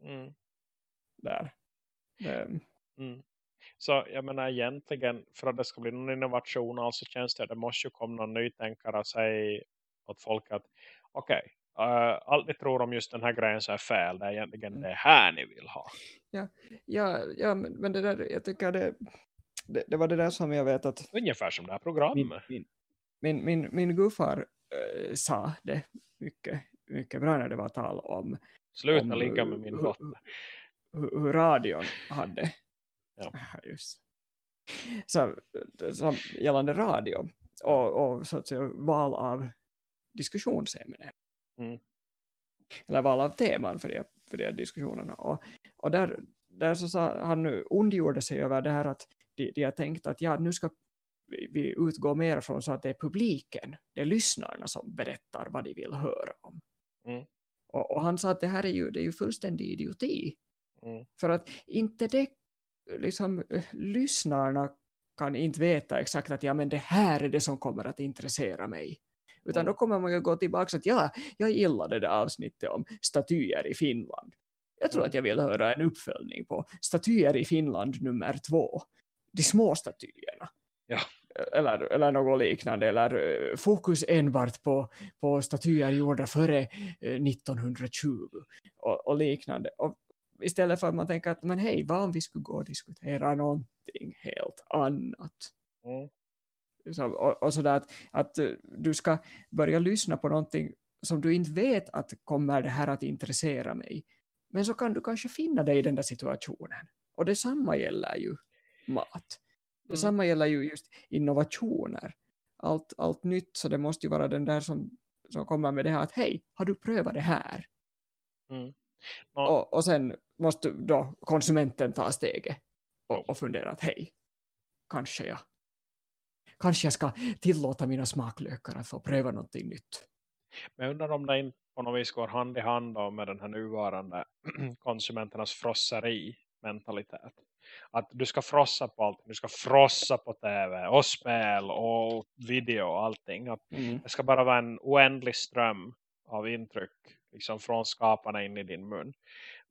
Speaker 1: Mm.
Speaker 2: där. Det,
Speaker 1: Mm. Så jag menar egentligen för att det ska bli någon innovation alltså känns det att det måste ju komma någon nytänkare och säga åt folk att okej, eh, allt ni tror om just den här grejen så är fel. Det är egentligen
Speaker 2: Mm.
Speaker 1: det här ni vill ha.
Speaker 2: ja, ja men, men det där, jag tycker det, det, det var det där som jag vet att
Speaker 1: Ungefär som det här
Speaker 2: min,
Speaker 1: programmet.
Speaker 2: min, min, min, min gudfar äh, sa det mycket, mycket bra när det var tal om,
Speaker 1: Sluta
Speaker 2: om,
Speaker 1: ligga med min dotter.
Speaker 2: Hur, hur radion hade.
Speaker 1: Ja.
Speaker 2: Just. Så, så gällande radio och, och så att säga, val av diskussionsämnen.
Speaker 1: Mm.
Speaker 2: Eller val av teman för de, för de diskussionerna. Och, och där, där så sa han nu ondgjorde sig över det här att de, de har tänkt att ja, nu ska vi, vi utgå mer från så att det är publiken, det är lyssnarna som berättar vad de vill höra om.
Speaker 1: Mm.
Speaker 2: Och, och han sa att det här är ju, det är ju fullständig idioti.
Speaker 1: Mm.
Speaker 2: För att inte det, liksom, eh, lyssnarna kan inte veta exakt att ja, men det här är det som kommer att intressera mig. Utan
Speaker 1: Mm.
Speaker 2: då kommer man ju gå tillbaka att ja, jag gillade det avsnittet om statyer i Finland. Jag tror
Speaker 1: Mm.
Speaker 2: att jag vill höra en uppföljning på statyer i Finland nummer två. De små statyerna.
Speaker 1: Ja.
Speaker 2: Eller, eller något liknande. Eller eh, fokus enbart på, på statyer gjorda före eh, 1920. Och, och liknande. Och istället för att man tänker att men hej, vad om vi skulle gå och diskutera någonting helt annat?
Speaker 1: Mm.
Speaker 2: Så, och, och sådär att, att eh, du ska börja lyssna på någonting som du inte vet att kommer det här att intressera mig. Men så kan du kanske finna dig i den där situationen. Och detsamma gäller ju mat. Detsamma gäller ju just innovationer. Allt, allt nytt, så det måste ju vara den där som, som kommer med det här att hej, har du prövat det här?
Speaker 1: Mm.
Speaker 2: Och, och sen måste då konsumenten ta steget och, och fundera att hej, kanske jag kanske jag ska tillåta mina smaklökar att få pröva någonting nytt.
Speaker 1: Men undrar om det inte på något vis går hand i hand då med den här nuvarande konsumenternas frosseri mentalitet. Att du ska frossa på allt. Du ska frossa på tv och spel och video och allting. Att det ska bara vara en oändlig ström av intryck liksom från skaparna in i din mun.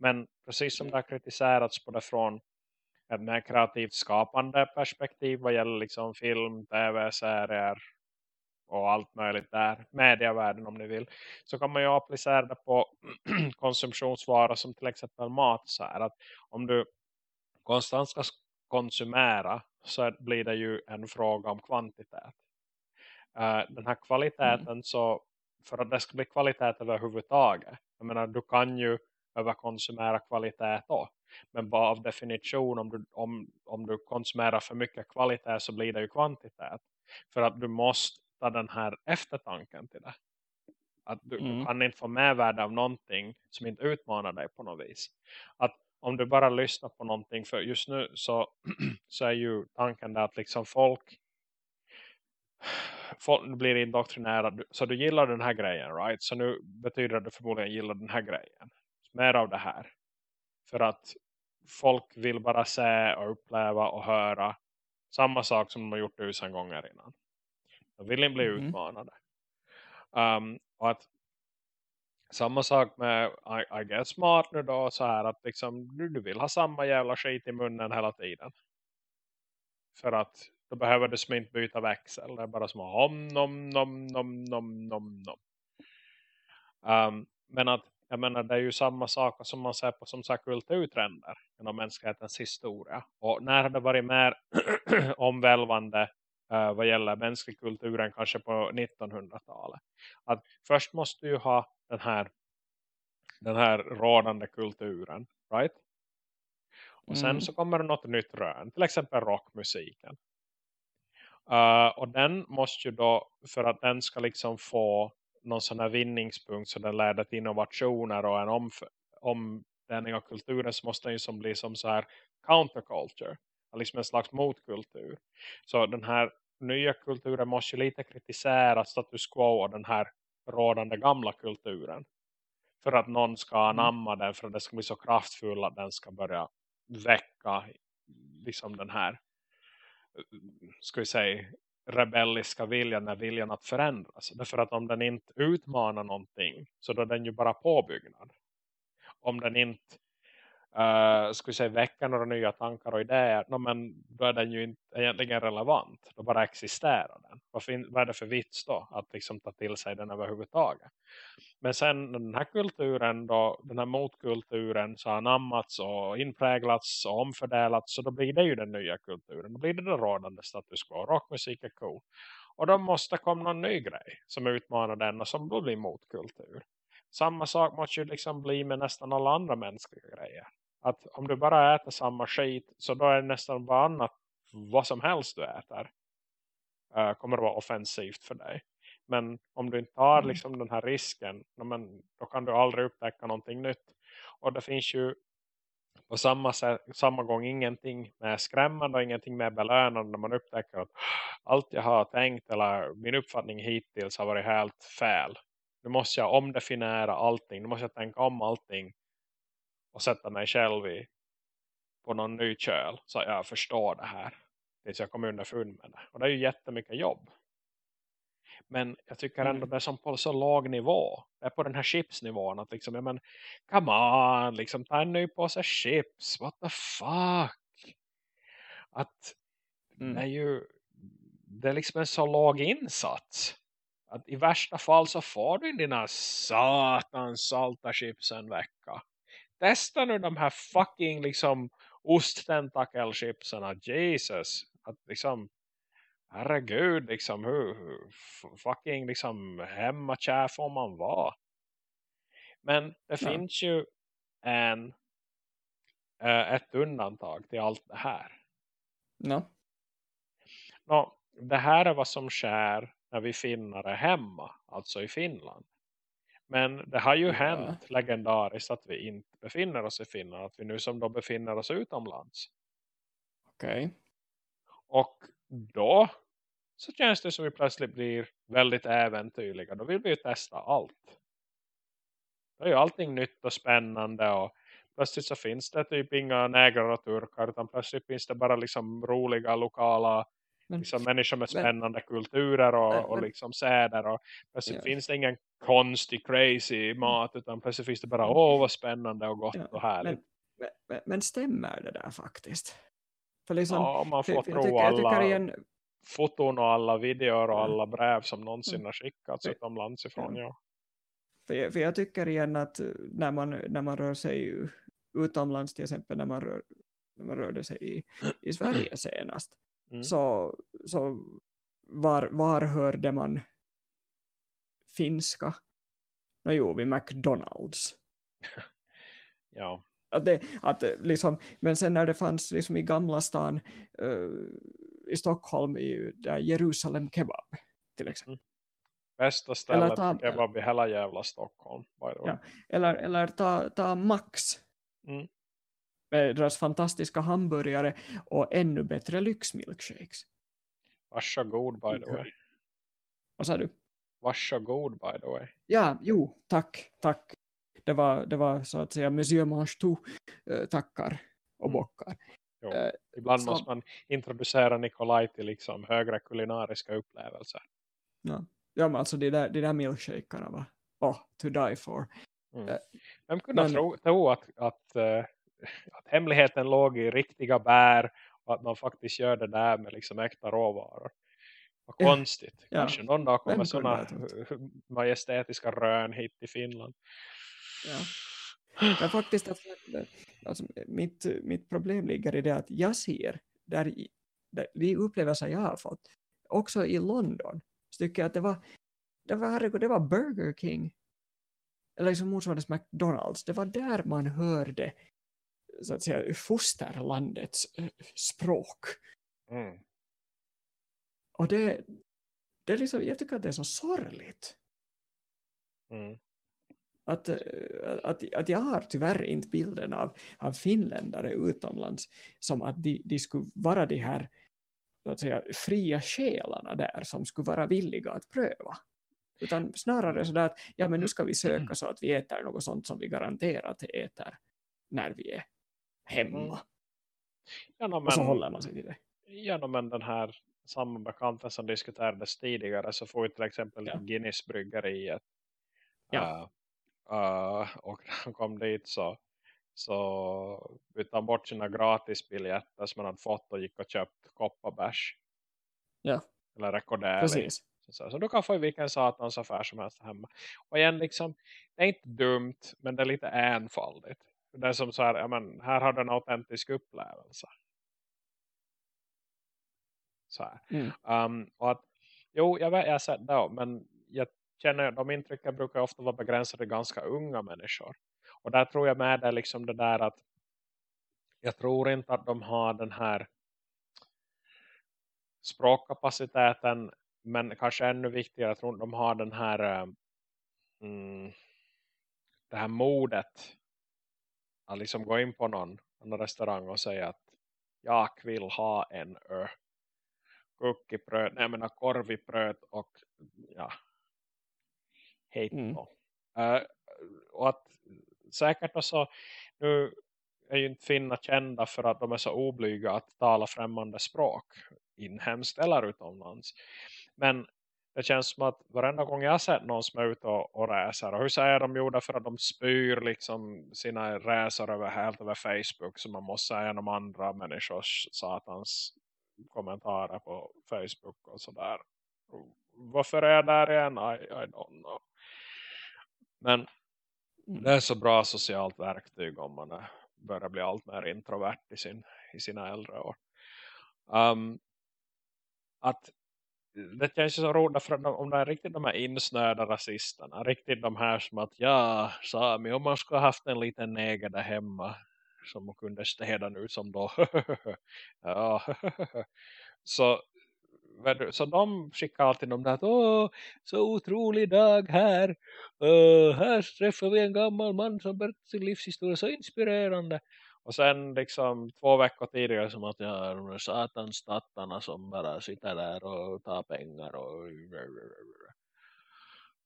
Speaker 1: Men precis som det har kritiserats både från ett mer kreativt skapande perspektiv vad gäller liksom film, tv-serier och allt möjligt där, medievärlden om ni vill, så kan man ju applicera det på konsumtionsvaror som till exempel mat så här att om du konstant ska konsumera så blir det ju en fråga om kvantitet. Uh, den här kvaliteten
Speaker 2: Mm.
Speaker 1: så för att det ska bli kvalitet överhuvudtaget, jag menar du kan ju överkonsumera kvalitet då. Men bara av definition om du, om, om du konsumerar för mycket kvalitet så blir det ju kvantitet. För att du måste ta den här eftertanken till det. Att du,
Speaker 2: Mm.
Speaker 1: du kan inte få mervärde av någonting som inte utmanar dig på något vis. Att om du bara lyssnar på någonting för just nu så, så är ju tanken där att liksom folk folk blir indoktrinerade så du gillar den här grejen right så nu betyder det förmodligen gillar den här grejen mer av det här för att folk vill bara se och uppleva och höra samma sak som de har gjort tusen gånger innan de vill inte bli mm. utmanade um, och att samma sak med I, I get smart nu då så här att liksom, du, du vill ha samma jävla skit i munnen hela tiden. För att då behöver du som inte byta växel. Det är bara som om nom nom nom nom nom nom. Um, men att jag menar det är ju samma sak som man ser på som sagt kulturtrender genom mänsklighetens historia. Och när har det varit mer omvälvande uh, vad gäller mänsklig kulturen kanske på 1900-talet. Att först måste du ha den här den här rådande kulturen, right? Och sen mm. så kommer det något nytt rön, till exempel rockmusiken. Uh, och den måste ju då, för att den ska liksom få någon sån här vinningspunkt så den leder till innovationer och en omställning av kulturen så måste den ju som bli som så här counterculture, liksom en slags motkultur. Så den här nya kulturen måste ju lite kritisera status quo och den här rådande gamla kulturen. För att någon ska mm. anamma den för att det ska bli så kraftfull att den ska börja väcka liksom den här ska vi säga rebelliska viljan är viljan att förändras. Därför att om den inte utmanar någonting så då är den ju bara påbyggnad. Om den inte uh, ska vi säga väcka några nya tankar och idéer no, men då är den ju inte egentligen relevant. Då bara existerar den. Vad, vad är det för vits då att liksom ta till sig den överhuvudtaget? Men sen den här kulturen då, den här motkulturen så har anammats och inpräglats och omfördelats så då blir det ju den nya kulturen. Då blir det den rådande status quo. Rockmusik är cool. Och då måste komma någon ny grej som utmanar den och som då blir motkultur. Samma sak måste ju liksom bli med nästan alla andra mänskliga grejer. Att om du bara äter samma skit så då är det nästan bara annat vad som helst du äter. Uh, kommer att vara offensivt för dig. Men om du inte tar mm. liksom den här risken men, då kan du aldrig upptäcka någonting nytt. Och det finns ju på samma, samma gång ingenting med skrämmande och ingenting med belönande när man upptäcker att allt jag har tänkt eller min uppfattning hittills har varit helt fel. Nu måste jag omdefiniera allting. Nu måste jag tänka om allting och sätta mig själv i på någon ny köl så jag förstår det här tills jag kommer underfund med det. Och det är ju jättemycket jobb. Men jag tycker ändå mm. det är som på så låg nivå. Det är på den här chipsnivån. Att liksom, ja men, come on, liksom ta en ny påse chips. What the fuck? Att mm. det är ju det är liksom en så låg insats. Att i värsta fall så får du dina satans salta chips en vecka. Testa nu de här fucking liksom osttentakelchipsarna. Jesus. Att liksom herregud, liksom, hur, hur fucking liksom, hemmakär får man vara? Men det ja. finns ju en äh, ett undantag till allt det här.
Speaker 2: Ja.
Speaker 1: Nå, det här är vad som sker när vi finnar är hemma, alltså i Finland. Men det har ju ja. hänt legendariskt att vi inte befinner oss i Finland, att vi nu som då befinner oss utomlands.
Speaker 2: Okej. Okay.
Speaker 1: Och då så känns det som vi plötsligt blir väldigt äventyrliga. Då vill vi ju testa allt. Då är ju allting nytt och spännande och plötsligt så finns det typ inga negrar och turkar utan plötsligt finns det bara liksom roliga lokala men, liksom människor med spännande men, kulturer och, men, och liksom säder och plötsligt ja. finns det ingen konstig crazy mat utan plötsligt finns det bara åh vad spännande och gott ja, och härligt.
Speaker 2: Men, men, stämmer det där faktiskt? För liksom,
Speaker 1: ja, man får tro tycker, alla igen... foton och alla videor och alla brev som någonsin mm. har skickats utomlands ifrån. Ja.
Speaker 2: För, jag, för jag tycker igen att när man, när man rör sig utomlands till exempel när man, rör, när man rörde sig i, i Sverige senast mm. så, så var, var hörde man finska? No, jo, vid McDonalds.
Speaker 1: ja
Speaker 2: att det, att liksom, men sen när det fanns liksom i Gamla stan uh, i Stockholm i där Jerusalem kebab till exempel. Mm.
Speaker 1: Bästa stället ta, kebab i hela jävla Stockholm.
Speaker 2: Ja, eller, eller ta, ta Max.
Speaker 1: Mm.
Speaker 2: Med deras fantastiska hamburgare och ännu bättre lyxmilkshakes.
Speaker 1: Varsågod by the way.
Speaker 2: Vad sa du?
Speaker 1: Varsågod by the way.
Speaker 2: Ja, jo, tack, tack. Det var, det var så att säga Monsieur Mange tout äh, tackar och
Speaker 1: Mm.
Speaker 2: bockar.
Speaker 1: Jo.
Speaker 2: Eh,
Speaker 1: Ibland
Speaker 2: så-
Speaker 1: måste man introducera Nikolaj till liksom högre kulinariska upplevelser.
Speaker 2: Ja, ja men alltså de där, de där milkshakerna var oh, to die for.
Speaker 1: Vem kunde
Speaker 2: Men-
Speaker 1: tro, tro att, att, eh, att hemligheten låg i riktiga bär och att man faktiskt gör det där med liksom äkta råvaror. Vad konstigt.
Speaker 2: ja.
Speaker 1: Kanske någon dag kommer sådana majestätiska rön hit till Finland.
Speaker 2: Ja. Men faktiskt att, alltså, mitt, mitt problem ligger i det att jag ser där, i- där de upplevelser jag har fått också i London så tycker jag att det var det var, det var Burger King eller liksom motsvarande McDonalds det var där man hörde så att säga fosterlandets eh, språk
Speaker 1: Mm.
Speaker 2: och det, det är liksom, jag tycker att det är så sorgligt
Speaker 1: Mm.
Speaker 2: att, eh, att, att jag har tyvärr inte bilden av, av finländare utomlands som att de, de skulle vara de här så att säga, fria själarna där som skulle vara villiga att pröva. Utan snarare sådär att ja, men nu ska vi söka så att vi äter något sånt som vi garanterat äter när vi är hemma.
Speaker 1: Mm. Ja, no,
Speaker 2: Och så
Speaker 1: men-
Speaker 2: håller man sig till det.
Speaker 1: Ja, men den här samma bekanta som diskuterades tidigare så får ju till exempel
Speaker 2: Ja.
Speaker 1: Guinness bryggeriet.
Speaker 2: Ja.
Speaker 1: Uh, uh, och när han kom dit så, så bytte han bort sina gratisbiljetter som han hade fått och gick och köpt kopparbärs.
Speaker 2: Ja.
Speaker 1: Eller rekorderlig.
Speaker 2: Precis.
Speaker 1: Så, så då kan få i vilken satans affär som helst hemma. Och igen liksom, det är inte dumt men det är lite enfaldigt. Det är som så här, ja, men här har du en autentisk upplevelse. Så här.
Speaker 2: Mm.
Speaker 1: Um, och att, jo, jag, vet, jag har sett det, men jag känner de intrycken brukar ofta vara begränsade till ganska unga människor. Och där tror jag med det liksom det där att jag tror inte att de har den här språkkapaciteten men kanske ännu viktigare, jag tror de har den här mm, det här modet att liksom gå in på någon, någon restaurang och säga att jag vill ha en ö kuckibröd, nej menar korvibröd och ja hej
Speaker 2: Mm.
Speaker 1: Eh, och att säkert också nu är ju inte finna kända för att de är så oblyga att tala främmande språk inhemskt eller utomlands. Men det känns som att varenda gång jag har sett någon som är ute och, och reser. Och hur säger de gjorda för att de spyr liksom sina resor över, helt över Facebook. Så man måste säga om andra människors satans kommentarer på Facebook och sådär. Varför är jag där igen? I, I don't know. Men
Speaker 2: Mm.
Speaker 1: det är så bra socialt verktyg om man är, börjar bli allt mer introvert i, sin, i sina äldre år. Um, att det känns ju så roligt för om det är riktigt de här insnöda rasisterna, riktigt de här som att ja, Sami, om man skulle ha haft en liten neger där hemma som man kunde städa nu som då. Ja, så så de skickar alltid de där att åh, så otrolig dag här. Uh, här träffar vi en gammal man som berättar sin livshistoria. Så inspirerande. Och sen liksom två veckor tidigare som att jag är de satans stattarna som bara sitter där och tar pengar och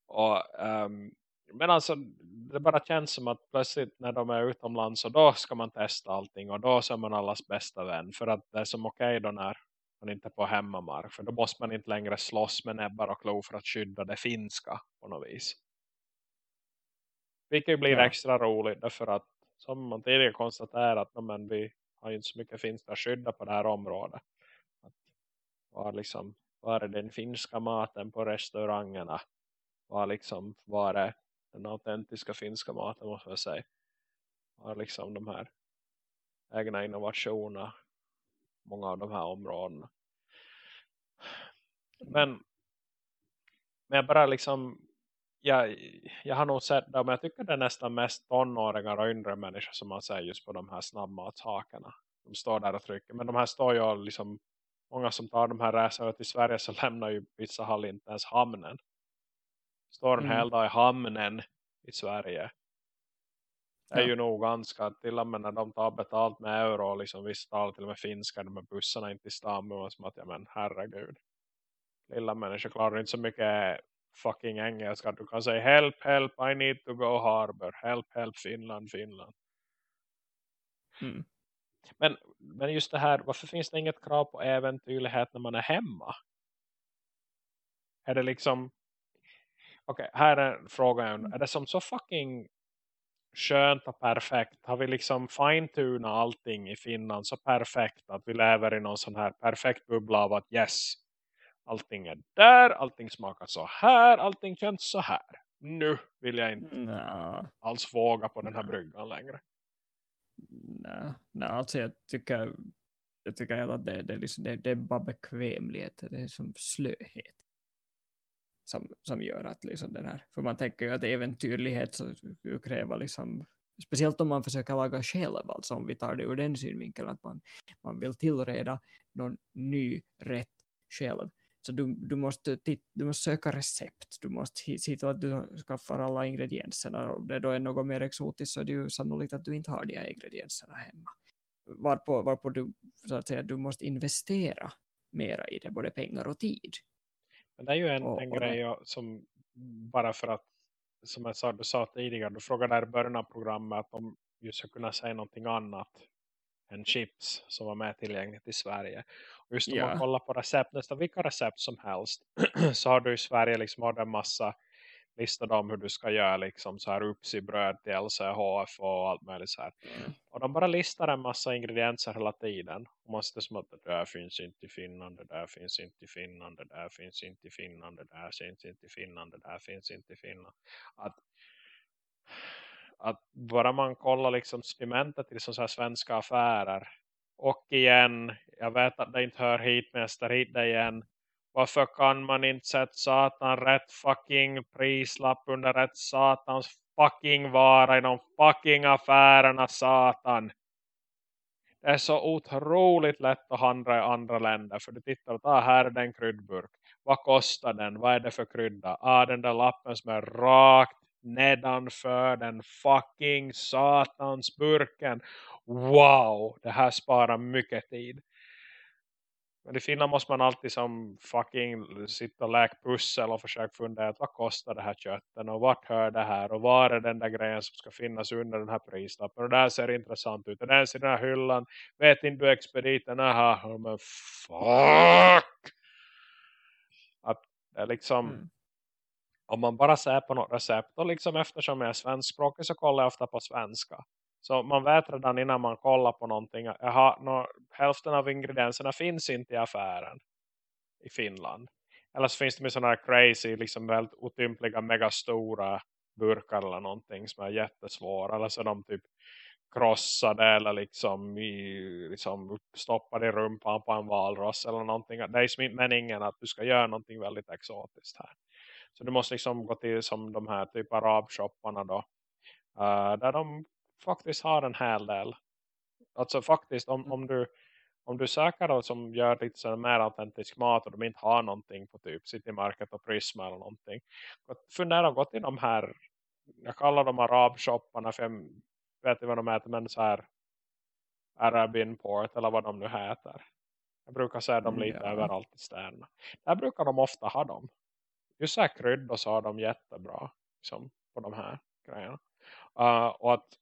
Speaker 1: och ehm, men alltså det bara känns som att plötsligt när de är utomlands så då ska man testa allting och då är man allas bästa vän för att det är som okej då när man inte är på hemmamark för då måste man inte längre slåss med näbbar och klor för att skydda det finska på något vis. Vilket blir
Speaker 2: Ja.
Speaker 1: extra roligt därför att som man tidigare konstaterat no, men vi har ju inte så mycket finska skydda på det här området. Att, var, liksom, var är den finska maten på restaurangerna? Var, liksom, var är den autentiska finska maten måste jag säga. Var liksom de här egna innovationerna många av de här områdena. Men men jag bara liksom jag, jag har nog sett det men jag tycker det är nästan mest tonåringar och yngre människor som man säger just på de här snabbmatshakarna. De står där och trycker. Men de här står ju liksom många som tar de här resorna till Sverige så lämnar ju Pizza Hall inte ens hamnen. Står en
Speaker 2: Mm.
Speaker 1: hel dag i hamnen i Sverige. är
Speaker 2: Ja.
Speaker 1: ju nog ganska till och med när de tar betalt med euro liksom visst talar till och med finska de här bussarna inte i stan men som att ja men herregud lilla människa klarar inte så mycket fucking engelska. Du kan säga help help I need to go harbor help help Finland Finland.
Speaker 2: Mm.
Speaker 1: men, men just det här varför finns det inget krav på äventyrlighet när man är hemma? Är det liksom okej här är frågan är det som så fucking skönt och perfekt? Har vi liksom fine-tuna allting i Finland så perfekt att vi lever i någon sån här perfekt bubbla av att yes, allting är där, allting smakar så här, allting känns så här. Nu vill jag inte
Speaker 2: Nja,
Speaker 1: alls våga på den här bryggan längre.
Speaker 2: nej, nej, alltså jag tycker, jag tycker att det, det, är liksom, det, det är bara bekvämlighet, det är som slöhet. Som, som gör att liksom den här, för man tänker ju att äventyrlighet så kräver liksom, speciellt om man försöker laga själv, alltså om vi tar det ur den synvinkeln att man, man vill tillreda någon ny rätt själv. Så du, du, måste, du måste söka recept, du måste se till att du skaffar alla ingredienserna. Om det då är något mer exotiskt så är det ju sannolikt att du inte har de här ingredienserna hemma. Varpå, varpå du, så att säga, du måste investera mera i det, både pengar och tid.
Speaker 1: Men det är ju en,
Speaker 2: Och-
Speaker 1: en
Speaker 2: och
Speaker 1: grej jag- som bara för att som jag sa, du sa tidigare, du frågade där i början av programmet de just ska kunna säga någonting annat än chips som var med tillgängligt i Sverige. Och just om
Speaker 2: Ja.
Speaker 1: man kollar på recept, nästan vilka recept som helst så har du i Sverige liksom har en massa listade om hur du ska göra liksom så här ups i bröd till LCHF och allt möjligt så här. Och de bara listar en massa ingredienser hela tiden. Och man sitter som att det där finns inte i Finland, det där finns inte i Finland, det där finns inte i Finland, det där finns inte i Finland, det där finns inte i Finland. Att, att bara man kollar liksom stimentet till sådana här svenska affärer. Och igen, jag vet att det inte hör hit men jag står hit det igen. Varför kan man inte sätta satan rätt fucking prislapp under rätt satans fucking vara i de fucking affärerna satan? Det är så otroligt lätt att handla i andra länder. För du tittar och ah, här är den kryddburk. Vad kostar den? Vad är det för krydda? Ah, den där lappen som är rakt nedanför den fucking satans burken. Wow, det här sparar mycket tid. Men i Finland måste man alltid som fucking sitta och läka pussel och försöka fundera att vad kostar det här köttet och vart hör det här och var är den där grejen som ska finnas under den här prislappen och det här ser intressant ut och den ser den här hyllan vet inte du expediten aha men fuck att det är liksom
Speaker 2: Mm
Speaker 1: om man bara ser på något recept och liksom eftersom jag är svenskspråkig så kollar jag ofta på svenska så man vet redan innan man kollar på någonting att jaha, hälften av ingredienserna finns inte i affären i Finland. Eller så finns det med sådana här crazy, liksom väldigt otympliga, megastora burkar eller någonting som är jättesvåra. Eller så är de typ krossade eller liksom, i, liksom uppstoppade i rumpan på en valross eller någonting. Det är inte meningen att du ska göra någonting väldigt exotiskt här. Så du måste liksom gå till som de här typ arabshopparna då. eh, där de faktiskt har en hel del. Alltså faktiskt om, om du om du söker då som gör lite sån mer autentisk mat och de inte har någonting på typ City Market och Prisma eller någonting. Fundera och gå till de här jag kallar dem arabshopparna för jag vet inte vad de heter men så här Arabian Port eller vad de nu heter. Jag brukar säga dem lite
Speaker 2: Ja.
Speaker 1: överallt i städerna. Där brukar de ofta ha dem. Just så här krydd och så har de jättebra liksom, på de här grejerna. Uh, och att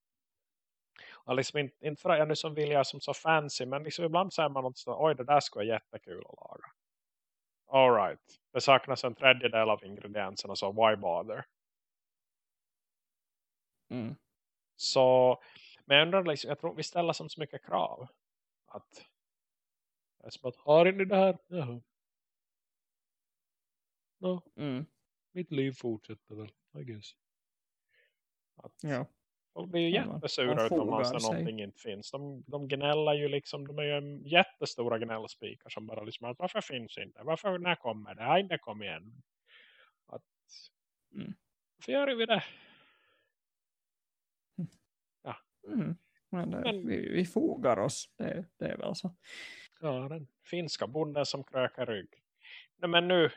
Speaker 1: och liksom inte, inte för att jag nu som vill göra som så fancy men liksom ibland säger man något så oj det där skulle vara jättekul att laga. Alright. Det saknas en tredjedel av ingredienserna så why bother?
Speaker 2: Mm.
Speaker 1: Så men jag undrar liksom, jag tror vi ställer som så mycket krav. Att att har ni det här? Jaha. No,
Speaker 2: Mm.
Speaker 1: mitt liv fortsätter väl, I guess. Att
Speaker 2: Ja.
Speaker 1: Folk blir ju
Speaker 2: Ja,
Speaker 1: jättesura
Speaker 2: fogar
Speaker 1: när någonting inte finns. De, de gnällar ju liksom, de är ju jättestora gnällspikar som bara liksom, att varför finns inte? Varför, när kommer det? Nej, det kommer igen. Att,
Speaker 2: Mm.
Speaker 1: Varför gör vi det?
Speaker 2: Mm. Men, det,
Speaker 1: Men-
Speaker 2: vi, vi fogar oss, det, det är väl så.
Speaker 1: Ja, den finska bonden som krökar rygg. Nej, men nu,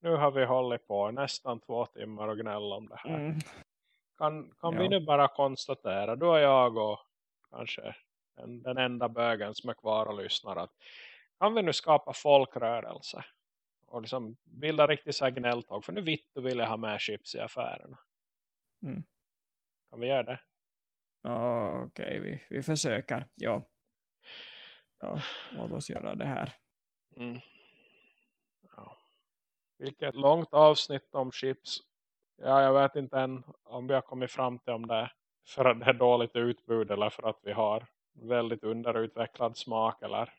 Speaker 1: nu har vi hållit på nästan två timmar och gnälla om det här.
Speaker 2: Mm.
Speaker 1: kan, kan
Speaker 2: Ja.
Speaker 1: vi nu bara konstatera, du och jag och kanske den, den enda bögen som är kvar och lyssnar att kan vi nu skapa folkrörelse och liksom bilda riktigt så här gnälltag för nu vitt och vill jag ha med chips i affärerna.
Speaker 2: Mm.
Speaker 1: Kan vi göra det?
Speaker 2: Ja, Okej, vi, vi försöker. Ja. ja, låt oss göra det här.
Speaker 1: Mm. Vilket långt avsnitt om chips. Ja, jag vet inte än om vi har kommit fram till om det för att det är dåligt utbud eller för att vi har väldigt underutvecklad smak eller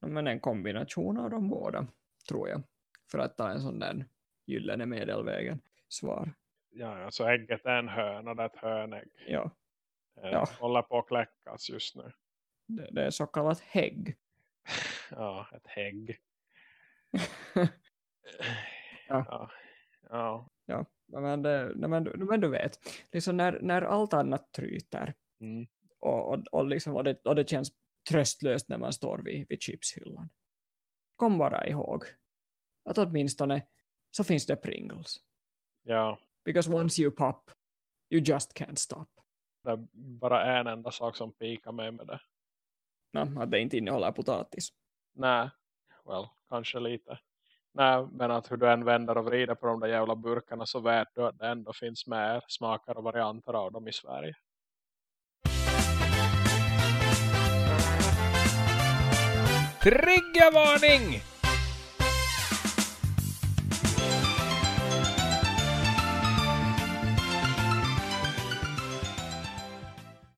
Speaker 2: Men en kombination av de båda, tror jag. För att ta en sån där gyllene medelvägen svar.
Speaker 1: ja, alltså ägget är en höna, det är ett hönägg.
Speaker 2: Ja,
Speaker 1: Eh,
Speaker 2: Ja.
Speaker 1: Håller på att kläckas just nu.
Speaker 2: det, det är så kallat hägg.
Speaker 1: Ja, ett hägg.
Speaker 2: Ja.
Speaker 1: Ja. ja.
Speaker 2: Men, nej, men, du- men du vet, liksom när, när allt annat tryter
Speaker 1: Mm.
Speaker 2: och, och, och, liksom, och, det, och det känns tröstlöst när man står vid, vid chipshyllan. Kom bara ihåg att åtminstone så finns det Pringles.
Speaker 1: ja.
Speaker 2: Because once you pop, you just can't stop.
Speaker 1: Det är bara en enda sak som pikar mig med det.
Speaker 2: No, att det inte innehåller potatis.
Speaker 1: Nej, well, kanske lite. Nej, men att hur du än vänder och vrider på de där jävla burkarna så vet du att det ändå finns mer smaker och varianter av dem i Sverige.
Speaker 3: Triggervarning!